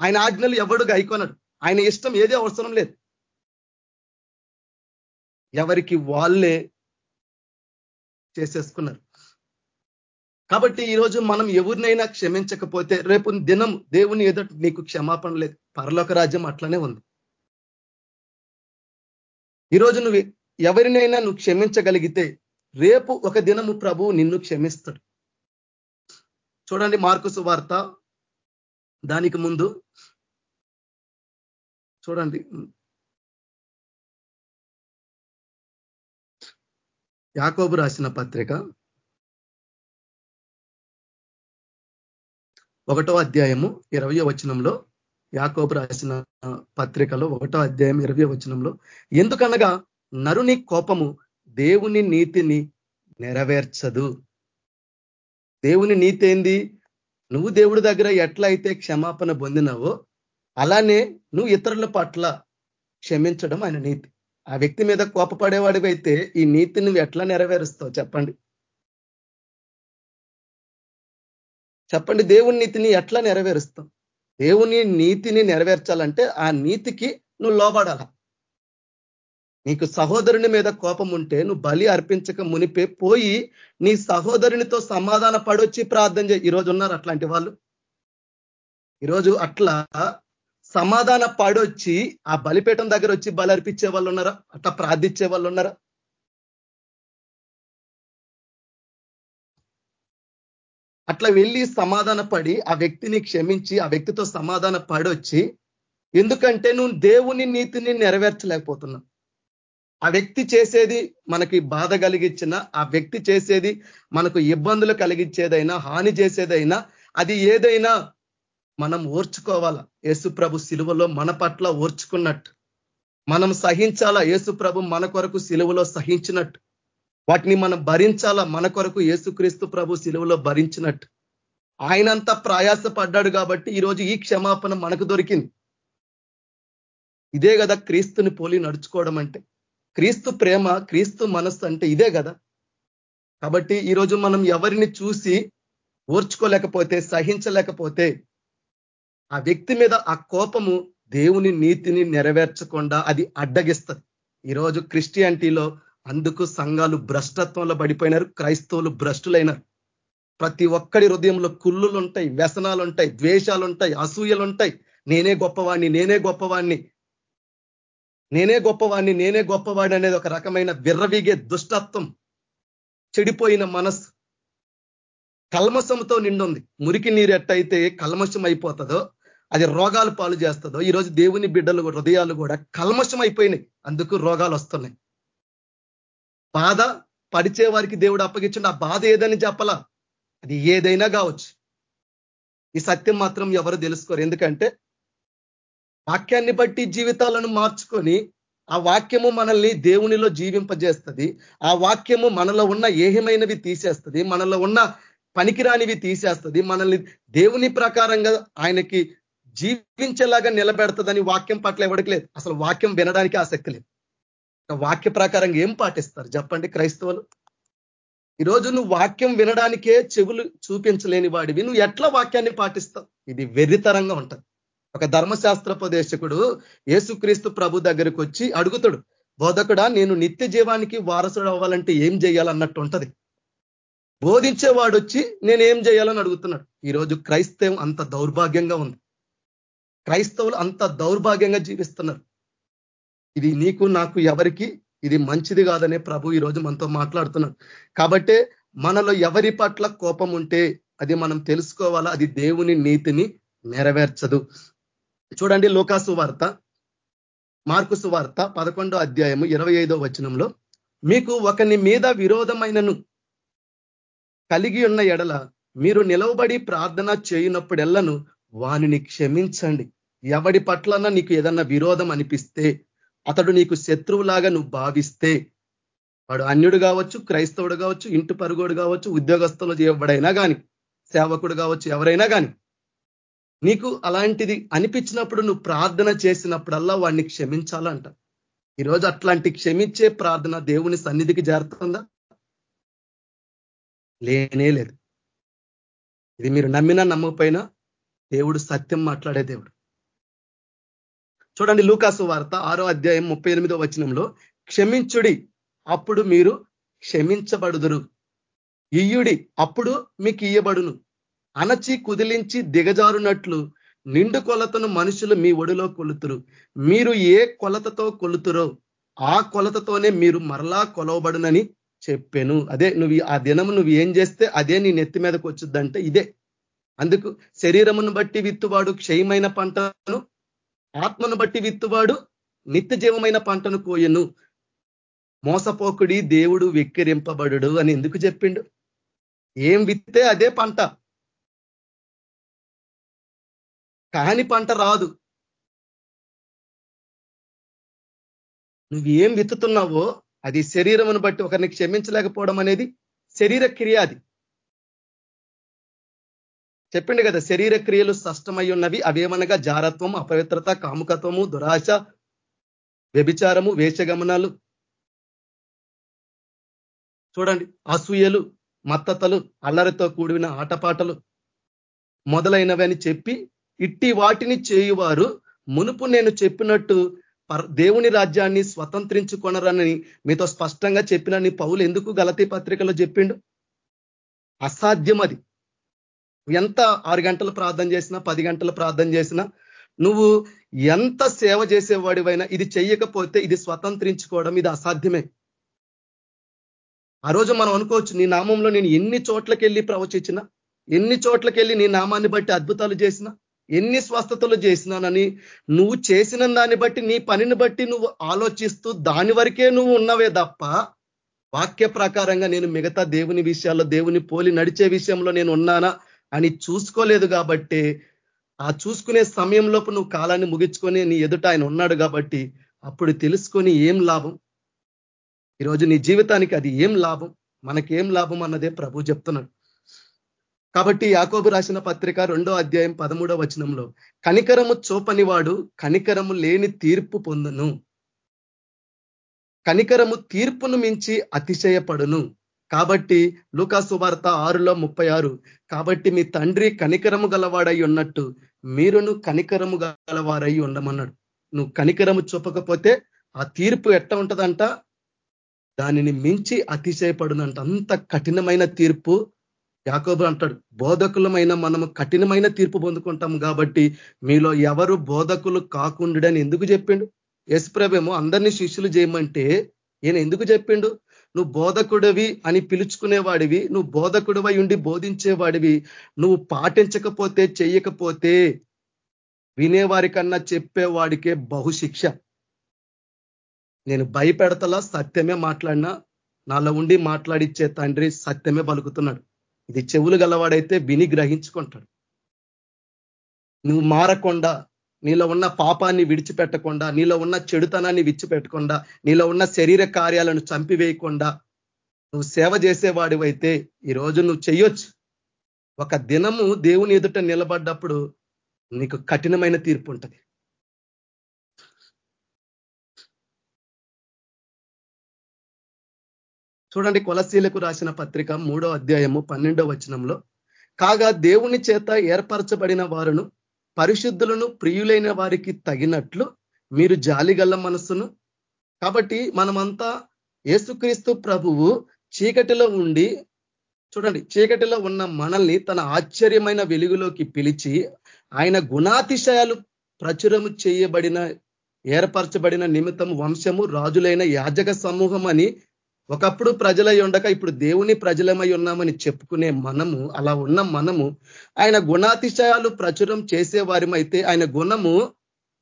ఆయన ఆజ్ఞలు ఎవడు గైకొనడు. ఆయన ఇష్టం ఏది అవసరం లేదు. ఎవరికి వాళ్ళే చేసేసుకున్నారు. కాబట్టి ఈరోజు మనం ఎవరినైనా క్షమించకపోతే రేపు దినం దేవుని ఎదుట నీకు క్షమాపణ లేదు. పరలోక రాజ్యం అట్లనే ఉంది. ఈరోజు నువ్వు ఎవరినైనా నువ్వు క్షమించగలిగితే రేపు ఒక దినము ప్రభువు నిన్ను క్షమిస్తాడు. చూడండి మార్కుసు వార్త. దానికి ముందు చూడండి. యాకోబు రాసిన పత్రిక. ఒకటో అధ్యాయము ఇరవయో వచనంలో యాకోబు రాసిన పత్రికలో ఒకటో అధ్యాయం ఇరవై వచనంలో ఎందుకనగా నరుని కోపము దేవుని నీతిని నెరవేర్చదు. దేవుని నీతి ఏంది? నువ్వు దేవుడి దగ్గర ఎట్లయితే క్షమాపణ పొందినావో అలానే నువ్వు ఇతరుల పట్ల క్షమించడం ఆయన నీతి. ఆ వ్యక్తి మీద కోపపడేవాడివైతే ఈ నీతిని నువ్వు ఎట్లా నెరవేరుస్తావు చెప్పండి. చెప్పండి దేవుని నీతిని ఎట్లా నెరవేరుస్తాం? దేవుని నీతిని నెరవేర్చాలంటే ఆ నీతికి నువ్వు లోబడాల. నీకు సహోదరుని మీద కోపం ఉంటే నువ్వు బలి అర్పించక మునిపే పోయి నీ సహోదరునితో సమాధాన పడొచ్చి ప్రార్థన చేయి. ఈరోజు ఉన్నారు అట్లాంటి వాళ్ళు? ఈరోజు అట్లా సమాధాన పడొచ్చి ఆ బలిపీఠం దగ్గర వచ్చి బలి అర్పించే వాళ్ళు ఉన్నారా? అట్లా ప్రార్థించే వాళ్ళు ఉన్నారా? అట్లా వెళ్ళి సమాధాన పడి ఆ వ్యక్తిని క్షమించి ఆ వ్యక్తితో సమాధాన పడొచ్చి ఎందుకంటే నువ్వు దేవుని నీతిని నెరవేర్చలేకపోతున్నావు. ఆ వ్యక్తి చేసేది మనకి బాధ కలిగించిన ఆ వ్యక్తి చేసేది మనకు ఇబ్బందులు కలిగించేదైనా హాని చేసేదైనా అది ఏదైనా మనం ఓర్చుకోవాలా? యేసుప్రభు సిలువలో మన పట్ల ఓర్చుకున్నట్టు. మనం సహించాలా? యేసుప్రభు మన కొరకు సిలువలో సహించినట్టు. వాటిని మనం భరించాలా? మన కొరకు యేసుక్రీస్తు ప్రభు సిలువలో భరించినట్టు. ఆయనంతా ప్రయాస పడ్డాడు కాబట్టి ఈరోజు ఈ క్షమాపణ మనకు దొరికింది. ఇదే కదా క్రీస్తుని పోలి నడుచుకోవడం అంటే. క్రీస్తు ప్రేమ క్రీస్తు మనస్సు అంటే ఇదే కదా. కాబట్టి ఈరోజు మనం ఎవరిని చూసి ఓర్చుకోలేకపోతే సహించలేకపోతే ఆ వ్యక్తి మీద ఆ కోపము దేవుని నీతిని నెరవేర్చకుండా అది అడ్డగిస్తుంది. ఈరోజు క్రిస్టియానిటీలో అందుకు సంఘాలు భ్రష్టత్వంలో పడిపోయినారు క్రైస్తవులు భ్రష్టులైనారు. ప్రతి ఒక్కడి హృదయంలో కుళ్ళులు ఉంటాయి వ్యసనాలు ఉంటాయి ద్వేషాలు ఉంటాయి అసూయలు ఉంటాయి నేనే గొప్పవాణ్ణి నేనే గొప్పవాణ్ణి. నేనే గొప్పవాణ్ణి నేనే గొప్పవాడిని అనేది ఒక రకమైన విర్రవీగే దుష్టత్వం. చెడిపోయిన మనస్సు. కల్మషంతో నిండుంది. మురికి నీరు ఎట్టయితే కల్మషం అయిపోతుందో అది రోగాలు పాలు చేస్తుందో ఈరోజు దేవుని బిడ్డలు హృదయాలు కూడా కల్మషం అయిపోయినాయి అందుకు రోగాలు వస్తున్నాయి బాధ పరిచే వారికి దేవుడు అప్పగించండి ఆ బాధ ఏదని చెప్పలా? అది ఏదైనా కావచ్చు. ఈ సత్యం మాత్రం ఎవరు తెలుసుకోరు. ఎందుకంటే వాక్యాన్ని బట్టి జీవితాలను మార్చుకొని ఆ వాక్యము మనల్ని దేవునిలో జీవింపజేస్తుంది. ఆ వాక్యము మనలో ఉన్న ఏహమైనవి తీసేస్తుంది. మనలో ఉన్న పనికిరానివి తీసేస్తుంది. మనల్ని దేవుని ప్రకారంగా ఆయనకి జీవించేలాగా నిలబెడుతుందని వాక్యం పట్ల ఎవరికి లేదు. అసలు వాక్యం వినడానికి ఆసక్తి లేదు. వాక్య ప్రకారంగా ఏం పాటిస్తారు? చెప్పండి క్రైస్తవులు. ఈరోజు నువ్వు వాక్యం వినడానికే చెవులు చూపించలేని వాడివి. నువ్వు ఎట్లా వాక్యాన్ని పాటిస్తావు? ఇది వెర్రితరంగా ఉంటుంది. ఒక ధర్మశాస్త్రోపదేశకుడు యేసుక్రీస్తు ప్రభు దగ్గరికి వచ్చి అడుగుతాడు బోధకుడా నేను నిత్య జీవానికి వారసుడు అవ్వాలంటే ఏం చేయాలన్నట్టు ఉంటది? బోధించేవాడు వచ్చి నేను ఏం చేయాలని అడుగుతున్నాడు? ఈరోజు క్రైస్తవం అంత దౌర్భాగ్యంగా ఉంది. క్రైస్తవులు అంత దౌర్భాగ్యంగా జీవిస్తున్నారు. ఇది నీకు నాకు ఎవరికి ఇది మంచిది కాదనే ప్రభు ఈరోజు మనతో మాట్లాడుతున్నాడు. కాబట్టే మనలో ఎవరి పట్ల కోపం ఉంటే అది మనం తెలుసుకోవాలా అది దేవుని నీతిని నెరవేర్చదు. చూడండి లోకాసు వార్త మార్కు సువార్త పదకొండో అధ్యాయము ఇరవై ఐదో వచనంలో మీకు ఒకని మీద విరోధమైనను కలిగి ఉన్న ఎడల మీరు నిలవబడి ప్రార్థన చేయనప్పుడెల్లను వానిని క్షమించండి. ఎవడి పట్లన నీకు ఏదన్నా విరోధం అనిపిస్తే అతడు నీకు శత్రువులాగా నువ్వు భావిస్తే వాడు అన్యుడు కావచ్చు క్రైస్తవుడు కావచ్చు ఇంటి పరుగోడు కావచ్చు ఉద్యోగస్తులు ఎవడైనా కానీ సేవకుడు కావచ్చు ఎవరైనా కానీ నీకు అలాంటిది అనిపించినప్పుడు నువ్వు ప్రార్థన చేసినప్పుడల్లా వాడిని క్షమించాలంట. ఈరోజు అట్లాంటి క్షమించే ప్రార్థన దేవుని సన్నిధికి చేరుతుందా? లేనే లేదు. ఇది మీరు నమ్మినా నమ్మకపోయినా దేవుడు సత్యం మాట్లాడే దేవుడు. చూడండి లూకాసు వార్త ఆరో అధ్యాయం ముప్పై ఎనిమిదో వచనంలో క్షమించుడి అప్పుడు మీరు క్షమించబడుదురు. ఇయ్యుడి అప్పుడు మీకు ఇయ్యబడును. అణచి కుదిలించి దిగజారునట్లు నిండు కొలతను మనుషులు మీ ఒడిలో కొలుతురు. మీరు ఏ కొలతతో కొలుతురో ఆ కొలతతోనే మీరు మరలా కొలవబడునని చెప్పాను. అదే నువ్వు ఆ దినము నువ్వు ఏం చేస్తే అదే నీ నెత్తి మీదకు వచ్చిందంటే ఇదే. అందుకు శరీరమును బట్టి విత్తువాడు క్షయమైన పంటను ఆత్మను బట్టి విత్తువాడు నిత్య జీవమైన పంటను కోయను. మోసపోకుడి దేవుడు వెక్కిరింపబడు అని ఎందుకు చెప్పిండు? ఏం విత్తే అదే పంట. కాని పంట రాదు. నువ్వు ఏం విత్తుతున్నావో అది శరీరమును బట్టి ఒకరిని క్షమించలేకపోవడం అనేది శరీర క్రియ అది. చెప్పిండు కదా శరీర క్రియలు స్పష్టమై ఉన్నవి అవేమనగా జారత్వం అపవిత్రత కాముకత్వము దురాశ వ్యభిచారము వేషగమనాలు. చూడండి అసూయలు మత్తతలు అల్లరితో కూడిన ఆటపాటలు మొదలైనవి అని చెప్పి ఇట్టి వాటిని చేయువారు మునుపు నేను చెప్పినట్టు దేవుని రాజ్యాన్ని స్వతంత్రించుకొనరని మీతో స్పష్టంగా చెప్పిన పౌలు ఎందుకు గలతీ పత్రికలో చెప్పిండు? అసాధ్యం అది ఎంత ఆరు గంటలు ప్రార్థన చేసినా పది గంటలు ప్రార్థన చేసినా నువ్వు ఎంత సేవ చేసేవాడివైనా ఇది చెయ్యకపోతే ఇది స్వతంత్రించుకోవడం ఇది అసాధ్యమే. ఆ రోజు మనం అనుకోవచ్చు నీ నామంలో నేను ఎన్ని చోట్లకెళ్ళి ప్రవచించిన ఎన్ని చోట్లకెళ్ళి నీ నామాన్ని బట్టి అద్భుతాలు చేసిన ఎన్ని స్వస్థతలు చేసినానని నువ్వు చేసిన దాన్ని బట్టి నీ పనిని బట్టి నువ్వు ఆలోచిస్తూ దాని వరకే నువ్వు ఉన్నవే తప్ప వాక్య ప్రకారంగా నేను మిగతా దేవుని విషయాల్లో దేవుని పోలి నడిచే విషయంలో నేను ఉన్నానా? అని చూసుకోలేదు కాబట్టి ఆ చూసుకునే సమయంలోపు నువ్వు కాలాన్ని ముగించుకొని నీ ఎదుట ఆయన ఉన్నాడు కాబట్టి అప్పుడు తెలుసుకొని ఏం లాభం? ఈరోజు నీ జీవితానికి అది ఏం లాభం? మనకేం లాభం అన్నదే ప్రభు చెప్తున్నాడు. కాబట్టి యాకోబు రాసిన పత్రిక రెండో అధ్యాయం పదమూడో వచనంలో కనికరము చూపనివాడు కనికరము లేని తీర్పు పొందును. కనికరము తీర్పును మించి అతిశయపడును. కాబట్టి లూకాసువార్త ఆరులో ముప్పై ఆరు. కాబట్టి మీ తండ్రి కనికరము గలవాడై ఉన్నట్టు మీరును కనికరము గలవారై ఉండమన్నాడు. నువ్వు కనికరము చూపకపోతే ఆ తీర్పు ఎట్ట ఉంటుందంట? దానిని మించి అతిశయపడునంట. అంత కఠినమైన తీర్పు యాకోబు అంటాడు. బోధకులమైన మనము కఠినమైన తీర్పు పొందుకుంటాం కాబట్టి మీలో ఎవరు బోధకులు కాకుండడని ఎందుకు చెప్పిండు? యశ్ప్రభేమో అందరినీ శిష్యులు చేయమంటే ఈయన ఎందుకు చెప్పిండు? నువ్వు బోధకుడివి అని పిలుచుకునేవాడివి నువ్వు బోధకుడివై ఉండి బోధించేవాడివి నువ్వు పాటించకపోతే చెయ్యకపోతే వినేవారి కన్నా చెప్పేవాడికే బహుశిక్ష. నేను భయపెడతలా సత్యమే మాట్లాడినా నాలో ఉండి మాట్లాడిచ్చే తండ్రి సత్యమే పలుకుతున్నాడు ఇది చెవులు గలవాడైతే విని గ్రహించుకుంటాడు. నువ్వు మారకుండా నీలో ఉన్న పాపాన్ని విడిచిపెట్టకుండా నీలో ఉన్న చెడుతనాన్ని విడిచిపెట్టకుండా నీలో ఉన్న శరీర కార్యాలను చంపివేయకుండా నువ్వు సేవ చేసేవాడివైతే ఈరోజు నువ్వు చెయ్యొచ్చు. ఒక దినము దేవుని ఎదుట నిలబడ్డప్పుడు నీకు కఠినమైన తీర్పు ఉంటుంది. చూడండి కొలశీలకు రాసిన పత్రిక మూడో అధ్యాయము పన్నెండో వచనంలో కాగా దేవుని చేత ఏర్పరచబడిన వారును పరిశుద్ధులను ప్రియులైన వారికి తగినట్లు మీరు జాలిగల్ల మనస్సును. కాబట్టి మనమంతా యేసుక్రీస్తు ప్రభువు చీకటిలో ఉండి చూడండి చీకటిలో ఉన్న మనల్ని తన ఆశ్చర్యమైన వెలుగులోకి పిలిచి ఆయన గుణాతిశయాలు ప్రచురము చేయబడిన ఏర్పరచబడిన నిమిత్తం వంశము రాజులైన యాజక సమూహం అని ఒకప్పుడు ప్రజలై ఉండక ఇప్పుడు దేవుని ప్రజలమై ఉన్నామని చెప్పుకునే మనము అలా ఉన్న మనము ఆయన గుణాతిశయాలు ప్రచురం చేసేవారిమైతే ఆయన గుణము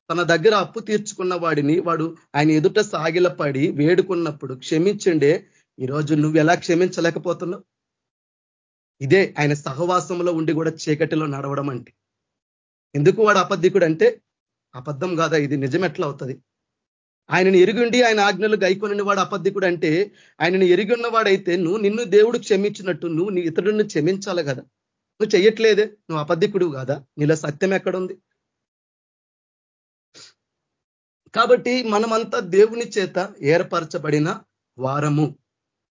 తన దగ్గర అప్పు తీర్చుకున్న వాడిని వాడు ఆయన ఎదుట సాగిలపడి వేడుకున్నప్పుడు క్షమించండే. ఈరోజు నువ్వు ఎలా క్షమించలేకపోతున్నావు? ఇదే ఆయన సహవాసంలో ఉండి కూడా చీకటిలో నడవడం అంటే. ఎందుకు వాడు అబద్ధికుడు అంటే అబద్ధం కాదా? ఇది నిజం ఎట్లా అవుతుంది? ఆయనను ఎరుగుండి ఆయన ఆజ్ఞలు గైకొని వాడు అబద్ధికుడు అంటే ఆయనను ఎరిగి ఉన్నవాడైతే నువ్వు నిన్ను దేవుడు క్షమించినట్టు నువ్వు నీ ఇతరుడిని క్షమించాలి కదా. నువ్వు చెయ్యట్లేదే నువ్వు అబద్ధికుడు కాదా? నీలో సత్యం ఎక్కడుంది? కాబట్టి మనమంతా దేవుని చేత ఏర్పరచబడిన వారము.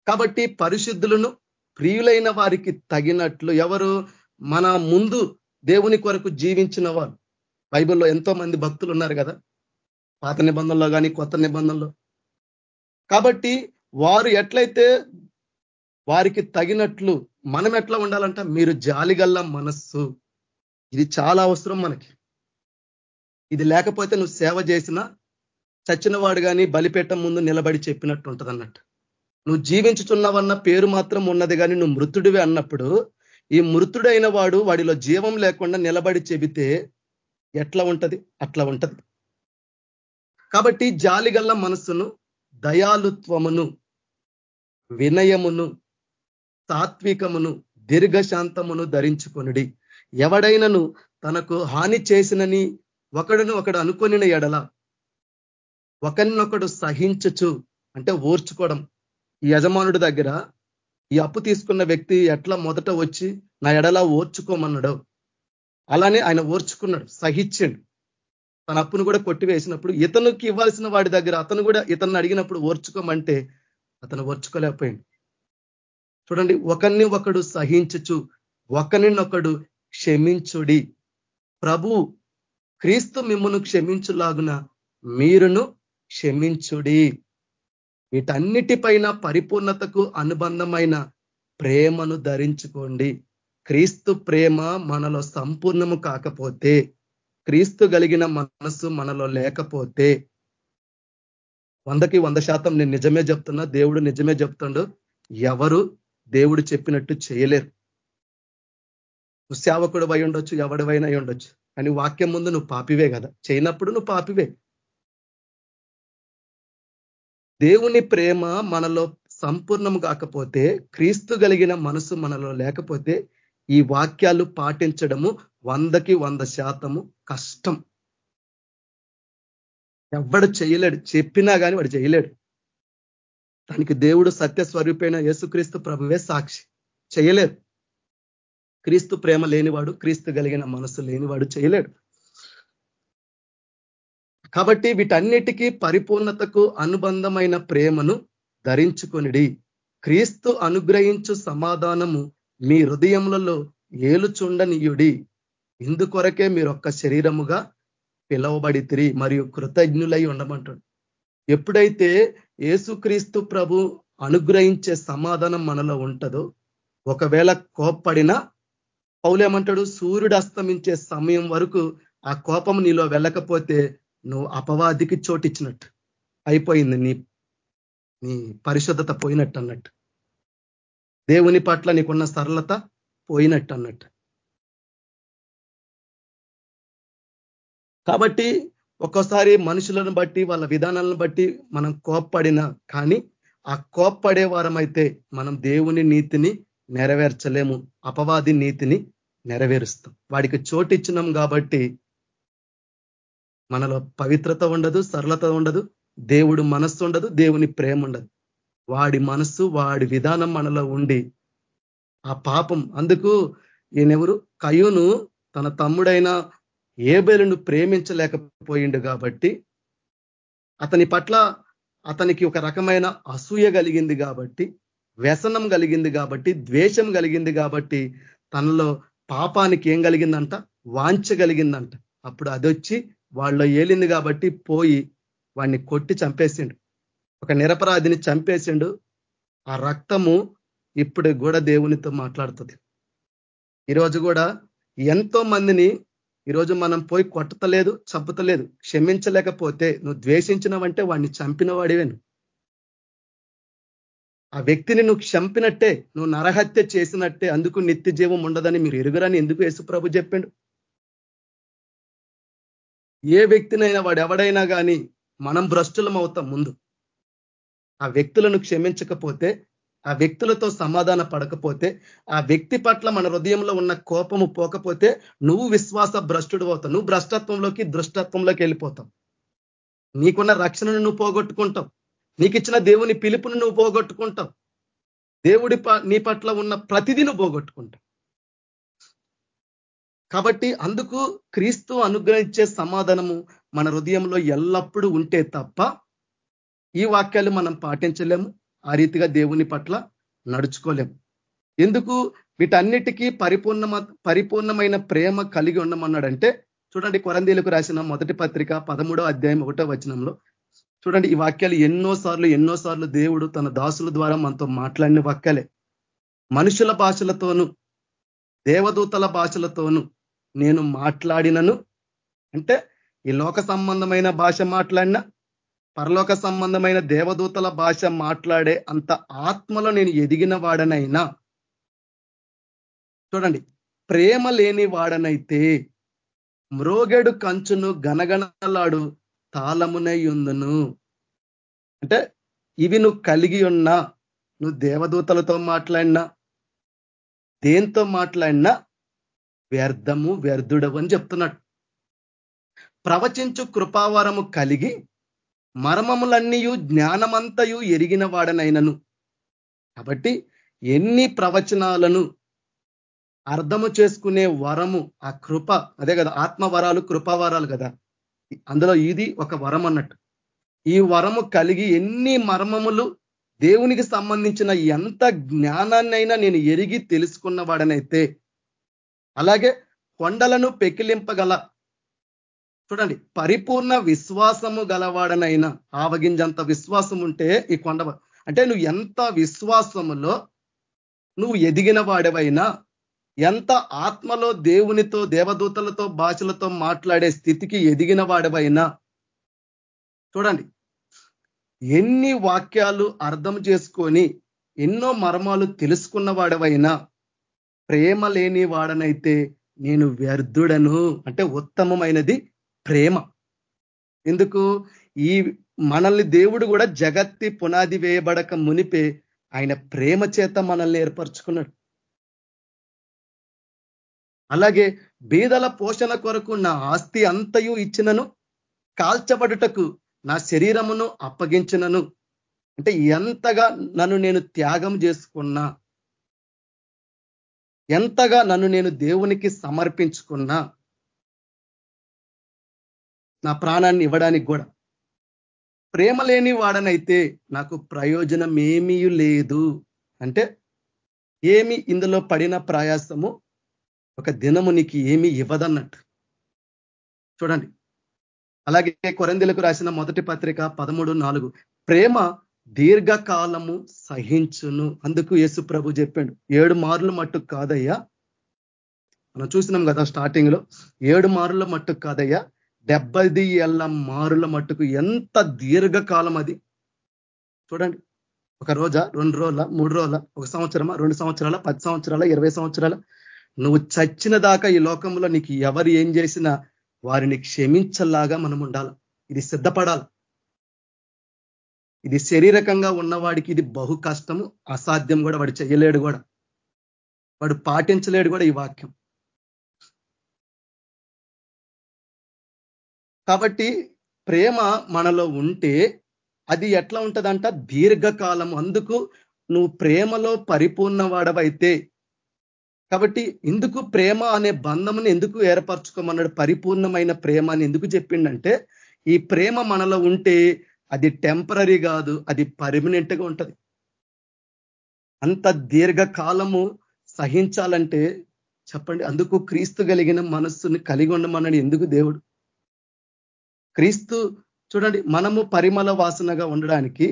కాబట్టి పరిశుద్ధులను ప్రియులైన వారికి తగినట్లు ఎవరు? మన ముందు దేవుని కొరకు జీవించిన వారు. బైబిల్లో ఎంతో మంది భక్తులు ఉన్నారు కదా. పాత నిబంధనలో కానీ కొత్త నిబంధనలో. కాబట్టి వారు ఎట్లయితే వారికి తగినట్లు మనం ఎట్లా ఉండాలంట? మీరు జాలిగల్ల మనస్సు. ఇది చాలా అవసరం మనకి. ఇది లేకపోతే నువ్వు సేవ చేసినా చచ్చినవాడు కానీ బలిపేటం ముందు నిలబడి చెప్పినట్టు ఉంటుంది అన్నట్టు నువ్వు జీవించుచున్నావన్న పేరు మాత్రం ఉన్నది కానీ నువ్వు మృతుడివి అన్నప్పుడు ఈ మృతుడైన వాడు వాడిలో జీవం లేకుండా నిలబడి చెబితే ఎట్లా ఉంటది? అట్లా ఉంటది. కాబట్టి జాలిగల్ల మనస్సును దయాలుత్వమును వినయమును సాత్వికమును దీర్ఘశాంతమును ధరించుకొనుడి. ఎవడైనను తనకు హాని చేసినని ఒకడును ఒకడు అనుకొనిన ఎడల ఒకరినొకడు సహించచ్చు అంటే ఓర్చుకోవడం. ఈ యజమానుడి దగ్గర ఈ అప్పు తీసుకున్న వ్యక్తి ఎట్లా మొదట వచ్చి నా ఎడలా ఓర్చుకోమన్నాడు అలానే ఆయన ఓర్చుకున్నాడు సహించండు తన అప్పును కూడా కొట్టివేసినప్పుడు ఇతనికి ఇవ్వాల్సిన వాడి దగ్గర అతను కూడా ఇతన్ని అడిగినప్పుడు ఓర్చుకోమంటే అతను ఓర్చుకోలేకపోయింది చూడండి ఒకరిని ఒకడు సహించచ్చు ఒకరినొకడు క్షమించుడి. ప్రభు క్రీస్తు మిమ్మను క్షమించులాగున మీరును క్షమించుడి. వీటన్నిటిపైన పరిపూర్ణతకు అనుబంధమైన ప్రేమను ధరించుకోండి. క్రీస్తు ప్రేమ మనలో సంపూర్ణము కాకపోతే క్రీస్తు కలిగిన మనసు మనలో లేకపోతే వందకి వంద శాతం నేను నిజమే చెప్తున్నా దేవుడు నిజమే చెప్తుండు. ఎవరు దేవుడు చెప్పినట్టు చేయలేరు. నువ్వు సేవకుడు అయి ఉండొచ్చు ఎవడివైనా ఉండొచ్చు. కానీ వాక్యం ముందు నువ్వు పాపివే కదా. చేయనప్పుడు నువ్వు పాపివే. దేవుని ప్రేమ మనలో సంపూర్ణం కాకపోతే క్రీస్తు కలిగిన మనసు మనలో లేకపోతే ఈ వాక్యాలు పాటించడము వందకి వంద శాతము కష్టం. ఎవడు చేయలేడు. చెప్పినా కానీ వాడు చేయలేడు. దానికి దేవుడు సత్య స్వరూపైన యేసుక్రీస్తు ప్రభువే సాక్షి. చేయలేరు క్రీస్తు ప్రేమ లేనివాడు క్రీస్తు కలిగిన మనసు లేనివాడు చేయలేడు. కాబట్టి వీటన్నిటికీ పరిపూర్ణతకు అనుబంధమైన ప్రేమను ధరించుకొనిడి. క్రీస్తు అనుగ్రహించు సమాధానము మీ హృదయములలో ఏలుచుండనీయుడి. ఇందుకొరకే మీరు ఒక్క శరీరముగా పిలవబడితిరి మరియు కృతజ్ఞులై ఉండమంటాడు ఎప్పుడైతే ఏసుక్రీస్తు ప్రభు అనుగ్రహించే సమాధానం మనలో ఉంటుందో ఒకవేళ కోప్పడినా పౌలేమంటాడు సూర్యుడు అస్తమించే సమయం వరకు ఆ కోపం నీలో వెళ్ళకపోతే నువ్వు అపవాదికి చోటిచ్చినట్టు అయిపోయింది నీ నీ పరిశుద్ధత పోయినట్టు అన్నట్టు దేవుని పట్ల నీకున్న సరళత పోయినట్టు అన్నట్టు కాబట్టి ఒక్కోసారి మనుషులను బట్టి వాళ్ళ విధానాలను బట్టి మనం కోప్పడినా కానీ ఆ కోప్పడే వారమైతే మనం దేవుని నీతిని నెరవేర్చలేము అపవాది నీతిని నెరవేరుస్తాం. వాడికి చోటు ఇచ్చినాం కాబట్టి మనలో పవిత్రత ఉండదు సరళత ఉండదు దేవుడు మనస్సు ఉండదు దేవుని ప్రేమ ఉండదు. వాడి మనస్సు వాడి విధానం మనలో ఉండి ఆ పాపం అందుకు ఈయనెవరు? కయును తన తమ్ముడైన ఏబేలును ప్రేమించలేకపోయిండు కాబట్టి అతని పట్ల అతనికి ఒక రకమైన అసూయ కలిగింది కాబట్టి వ్యసనం కలిగింది కాబట్టి ద్వేషం కలిగింది కాబట్టి తనలో పాపానికి ఏం కలిగిందంట? వాంచ కలిగిందంట. అప్పుడు అదొచ్చి వాళ్ళు ఏలింది కాబట్టి పోయి వాడిని కొట్టి చంపేసిండు. ఒక నిరపరాధిని చంపేసిండు. ఆ రక్తము ఇప్పుడు కూడా దేవునితో మాట్లాడుతుంది. ఈరోజు కూడా ఎంతో మందిని ఈరోజు మనం పోయి కొట్టతలేదు చంపుతలేదు క్షమించలేకపోతే నువ్వు ద్వేషించినవంటే వాడిని చంపిన వాడివేను ఆ వ్యక్తిని నువ్వు చంపినట్టే నువ్వు నరహత్య చేసినట్టే అందుకు నిత్య జీవం ఉండదని మీరు ఎరుగురని ఎందుకు యేసుప్రభు చెప్పాడు? ఏ వ్యక్తినైనా వాడు ఎవడైనా కానీ మనం భ్రష్టులం అవుతాం ముందు. ఆ వ్యక్తులను క్షమించకపోతే ఆ వ్యక్తులతో సమాధాన పడకపోతే ఆ వ్యక్తి పట్ల మన హృదయంలో ఉన్న కోపము పోకపోతే నువ్వు విశ్వాస భ్రష్టుడు అవుతావు. నువ్వు భ్రష్టత్వంలోకి దృష్టత్వంలోకి వెళ్ళిపోతావు. నీకున్న రక్షణను నువ్వు పోగొట్టుకుంటావు. నీకు ఇచ్చిన దేవుని పిలుపును నువ్వు పోగొట్టుకుంటావు. దేవుడి నీ పట్ల ఉన్న ప్రతిదీ నువ్వు పోగొట్టుకుంటావు. కాబట్టి అందుకు క్రీస్తు అనుగ్రహించే సమాధానము మన హృదయంలో ఎల్లప్పుడూ ఉంటే తప్ప ఈ వాక్యాలు మనం పాటించలేము. ఆ రీతిగా దేవుని పట్ల నడుచుకోలేము ఎందుకు? వీటన్నిటికీ పరిపూర్ణ పరిపూర్ణమైన ప్రేమ కలిగి ఉండమన్నాడంటే చూడండి కొరందీలకు రాసిన మొదటి పత్రిక పదమూడో అధ్యాయం ఒకటో వచనంలో చూడండి ఈ వాక్యాలు ఎన్నో సార్లు ఎన్నో సార్లు దేవుడు తన దాసుల ద్వారా మనతో మాట్లాడిన వాక్యాలే. మనుషుల భాషలతోనూ దేవదూతల భాషలతోనూ నేను మాట్లాడినను. అంటే ఈ లోక సంబంధమైన భాష మాట్లాడినా పరలోక సంబంధమైన దేవదూతల భాష మాట్లాడే అంత ఆత్మలో నేను ఎదిగిన వాడనైనా చూడండి ప్రేమ లేని వాడనైతే మ్రోగెడు కంచును గనగనలాడు తాళమునై ఉందును అంటే ఇవి నువ్వు కలిగి ఉన్నా నువ్వు దేవదూతలతో మాట్లాడినా దేంతో మాట్లాడినా వ్యర్థము వ్యర్థుడవు అని చెప్తున్నాడు. ప్రవచించు కృపావరము కలిగి మర్మములన్నీయు జ్ఞానమంతయు ఎరిగిన వాడనైనను కాబట్టి ఎన్ని ప్రవచనాలను అర్థము చేసుకునే వరము ఆ కృప అదే కదా ఆత్మవరాలు కృపావరాలు కదా. అందులో ఇది ఒక వరం అన్నట్టు. ఈ వరము కలిగి ఎన్ని మర్మములు దేవునికి సంబంధించిన ఎంత జ్ఞానాన్నైనా నేను ఎరిగి తెలుసుకున్న వాడనైతే అలాగే కొండలను పెకిలింపగల చూడండి పరిపూర్ణ విశ్వాసము గలవాడనైనా ఆవగింజంత విశ్వాసం ఉంటే ఈ కొండ అంటే నువ్వు ఎంత విశ్వాసములో నువ్వు ఎదిగిన వాడవైనా ఎంత ఆత్మలో దేవునితో దేవదూతలతో భాషలతో మాట్లాడే స్థితికి ఎదిగిన వాడవైనా చూడండి ఎన్ని వాక్యాలు అర్థం చేసుకొని ఎన్నో మర్మాలు తెలుసుకున్న వాడవైనా ప్రేమ లేని వాడనైతే నేను వ్యర్థుడను అంటే ఉత్తమమైనది ప్రేమ. ఎందుకు? ఈ మనల్ని దేవుడు కూడా జగత్తి పునాది వేయబడక మునిపే ఆయన ప్రేమ చేత మనల్ని ఏర్పరచుకున్నాడు. అలాగే బీదల పోషణ కొరకు నా ఆస్తి అంతయు ఇచ్చినను కాల్చబడుటకు నా శరీరమును అప్పగించినను. అంటే ఎంతగా నన్ను నేను త్యాగం చేసుకున్నా ఎంతగా నన్ను నేను దేవునికి సమర్పించుకున్నా నా ప్రాణాన్ని ఇవ్వడానికి కూడా. ప్రేమ లేని వాడనైతే నాకు ప్రయోజనం ఏమీ లేదు. అంటే ఏమి ఇందులో పడిన ప్రయాసము? ఒక దినము నీకు ఏమీ ఇవ్వదన్నట్టు. చూడండి. అలాగే కొరందెలకు రాసిన మొదటి పత్రిక పదమూడు నాలుగు. ప్రేమ దీర్ఘకాలము సహించును. అందుకు యేసు ప్రభు చెప్పాడు ఏడు మార్లు మట్టుకు కాదయ్యా. మనం చూసినాం కదా స్టార్టింగ్లో ఏడు మారుల మట్టుకు కాదయ్యా. డెబ్బది ఏళ్ళ మారుల మట్టుకు ఎంత దీర్ఘకాలం అది. చూడండి ఒక రోజా రెండు రోజుల మూడు రోజుల ఒక సంవత్సరమా రెండు సంవత్సరాల పది సంవత్సరాల ఇరవై సంవత్సరాల? నువ్వు చచ్చిన దాకా ఈ లోకంలో నీకు ఎవరు ఏం చేసినా వారిని క్షమించలాగా మనం ఉండాలి. ఇది సిద్ధపడాలి. ఇది శరీరకంగా ఉన్నవాడికి ఇది బహు కష్టము అసాధ్యం కూడా వాడు చేయలేడు కూడా. వాడు పాటించలేడు కూడా ఈ వాక్యం. కాబట్టి ప్రేమ మనలో ఉంటే అది ఎట్లా ఉంటుందంట? దీర్ఘకాలం అందుకు నువ్వు ప్రేమలో పరిపూర్ణ వాడవైతే కాబట్టి ఎందుకు ప్రేమ అనే బంధముని ఎందుకు ఏర్పరచుకోమన్నాడు? పరిపూర్ణమైన ప్రేమ అని ఎందుకు చెప్పిండంటే ఈ ప్రేమ మనలో ఉంటే అది టెంపరీ కాదు అది పర్మనెంట్గా ఉంటది. అంత దీర్ఘకాలము సహించాలంటే చెప్పండి అందుకు క్రీస్తు కలిగిన మనస్సుని కలిగి ఉండమన్నాడు ఎందుకు దేవుడు? క్రీస్తు చూడండి మనము పరిమళ వాసనగా ఉండడానికి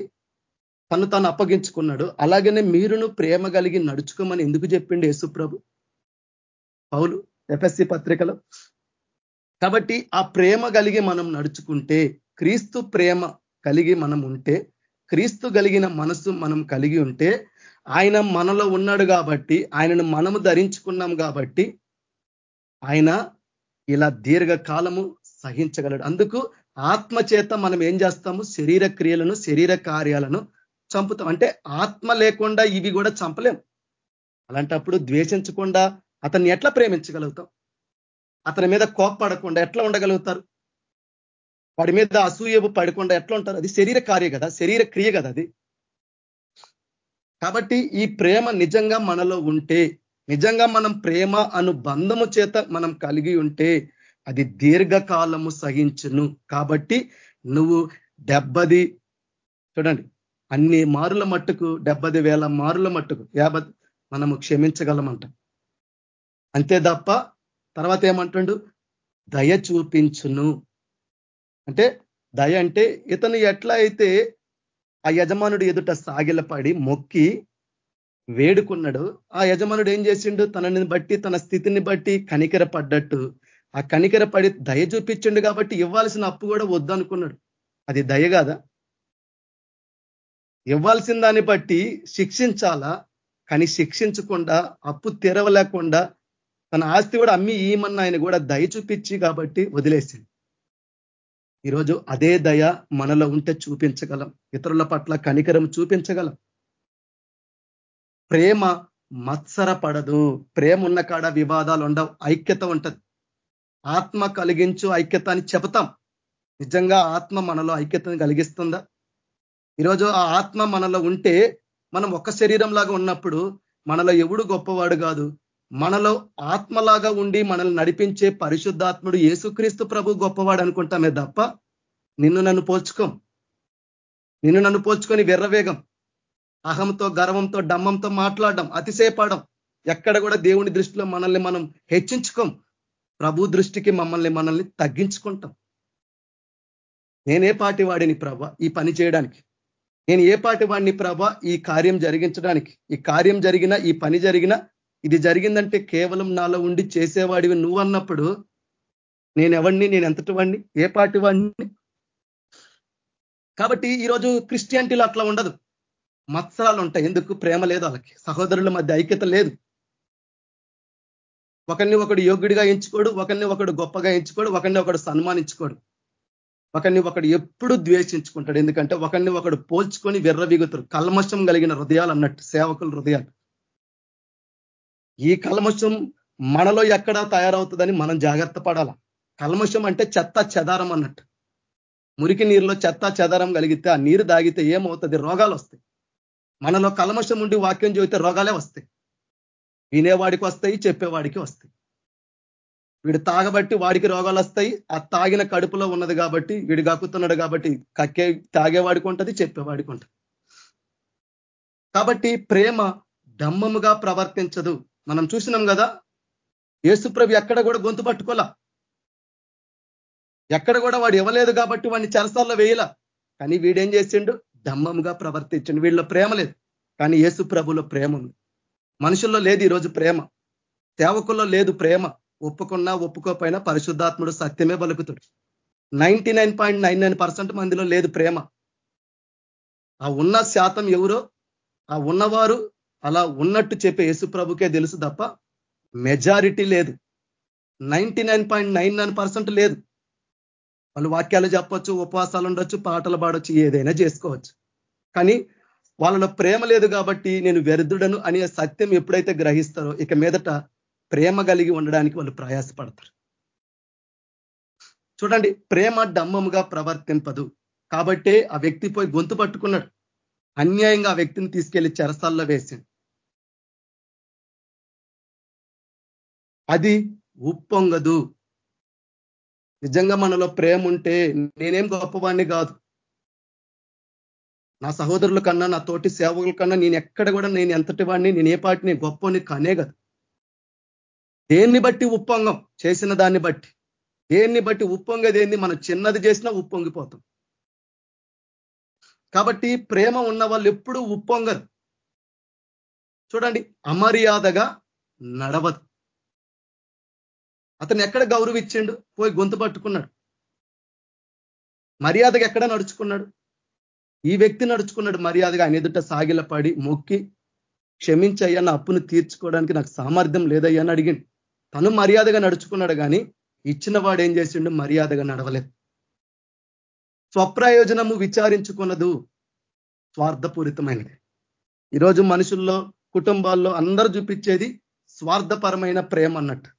తను తను అప్పగించుకున్నాడు. అలాగనే మీరును ప్రేమ కలిగి నడుచుకోమని ఎందుకు చెప్పిండు యేసుప్రభు పౌలు ఎఫ్ఎస్సి పత్రికలో. కాబట్టి ఆ ప్రేమ కలిగి మనం నడుచుకుంటే క్రీస్తు ప్రేమ కలిగి మనం ఉంటే క్రీస్తు కలిగిన మనసు మనం కలిగి ఉంటే ఆయన మనలో ఉన్నాడు కాబట్టి ఆయనను మనము ధరించుకున్నాం కాబట్టి ఆయన ఇలా దీర్ఘకాలము సహించగలడు. అందుకు ఆత్మ చేత మనం ఏం చేస్తాము? శరీర క్రియలను శరీర కార్యాలను చంపుతాం. అంటే ఆత్మ లేకుండా ఇవి కూడా చంపలేం. అలాంటప్పుడు ద్వేషించకుండా అతన్ని ఎట్లా ప్రేమించగలుగుతాం? అతని మీద కోప్పడకుండా ఎట్లా ఉండగలుగుతారు? వాడి మీద అసూయపు పడకుండా ఎట్లా ఉంటారు? అది శరీర కార్య కదా శరీర క్రియ కదా అది. కాబట్టి ఈ ప్రేమ నిజంగా మనలో ఉంటే నిజంగా మనం ప్రేమ అను బంధము చేత మనం కలిగి ఉంటే అది దీర్ఘకాలము సహించును. కాబట్టి నువ్వు డెబ్బది చూడండి అన్ని మారుల మట్టుకు డెబ్బది వేల మారుల మట్టుకు యాభై మనము క్షమించగలమంట. అంతే తప్ప తర్వాత ఏమంటుండు? దయ చూపించును. అంటే దయ అంటే ఇతను ఎట్లా అయితే ఆ యజమానుడు ఎదుట సాగిలపడి మొక్కి వేడుకున్నాడు ఆ యజమానుడు ఏం చేసిండు? తనని బట్టి తన స్థితిని బట్టి కనికర పడ్డట్టు ఆ కనికర పడి దయ చూపించిండు కాబట్టి ఇవ్వాల్సిన అప్పు కూడా వద్దనుకున్నాడు. అది దయ కాదా? ఇవ్వాల్సిన దాన్ని బట్టి శిక్షించాలా? కానీ శిక్షించకుండా అప్పు తెరవలేకుండా తన ఆస్తి కూడా అమ్మి ఈమన్న ఆయన కూడా దయ చూపించి కాబట్టి వదిలేసింది. ఈరోజు అదే దయ మనలో ఉంటే చూపించగలం. ఇతరుల పట్ల కనికరం చూపించగలం. ప్రేమ మత్సర పడదు. ప్రేమ ఉన్న కాడ వివాదాలు ఉండవు ఐక్యత ఉంటది. ఆత్మ కలిగించు ఐక్యత అని చెబుతాం. నిజంగా ఆత్మ మనలో ఐక్యతను కలిగిస్తుందా? ఈరోజు ఆ ఆత్మ మనలో ఉంటే మనం ఒక శరీరం లాగా ఉన్నప్పుడు మనలో ఎవడు గొప్పవాడు కాదు. మనలో ఆత్మలాగా ఉండి మనల్ని నడిపించే పరిశుద్ధాత్ముడు యేసుక్రీస్తు ప్రభు గొప్పవాడు అనుకుంటామే తప్ప నిన్ను నన్ను పోల్చుకోం. నిన్ను నన్ను పోల్చుకొని వెర్రవేగం అహంతో గర్వంతో డమ్మంతో మాట్లాడడం అతిసేపడం ఎక్కడ కూడా దేవుని దృష్టిలో మనల్ని మనం హెచ్చించుకోం. ప్రభు దృష్టికి మమ్మల్ని మనల్ని తగ్గించుకుంటాం. నేనే పాటి వాడిని ప్రభ? ఈ పని చేయడానికి. నేను ఏ పాటి వాడిని ప్రభ? ఈ కార్యం జరిగించడానికి. ఈ కార్యం జరిగిన ఈ పని జరిగిన ఇది జరిగిందంటే కేవలం నాలో ఉండి చేసేవాడివి నువ్వు అన్నప్పుడు నేను ఎవడిని నేను ఎంతటి వాడిని ఏ పాటి వాడిని కాబట్టి ఈరోజు క్రిస్టియానిటీలో అట్లా ఉండదు. మత్సరాలు ఉంటాయి. ఎందుకు? ప్రేమ లేదు వాళ్ళకి. సహోదరుల మధ్య ఐక్యత లేదు. ఒకరిని ఒకడు యోగ్యుడిగా ఎంచుకోడు ఒకరిని ఒకడు గొప్పగా ఎంచుకోడు ఒకరిని ఒకడు సన్మానించుకోడు. ఒకరిని ఒకడు ఎప్పుడు ద్వేషించుకుంటాడు. ఎందుకంటే ఒకరిని ఒకడు పోల్చుకొని విర్రవిగుతారు. కల్మషం కలిగిన హృదయాలు అన్నట్టు సేవకుల హృదయాలు. ఈ కల్మషం మనలో ఎక్కడ తయారవుతుందని మనం జాగ్రత్త పడాల? కల్మషం అంటే చెత్త చెదారం అన్నట్టు. మురికి నీరులో చెత్త చెదారం కలిగితే ఆ నీరు తాగితే ఏమవుతుంది? రోగాలు వస్తాయి. మనలో కల్మషం ఉండి వాక్యం చూపితే రోగాలే వస్తాయి. వినేవాడికి వస్తాయి చెప్పేవాడికి వస్తాయి వీడు తాగబట్టి వాడికి రోగాలు వస్తాయి ఆ తాగిన కడుపులో ఉన్నది కాబట్టి వీడు గక్కుతున్నాడు కాబట్టి కక్కే తాగేవాడికి ఉంటుంది చెప్పేవాడికి ఉంటుంది కాబట్టి ప్రేమ దమ్మముగా ప్రవర్తించదు. మనం చూసినాం కదా యేసుప్రభు ఎక్కడ కూడా గొంతు పట్టుకోలా. ఎక్కడ కూడా వాడు ఇవ్వలేదు కాబట్టి వాడిని చెరసాల్లో వేయలా. కానీ వీడేం చేసిండు? డమ్మముగా ప్రవర్తించండు. వీళ్ళ ప్రేమ లేదు. కానీ యేసు ప్రభులో ప్రేమ ఉంది. మనుషుల్లో లేదు ఈరోజు ప్రేమ. సేవకుల్లో లేదు ప్రేమ. ఒప్పుకున్నా ఒప్పుకోపోయినా పరిశుద్ధాత్ముడు సత్యమే పలుకుతాడు నైంటీ మందిలో లేదు ప్రేమ. ఆ ఉన్న శాతం ఎవరో ఆ ఉన్నవారు అలా ఉన్నట్టు చెప్పే యేసు ప్రభుకే తెలుసు తప్ప మెజారిటీ లేదు. నైంటీ లేదు. వాళ్ళు వాక్యాలు చెప్పొచ్చు ఉపవాసాలు ఉండొచ్చు పాటలు పాడొచ్చు ఏదైనా చేసుకోవచ్చు. కానీ వాళ్ళలో ప్రేమ లేదు కాబట్టి నేను వ్యర్థుడను అనే సత్యం ఎప్పుడైతే గ్రహిస్తారో ఇక మీదట ప్రేమ కలిగి ఉండడానికి వాళ్ళు ప్రయాసపడతారు. చూడండి ప్రేమ డమ్మముగా ప్రవర్తింపదు. కాబట్టే ఆ వ్యక్తి పోయి గొంతు పట్టుకున్నాడు. అన్యాయంగా ఆ వ్యక్తిని తీసుకెళ్ళి చెరసాల్లో వేసింది అది ఉప్పొంగదు. నిజంగా మనలో ప్రేమ ఉంటే నేనేం గొప్పవాణ్ణి కాదు. నా సహోదరుల కన్నా నా తోటి సేవకుల కన్నా నేను ఎక్కడ కూడా నేను ఎంతటి వాడిని నేను ఏ పాటిని గొప్పని కానే కదా. దేన్ని బట్టి ఉప్పొంగం? చేసిన దాన్ని బట్టి. దేన్ని బట్టి ఉప్పొంగదేంది మనం చిన్నది చేసినా ఉప్పొంగిపోతాం. కాబట్టి ప్రేమ ఉన్న వాళ్ళు ఎప్పుడూ ఉప్పొంగరు. చూడండి అమర్యాదగా నడవదు. అతను ఎక్కడ గౌరవిచ్చిండు? పోయి గొంతు పట్టుకున్నాడు. మర్యాదగా ఎక్కడ నడుచుకున్నాడు? ఈ వ్యక్తి నడుచుకున్నాడు మర్యాదగా ఆయన ఎదుట సాగిలపడి మొక్కి క్షమించయ్యా నా అప్పును తీర్చుకోవడానికి నాకు సామర్థ్యం లేదయ్యా అని అడిగిండు. తను మర్యాదగా నడుచుకున్నాడు కానీ ఇచ్చిన వాడు ఏం చేసిండు? మర్యాదగా నడవలేదు. స్వప్రయోజనము విచారించుకున్నదు స్వార్థపూరితమైనది. ఈరోజు మనుషుల్లో కుటుంబాల్లో అందరూ చూపించేది స్వార్థపరమైన ప్రేమ అన్నట్టు.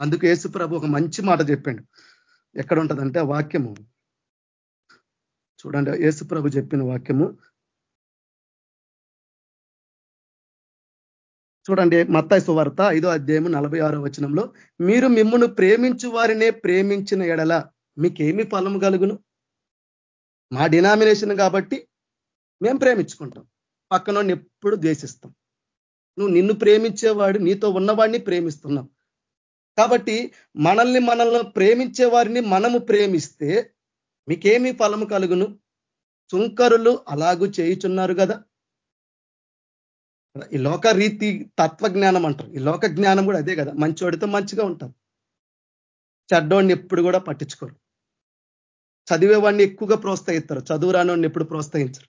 అందుకు యేసు ప్రభు ఒక మంచి మాట చెప్పాడు. ఎక్కడ ఉంటుందంటే వాక్యము. చూడండి యేసు ప్రభు చెప్పిన వాక్యము. చూడండి మత్తాయి సువార్త ఐదో అధ్యాయము నలభై ఆరో వచనంలో మీరు మిమ్మల్ని ప్రేమించు వారినే ప్రేమించిన ఎడల మీకేమి ఫలం కలుగును? మా డినామినేషన్ కాబట్టి మేము ప్రేమించుకుంటాం. పక్కనోడిని ఎప్పుడు ద్వేషిస్తాం. నువ్వు నిన్ను ప్రేమించేవాడు నీతో ఉన్నవాడిని ప్రేమిస్తున్నావు కాబట్టి మనల్ని మనల్ని ప్రేమించే వారిని మనము ప్రేమిస్తే మీకేమి ఫలము కలుగును? సుంకరులు అలాగూ చేయుచున్నారు కదా ఈ లోక రీతి తత్వజ్ఞానం అంటారు. ఈ లోక జ్ఞానం కూడా అదే కదా మంచోడితో మంచిగా ఉంటారు. చెడ్డోడిని ఎప్పుడు కూడా పట్టించుకోరు. చదివేవాడిని ఎక్కువగా ప్రోత్సహిస్తారు. చదువు రానివాడిని ఎప్పుడు ప్రోత్సహించరు.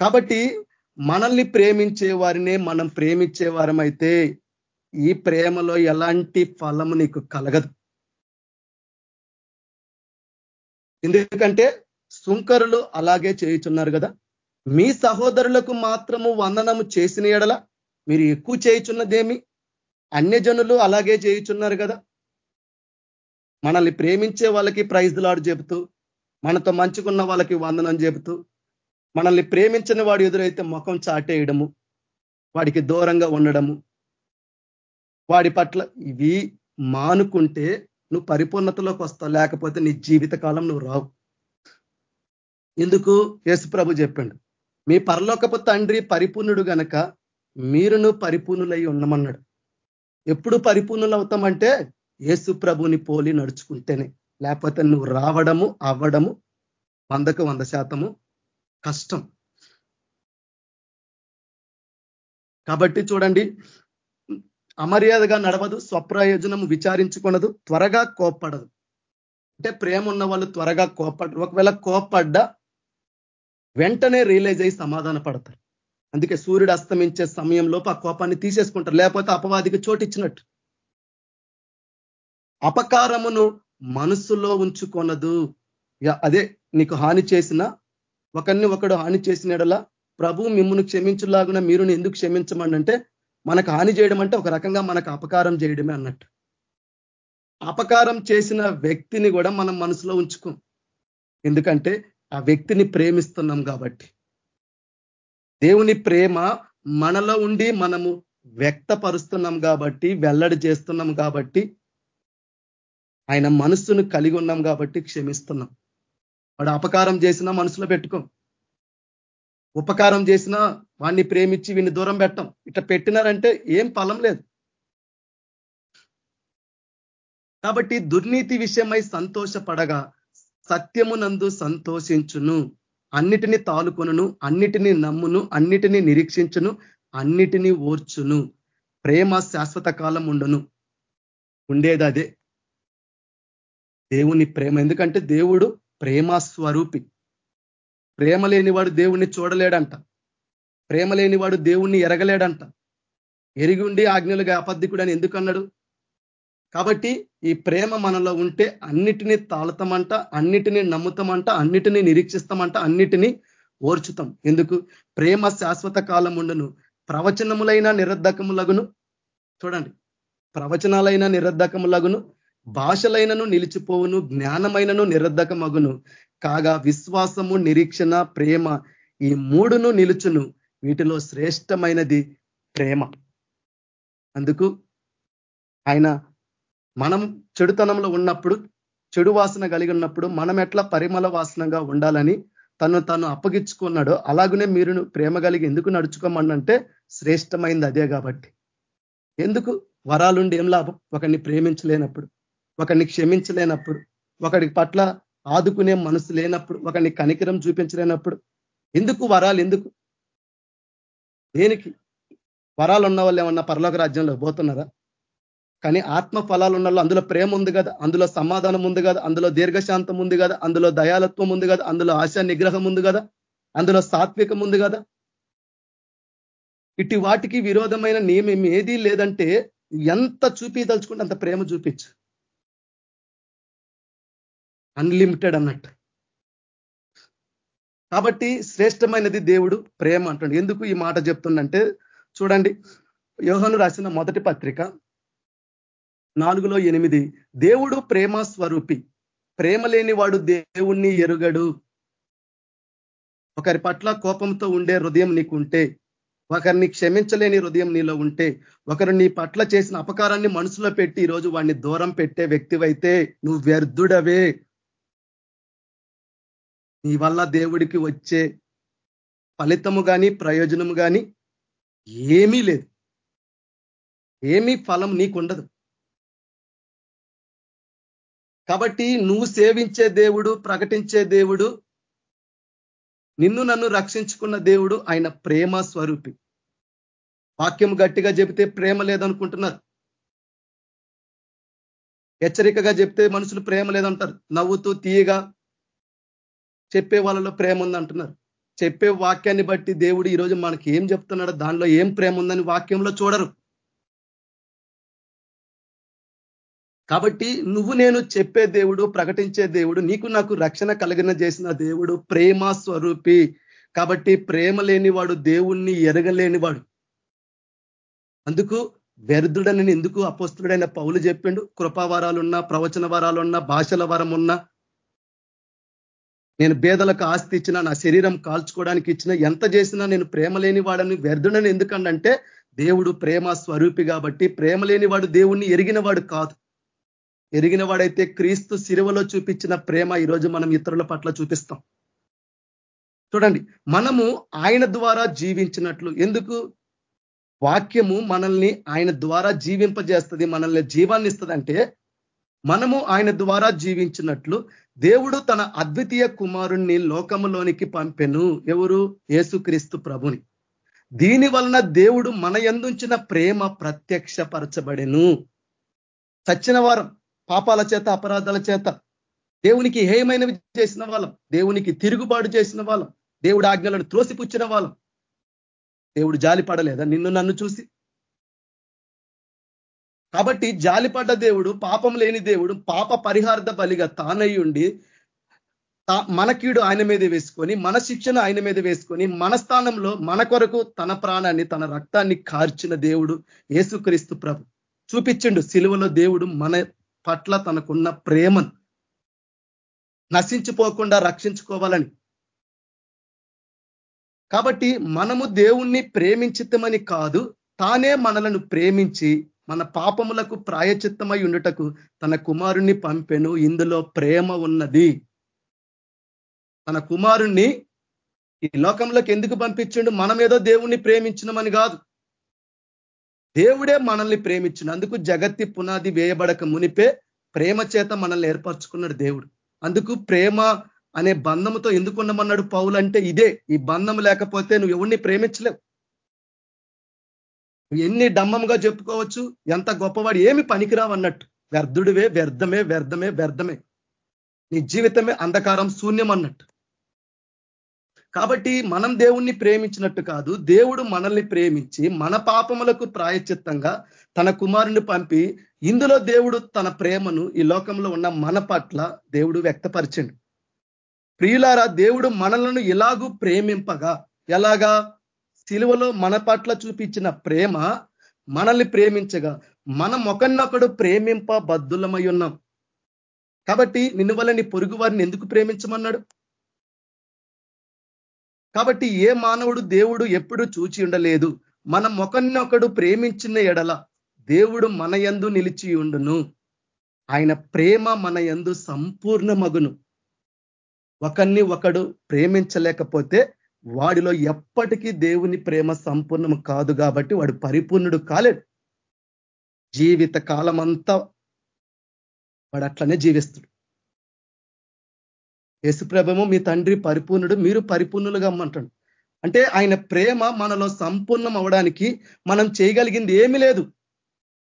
కాబట్టి మనల్ని ప్రేమించే వారినే మనం ప్రేమించే వారమైతే ఈ ప్రేమలో ఎలాంటి ఫలము నీకు కలగదు. ఎందుకంటే సుంకరులు అలాగే చేయుచున్నారు కదా. మీ సహోదరులకు మాత్రము వందనము చేసిన ఎడల మీరు ఎక్కువ చేయుచున్నదేమి? అన్యజనులు అలాగే చేయుచున్నారు కదా. మనల్ని ప్రేమించే వాళ్ళకి ప్రైజ్లాడు చెబుతూ మనతో మంచుకున్న వాళ్ళకి వందనం చెబుతూ మనల్ని ప్రేమించిన వాడు ఎదురైతే ముఖం చాటేయడము వాడికి దూరంగా ఉండడము వాడి పట్ల ఇవి మానుకుంటే నువ్వు పరిపూర్ణతలోకి వస్తావు. లేకపోతే నీ జీవితకాలం నువ్వు రావు. ఎందుకు? యేసుప్రభు చెప్పాడు మీ పరలోకపు తండ్రి పరిపూర్ణుడు గనక మీరును పరిపూర్ణులై ఉండమన్నాడు. ఎప్పుడు పరిపూర్ణులు అవుతామంటే యేసు ప్రభుని పోలి నడుచుకుంటేనే. లేకపోతే నువ్వు రావడము అవ్వడము వందకు వంద శాతము కష్టం. కాబట్టి చూడండి అమర్యాదగా నడవదు స్వప్రయోజనం విచారించుకున్నదు త్వరగా కోప్పడదు. అంటే ప్రేమ ఉన్న వాళ్ళు త్వరగా కోప్పడరు. ఒకవేళ కోప్పడ్డా వెంటనే రియలైజ్ అయ్యి సమాధాన పడతారు. అందుకే సూర్యుడు అస్తమించే సమయంలో ఆ కోపాన్ని తీసేసుకుంటారు. లేకపోతే అపవాదికి చోటిచ్చినట్టు. అపకారమును మనసులో ఉంచుకొనదు. అదే నీకు హాని చేసిన ఒకరిని ఒకడు హాని చేసినడలా ప్రభు మిమ్మల్ని క్షమించులాగున మీరు ఎందుకు క్షమించమని అంటే మనకు హాని చేయడం అంటే ఒక రకంగా మనకు అపకారం చేయడమే అన్నట్టు. అపకారం చేసిన వ్యక్తిని కూడా మనం మనసులో ఉంచుకోం. ఎందుకంటే ఆ వ్యక్తిని ప్రేమిస్తున్నాం కాబట్టి. దేవుని ప్రేమ మనలో ఉండి మనము వ్యక్తపరుస్తున్నాం కాబట్టి వెల్లడి చేస్తున్నాం కాబట్టి ఆయన మనస్సును కలిగి ఉన్నాం కాబట్టి క్షమిస్తున్నాం. వాడు అపకారం చేసినా మనసులో పెట్టుకోం. ఉపకారం చేసినా వాడిని ప్రేమించి వీడిని దూరం పెట్టం. ఇట్లా పెట్టినారంటే ఏం ఫలం లేదు. కాబట్టి దుర్నీతి విషయమై సంతోషపడగా సత్యమునందు సంతోషించును. అన్నిటిని తాలుకొనును అన్నిటిని నమ్మును అన్నిటిని నిరీక్షించును అన్నిటిని ఓర్చును. ప్రేమ శాశ్వత కాలం ఉండను. ఉండేది అదే. దేవుని ప్రేమ. ఎందుకంటే దేవుడు ప్రేమ స్వరూపి. ప్రేమ లేనివాడు దేవుణ్ణి చూడలేడంట. ప్రేమ లేనివాడు దేవుణ్ణి ఎరగలేడంట. ఎరిగి ఉండి ఆజ్ఞలుగా అబద్ధికుడు అని ఎందుకు అన్నాడు కాబట్టి ఈ ప్రేమ మనలో ఉంటే అన్నిటినీ తాళతామంట అన్నిటినీ నమ్ముతామంట అన్నిటినీ నిరీక్షిస్తామంట అన్నిటినీ ఓర్చుతాం. ఎందుకు? ప్రేమ శాశ్వత కాలం ఉండను ప్రవచనములైన నిరర్ధకములగును. చూడండి. ప్రవచనాలైన నిరర్ధకములగును. భాషలైనను నిలిచిపోవును. జ్ఞానమైనను నిరర్ధకమగును. కాగా విశ్వాసము నిరీక్షణ ప్రేమ ఈ మూడును నిలుచును. వీటిలో శ్రేష్టమైనది ప్రేమ. అందుకు ఆయన మనం చెడుతనంలో ఉన్నప్పుడు చెడు వాసన కలిగి ఉన్నప్పుడు మనం ఎట్లా పరిమళ వాసనగా ఉండాలని తను తను అప్పగించుకున్నాడో అలాగనే మీరు ప్రేమ కలిగి ఎందుకు నడుచుకోమనంటే శ్రేష్టమైంది అదే కాబట్టి. ఎందుకు? వరాలుండి ఏం లాభం? ఒకరిని ప్రేమించలేనప్పుడు ఒకరిని క్షమించలేనప్పుడు ఒకడి పట్ల ఆదుకునే మనసు లేనప్పుడు ఒకరిని కనికరం చూపించలేనప్పుడు ఎందుకు వరాలు ఎందుకు? దేనికి? వరాలు ఉన్న వాళ్ళు ఏమన్నా పరలోక రాజ్యంలో పోతున్నారా? కానీ ఆత్మ ఫలాలు ఉన్న అందులో ప్రేమ ఉంది కదా అందులో సమాధానం ఉంది కదా అందులో దీర్ఘశాంతం ఉంది కదా అందులో దయాలత్వం ఉంది కదా అందులో ఆశా నిగ్రహం ఉంది కదా అందులో సాత్వికం ఉంది కదా. ఇటు వాటికి విరోధమైన నియమం ఏదీ లేదంటే ఎంత చూపించదలుచుకుంటే అంత ప్రేమ చూపించు. అన్లిమిటెడ్ అన్నట్టు. కాబట్టి శ్రేష్టమైనది దేవుడు ప్రేమ అంటాడు ఎందుకు ఈ మాట చెప్తుండంటే చూడండి యోహను రాసిన మొదటి పత్రిక నాలుగులో ఎనిమిది దేవుడు ప్రేమ స్వరూపి ప్రేమ లేని వాడు దేవుణ్ణి ఎరుగడు. ఒకరి పట్ల కోపంతో ఉండే హృదయం నీకుంటే ఒకరిని క్షమించలేని హృదయం నీలో ఉంటే ఒకరు నీ పట్ల చేసిన అపకారాన్ని మనసులో పెట్టి ఈరోజు వాడిని దూరం పెట్టే వ్యక్తివైతే నువ్వు వ్యర్థుడవే. నీ వల్ల దేవుడికి వచ్చే ఫలితము కానీ ప్రయోజనము కానీ ఏమీ లేదు. ఏమీ ఫలం నీకుండదు. కాబట్టి నువ్వు సేవించే దేవుడు ప్రకటించే దేవుడు నిన్ను నన్ను రక్షించుకున్న దేవుడు ఆయన ప్రేమ స్వరూపి. వాక్యం గట్టిగా చెబితే ప్రేమ లేదనుకుంటున్నారు. హెచ్చరికగా చెప్తే మనుషులు ప్రేమ లేదంటారు. నవ్వుతూ తీయగా చెప్పే వాళ్ళలో ప్రేమ ఉందంటున్నారు చెప్పే వాక్యాన్ని బట్టి దేవుడు ఈరోజు మనకి ఏం చెప్తున్నాడో దానిలో ఏం ప్రేమ ఉందని వాక్యంలో చూడరు. కాబట్టి నువ్వు నేను చెప్పే దేవుడు ప్రకటించే దేవుడు నీకు నాకు రక్షణ కలిగిన చేసిన దేవుడు ప్రేమ స్వరూపి. కాబట్టి ప్రేమ లేనివాడు దేవుణ్ణి ఎరగలేనివాడు. అందుకు వ్యర్థుడని ఎందుకు అపోస్తుడైన పౌలు చెప్పిండు? కృపావరాలున్నా ప్రవచన వరాలున్నా భాషల వరం ఉన్నా నేను పేదలకు ఆస్తి ఇచ్చిన నా శరీరం కాల్చుకోవడానికి ఇచ్చిన ఎంత చేసినా నేను ప్రేమ లేని వాడని వ్యర్థుడని ఎందుకంటే దేవుడు ప్రేమ స్వరూపి కాబట్టి ప్రేమ లేని వాడు దేవుణ్ణి ఎరిగిన వాడు కాదు. ఎరిగిన వాడైతే క్రీస్తు శిరువలో చూపించిన ప్రేమ ఈరోజు మనం ఇతరుల పట్ల చూపిస్తాం. చూడండి మనము ఆయన ద్వారా జీవించినట్లు ఎందుకు? వాక్యము మనల్ని ఆయన ద్వారా జీవింపజేస్తుంది మనల్ని జీవాన్ని ఇస్తుందంటే మనము ఆయన ద్వారా జీవించినట్లు దేవుడు తన అద్వితీయ కుమారుణ్ణి లోకములోనికి పంపెను. ఎవరు? ఏసుక్రీస్తు ప్రభుని. దీని వలన దేవుడు మన ఎందుంచిన ప్రేమ ప్రత్యక్షపరచబడెను. చచ్చిన వారం పాపాల చేత అపరాధాల చేత దేవునికి హేయమైనవి చేసిన వాళ్ళం దేవునికి తిరుగుబాటు చేసిన వాళ్ళం దేవుడు ఆజ్ఞలను త్రోసిపుచ్చిన వాళ్ళం. దేవుడు జాలి పడలేదా నిన్ను నన్ను చూసి? కాబట్టి జాలిపడ్డ దేవుడు పాపం లేని దేవుడు పాప పరిహార్థ బలిగా తానయ్యుండి మన కీడు ఆయన మీద వేసుకొని మన శిక్షణ ఆయన మీద వేసుకొని మన స్థానంలో మన కొరకు తన ప్రాణాన్ని తన రక్తాన్ని కార్చిన దేవుడు యేసుక్రీస్తు ప్రభు. చూపించిండు సిలువలో దేవుడు మన పట్ల తనకున్న ప్రేమను. నశించిపోకుండా రక్షించుకోవాలని. కాబట్టి మనము దేవుణ్ణి ప్రేమించితమని కాదు తానే మనలను ప్రేమించి మన పాపములకు ప్రాయచిత్తమై ఉండుటకు తన కుమారుణ్ణి పంపెను. ఇందులో ప్రేమ ఉన్నది. తన కుమారుణ్ణి ఈ లోకంలోకి ఎందుకు పంపించిండు? మనమేదో దేవుణ్ణి ప్రేమించినమని కాదు. దేవుడే మనల్ని ప్రేమించిన అందుకు జగత్తి పునాది వేయబడక మునిపే ప్రేమ చేత మనల్ని ఏర్పరచుకున్నాడు దేవుడు. అందుకు ప్రేమ అనే బంధముతో ఎందుకు ఉండమన్నాడు పౌలు అంటే ఇదే. ఈ బంధం లేకపోతే నువ్వు ఎవరిని ప్రేమించలేవు. ఎన్ని డమ్మంగా చెప్పుకోవచ్చు ఎంత గొప్పవాడు ఏమి పనికిరావు అన్నట్టు వ్యర్థుడివే వ్యర్థమే వ్యర్థమే వ్యర్థమే. నీ జీవితమే అంధకారం శూన్యం అన్నట్టు. కాబట్టి మనం దేవుణ్ణి ప్రేమించినట్టు కాదు దేవుడు మనల్ని ప్రేమించి మన పాపములకు ప్రాయచిత్తంగా తన కుమారుని పంపి ఇందులో దేవుడు తన ప్రేమను ఈ లోకంలో ఉన్న మన పట్ల దేవుడు వ్యక్తపరిచండు. ప్రియులారా దేవుడు మనలను ఇలాగూ ప్రేమింపగా ఎలాగా? సిలువలో మన పట్ల చూపించిన ప్రేమ మనల్ని ప్రేమించగా మనం ఒకరినొకడు ప్రేమింప బద్దులమై ఉన్నాం. కాబట్టి నిన్ను వల్ల నీ పొరుగు వారిని ఎందుకు ప్రేమించమన్నాడు? కాబట్టి ఏ మానవుడు దేవుడు ఎప్పుడు చూచి ఉండలేదు. మనం ఒకరినొకడు ప్రేమించిన ఎడల దేవుడు మన యందు నిలిచి ఉండును. ఆయన ప్రేమ మన యందు సంపూర్ణ మగును ఒకరిని ఒకడు ప్రేమించలేకపోతే వాడిలో ఎప్పటికీ దేవుని ప్రేమ సంపూర్ణం కాదు కాబట్టి వాడు పరిపూర్ణుడు కాలేడు. జీవిత కాలమంతా వాడు అట్లనే జీవిస్తుడు. యేసుప్రభము మీ తండ్రి పరిపూర్ణుడు మీరు పరిపూర్ణులుగా అమ్మంటాడు అంటే ఆయన ప్రేమ మనలో సంపూర్ణం అవడానికి మనం చేయగలిగింది ఏమీ లేదు.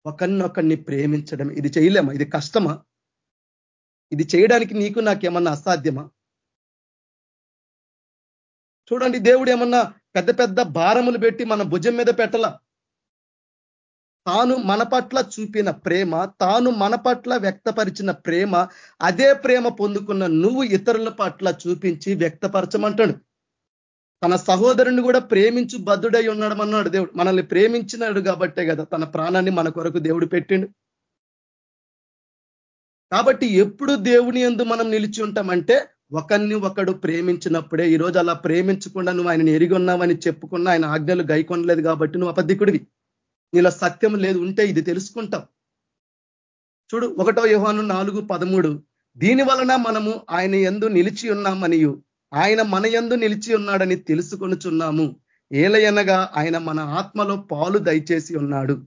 ఒకరినొకరిని ప్రేమించడం ఇది చేయలేమా? ఇది కష్టమా? ఇది చేయడానికి నీకు నాకేమన్నా అసాధ్యమా? చూడండి దేవుడు ఏమన్నా పెద్ద పెద్ద భారములు పెట్టి మన భుజం మీద పెట్టలా? తాను మన పట్ల చూపిన ప్రేమ తాను మన పట్ల వ్యక్తపరిచిన ప్రేమ అదే ప్రేమ పొందుకున్న నువ్వు ఇతరుల పట్ల చూపించి వ్యక్తపరచమంటాడు. తన సహోదరుని కూడా ప్రేమించు బద్ధుడై ఉన్నాడు అన్నాడు దేవుడు. మనల్ని ప్రేమించినాడు కాబట్టే కదా తన ప్రాణాన్ని మన కొరకు దేవుడు పెట్టిండు. కాబట్టి ఎప్పుడు దేవుని ఎందు మనం నిలిచి ఉంటామంటే ఒకరిని ఒకడు ప్రేమించినప్పుడే ఈరోజు అలా ప్రేమించకుండా నువ్వు ఆయన ఎరిగి ఉన్నావని చెప్పుకున్నా ఆయన ఆజ్ఞలు గైకొనలేదు కాబట్టి నువ్వు అబద్ధికుడివి. నీలో సత్యం లేదు ఉంటే ఇది తెలుసుకుంటాం. చూడు ఒకటో యుహాను నాలుగు పదమూడు. దీని వలన మనము ఆయన ఎందు నిలిచి ఉన్నామనియు ఆయన మన ఎందు నిలిచి ఉన్నాడని తెలుసుకొనుచున్నాము. ఏలయనగా ఆయన మన ఆత్మలో పాలు దయచేసి ఉన్నాడు.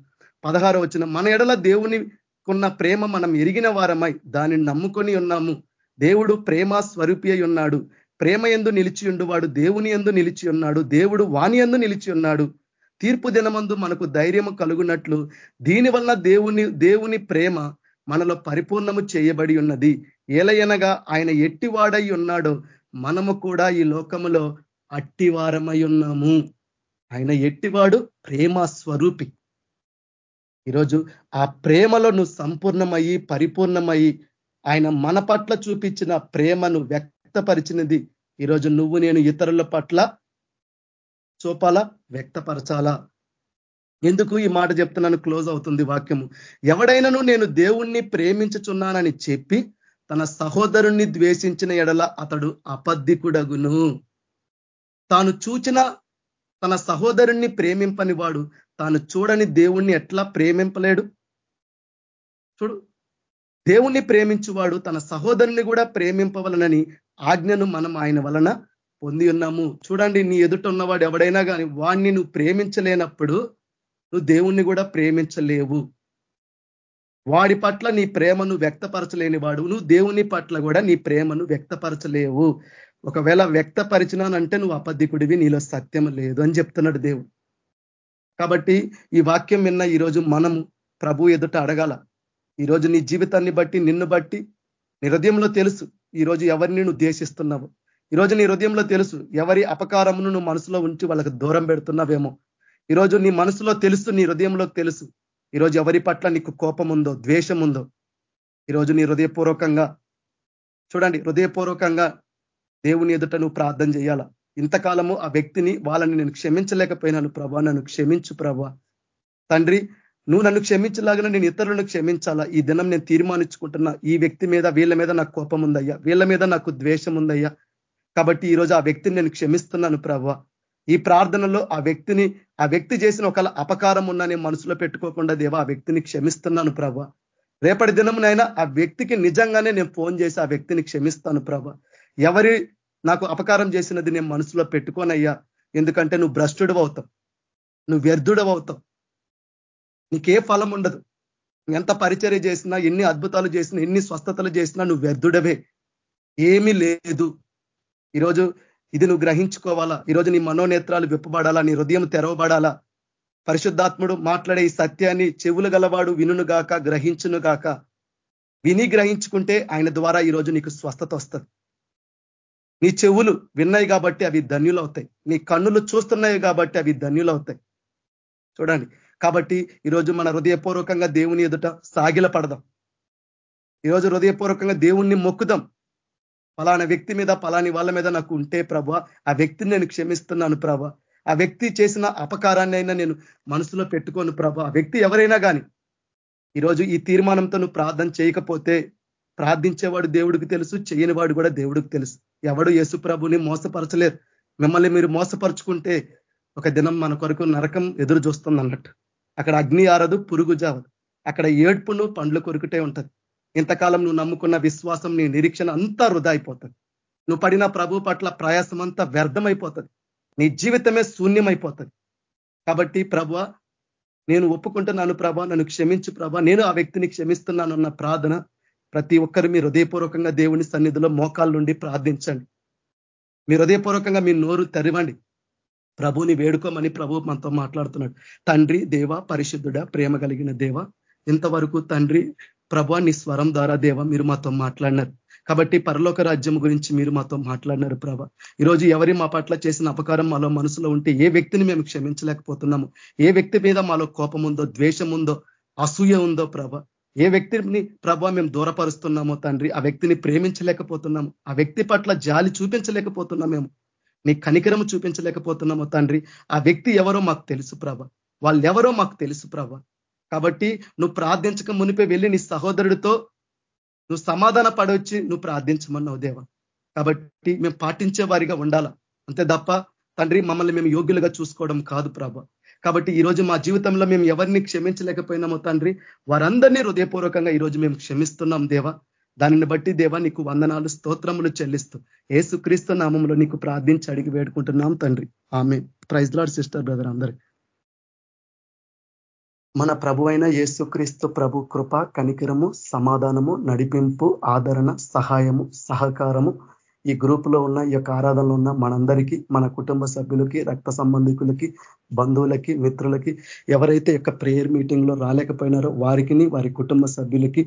పదహారు వచ్చిన మన ఎడల దేవుని ఉన్న ప్రేమ మనం ఎరిగిన వారమై దానిని నమ్ముకొని ఉన్నాము. దేవుడు ప్రేమ స్వరూపి అయి ఉన్నాడు. ప్రేమ ఎందు నిలిచి ఉండువాడు దేవుని ఎందు నిలిచి ఉన్నాడు. దేవుడు వాణి ఎందు నిలిచి ఉన్నాడు. తీర్పు దినమందు మనకు ధైర్యము కలుగునట్లు దీని దేవుని దేవుని ప్రేమ మనలో పరిపూర్ణము చేయబడి ఉన్నది. ఏలయనగా ఆయన ఎట్టివాడై ఉన్నాడో మనము కూడా ఈ లోకములో అట్టివారమై ఉన్నాము. ఆయన ఎట్టివాడు? ప్రేమ స్వరూపి. ఈరోజు ఆ ప్రేమలో నువ్వు సంపూర్ణమయ్యి పరిపూర్ణమయ్యి ఆయన మన పట్ల చూపించిన ప్రేమను వ్యక్తపరిచినది. ఈరోజు నువ్వు నేను ఇతరుల పట్ల చూపాలా? వ్యక్తపరచాలా? ఎందుకు ఈ మాట చెప్తున్నాను? క్లోజ్ అవుతుంది వాక్యము. ఎవడైనాను నేను దేవుణ్ణి ప్రేమించుచున్నానని చెప్పి తన సహోదరుణ్ణి ద్వేషించిన ఎడల అతడు అబద్ధికుడగును తాను చూచిన తన సహోదరుణ్ణి ప్రేమింపని వాడు తాను చూడని దేవుణ్ణి ఎట్లా ప్రేమింపలేడు? చూడు దేవుణ్ణి ప్రేమించువాడు తన సహోదరుని కూడా ప్రేమింపవలనని ఆజ్ఞను మనం ఆయన వలన పొంది ఉన్నాము. చూడండి నీ ఎదుట ఉన్నవాడు ఎవడైనా కానీ వాణ్ణి నువ్వు ప్రేమించలేనప్పుడు నువ్వు దేవుణ్ణి కూడా ప్రేమించలేవు. వాడి పట్ల నీ ప్రేమను వ్యక్తపరచలేని వాడు నువ్వు దేవుని పట్ల కూడా నీ ప్రేమను వ్యక్తపరచలేవు. ఒకవేళ వ్యక్తపరిచినానంటే నువ్వు అబద్ధికుడివి నీలో సత్యం లేదు అని చెప్తున్నాడు దేవుడు. కాబట్టి ఈ వాక్యం విన్న ఈరోజు మనము ప్రభు ఎదుట అడగాల ఈరోజు నీ జీవితాన్ని బట్టి నిన్ను బట్టి నీ హృదయంలో తెలుసు ఈరోజు ఎవరిని నువ్వు దేశిస్తున్నావు ఈరోజు నీ హృదయంలో తెలుసు ఎవరి అపకారమును నువ్వు మనసులో ఉంచి వాళ్ళకి దూరం పెడుతున్నావేమో. ఈరోజు నీ మనసులో తెలుసు నీ హృదయంలో తెలుసు ఈరోజు ఎవరి పట్ల నీకు కోపం ఉందో ద్వేషం ఉందో ఈరోజు నీ హృదయపూర్వకంగా చూడండి హృదయపూర్వకంగా దేవుని ఎదుట నువ్వు ప్రార్థన చేయాలా? ఇంతకాలము ఆ వ్యక్తిని వాళ్ళని నేను క్షమించలేకపోయినాను ప్రభా నన్ను క్షమించు ప్రభా. తండ్రి నువ్వు నన్ను క్షమించలాగా నేను ఇతరులను క్షమించాలా? ఈ దినం నేను తీర్మానించుకుంటున్నా ఈ వ్యక్తి మీద వీళ్ళ మీద నాకు కోపం ఉందయ్యా వీళ్ళ మీద నాకు ద్వేషం ఉందయ్యా కాబట్టి ఈరోజు ఆ వ్యక్తిని నేను క్షమిస్తున్నాను ప్రభా. ఈ ప్రార్థనలో ఆ వ్యక్తిని ఆ వ్యక్తి చేసిన ఒకవేళ అపకారం ఉందని మనసులో పెట్టుకోకుండా దేవా ఆ వ్యక్తిని క్షమిస్తున్నాను ప్రభా. రేపటి దినమునైనా ఆ వ్యక్తికి నిజంగానే నేను ఫోన్ చేసి ఆ వ్యక్తిని క్షమిస్తాను ప్రభ. ఎవరి నాకు అపకారం చేసినది నేను మనసులో పెట్టుకోనయ్యా. ఎందుకంటే నువ్వు భ్రష్టుడు అవుతావు. నువ్వు వ్యర్థుడు అవుతావు. నీకే ఫలం ఉండదు. ఎంత పరిచర్య చేసినా ఎన్ని అద్భుతాలు చేసినా ఎన్ని స్వస్థతలు చేసినా నువ్వు వ్యర్థుడవే. ఏమీ లేదు. ఈరోజు ఇది నువ్వు గ్రహించుకోవాలా? ఈరోజు నీ మనోనేత్రాలు విప్పబడాలా? నీ హృదయం తెరవబడాలా? పరిశుద్ధాత్ముడు మాట్లాడే ఈ సత్యాన్ని చెవులు గలవాడు వినును గాక గ్రహించును గాక విని గ్రహించుకుంటే ఆయన ద్వారా ఈరోజు నీకు స్వస్థత వస్తుంది. నీ చెవులు విన్నాయి కాబట్టి అవి ధన్యులు అవుతాయి నీ కన్నులు చూస్తున్నాయి కాబట్టి అవి ధన్యులు అవుతాయి చూడండి కాబట్టి ఈరోజు మన హృదయపూర్వకంగా దేవుని ఎదుట సాగిల పడదాం ఈరోజు హృదయపూర్వకంగా దేవుణ్ణి మొక్కుదాం. పలానా వ్యక్తి మీద పలాని వాళ్ళ మీద నాకు ఉంటే ప్రభ ఆ వ్యక్తిని నేను క్షమిస్తున్నాను ప్రభ. ఆ వ్యక్తి చేసిన అపకారాన్ని అయినా నేను మనసులో పెట్టుకోను ప్రభ. ఆ వ్యక్తి ఎవరైనా కానీ ఈరోజు ఈ తీర్మానంతో నువ్వు ప్రార్థన చేయకపోతే ప్రార్థించేవాడు దేవుడికి తెలుసు చేయనివాడు కూడా దేవుడికి తెలుసు. ఎవడు యేసు ప్రభుని మోసపరచలేరు. మిమ్మల్ని మీరు మోసపరుచుకుంటే ఒక దినం మన కొరకు నరకం ఎదురు చూస్తుంది అన్నట్టు. అక్కడ అగ్ని ఆరదు పురుగు జావదు. అక్కడ ఏడ్పును పండ్లు కొరుకుటే ఉంటది. ఇంతకాలం నువ్వు నమ్ముకున్న విశ్వాసం నీ నిరీక్షణ అంతా వృధా అయిపోతుంది. నువ్వు పడిన ప్రభు పట్ల ప్రయాసం అంతా వ్యర్థమైపోతుంది. నీ జీవితమే శూన్యమైపోతుంది. కాబట్టి ప్రభ నేను ఒప్పుకుంటున్నాను ప్రభ నన్ను క్షమించు ప్రభ. నేను ఆ వ్యక్తిని క్షమిస్తున్నానన్న ప్రార్థన ప్రతి ఒక్కరు మీ హృదయపూర్వకంగా దేవుని సన్నిధిలో మోకాల నుండి ప్రార్థించండి. మీ హృదయపూర్వకంగా మీ నోరు తెరవండి. ప్రభుని వేడుకోమని ప్రభు మనతో మాట్లాడుతున్నాడు. తండ్రి దేవ పరిశుద్ధుడ ప్రేమ కలిగిన దేవ ఇంతవరకు తండ్రి ప్రభా నీ స్వరం ద్వారా దేవ మీరు మాతో మాట్లాడినారు. కాబట్టి పరలోక రాజ్యం గురించి మీరు మాతో మాట్లాడినారు ప్రభ. ఈరోజు ఎవరి మా పట్ల చేసిన అపకారం మాలో మనసులో ఉంటే ఏ వ్యక్తిని మేము క్షమించలేకపోతున్నాము? ఏ వ్యక్తి మీద మాలో కోపం ఉందో ద్వేషం ఉందో అసూయ ఉందో ప్రభ? ఏ వ్యక్తిని ప్రభా మేము దూరపరుస్తున్నామో తండ్రి? ఆ వ్యక్తిని ప్రేమించలేకపోతున్నాము. ఆ వ్యక్తి పట్ల జాలి చూపించలేకపోతున్నాం మేము నీ కనికరము చూపించలేకపోతున్నామో తండ్రి. ఆ వ్యక్తి ఎవరో మాకు తెలుసు ప్రభ. వాళ్ళు ఎవరో మాకు తెలుసు ప్రభ. కాబట్టి నువ్వు ప్రార్థించక మునిపే వెళ్ళి నీ సహోదరుడితో నువ్వు సమాధాన పడవచ్చి నువ్వు ప్రార్థించమన్నావు దేవ. కాబట్టి మేము పాటించే వారిగా ఉండాల? అంతే తప్ప తండ్రి మమ్మల్ని మేము యోగ్యులుగా చూసుకోవడం కాదు ప్రభ. కాబట్టి ఈరోజు మా జీవితంలో మేము ఎవరిని క్షమించలేకపోయినామో తండ్రి వారందరినీ హృదయపూర్వకంగా ఈరోజు మేము క్షమిస్తున్నాం దేవా. దానిని బట్టి దేవా నీకు వందనాలు స్తోత్రములు చెల్లిస్తూ ఏసుక్రీస్తు నామంలో నీకు ప్రార్థించి అడిగి వేడుకుంటున్నాం తండ్రి. ఆమె ప్రైజ్ లాడ్ సిస్టర్ బ్రదర్ అందరి. మన ప్రభు అయిన యేసుక్రీస్తు ప్రభు కృప కనికరము సమాధానము నడిపింపు ఆదరణ సహాయము సహకారము ఈ గ్రూప్లో ఉన్న ఈ యొక్క ఆరాధనలో ఉన్న మనందరికీ మన కుటుంబ సభ్యులకి రక్త సంబంధికులకి బంధువులకి మిత్రులకి ఎవరైతే యొక్క ప్రేయర్ మీటింగ్లో రాలేకపోయినారో వారికి వారి కుటుంబ సభ్యులకి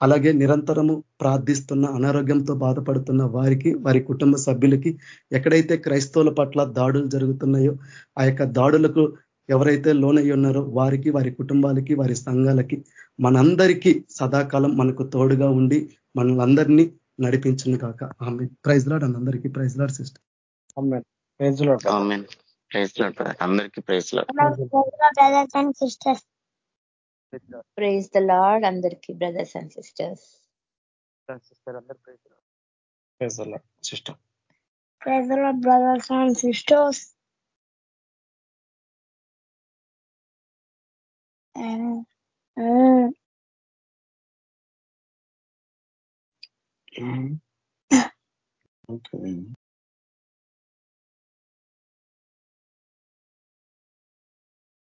అలాగే నిరంతరము ప్రార్థిస్తున్న అనారోగ్యంతో బాధపడుతున్న వారికి వారి కుటుంబ సభ్యులకి ఎక్కడైతే క్రైస్తవుల పట్ల దాడులు జరుగుతున్నాయో ఆ యొక్క దాడులకు ఎవరైతే లోనయ్యి ఉన్నారో వారికి వారి కుటుంబాలకి వారి సంఘాలకి మనందరికీ సదాకాలం మనకు తోడుగా ఉండి మనలందరినీ నడిపించును కాక ఆమె ప్రైజ్ లాడ్ అందరికీ. Praise Lord sister. అందరికీ ప్రైజ్ ప్రైజ్ ద లాడ్ అందరికీ brothers and sisters sister Praise the Lord, brothers and sisters. And, uh, Okay.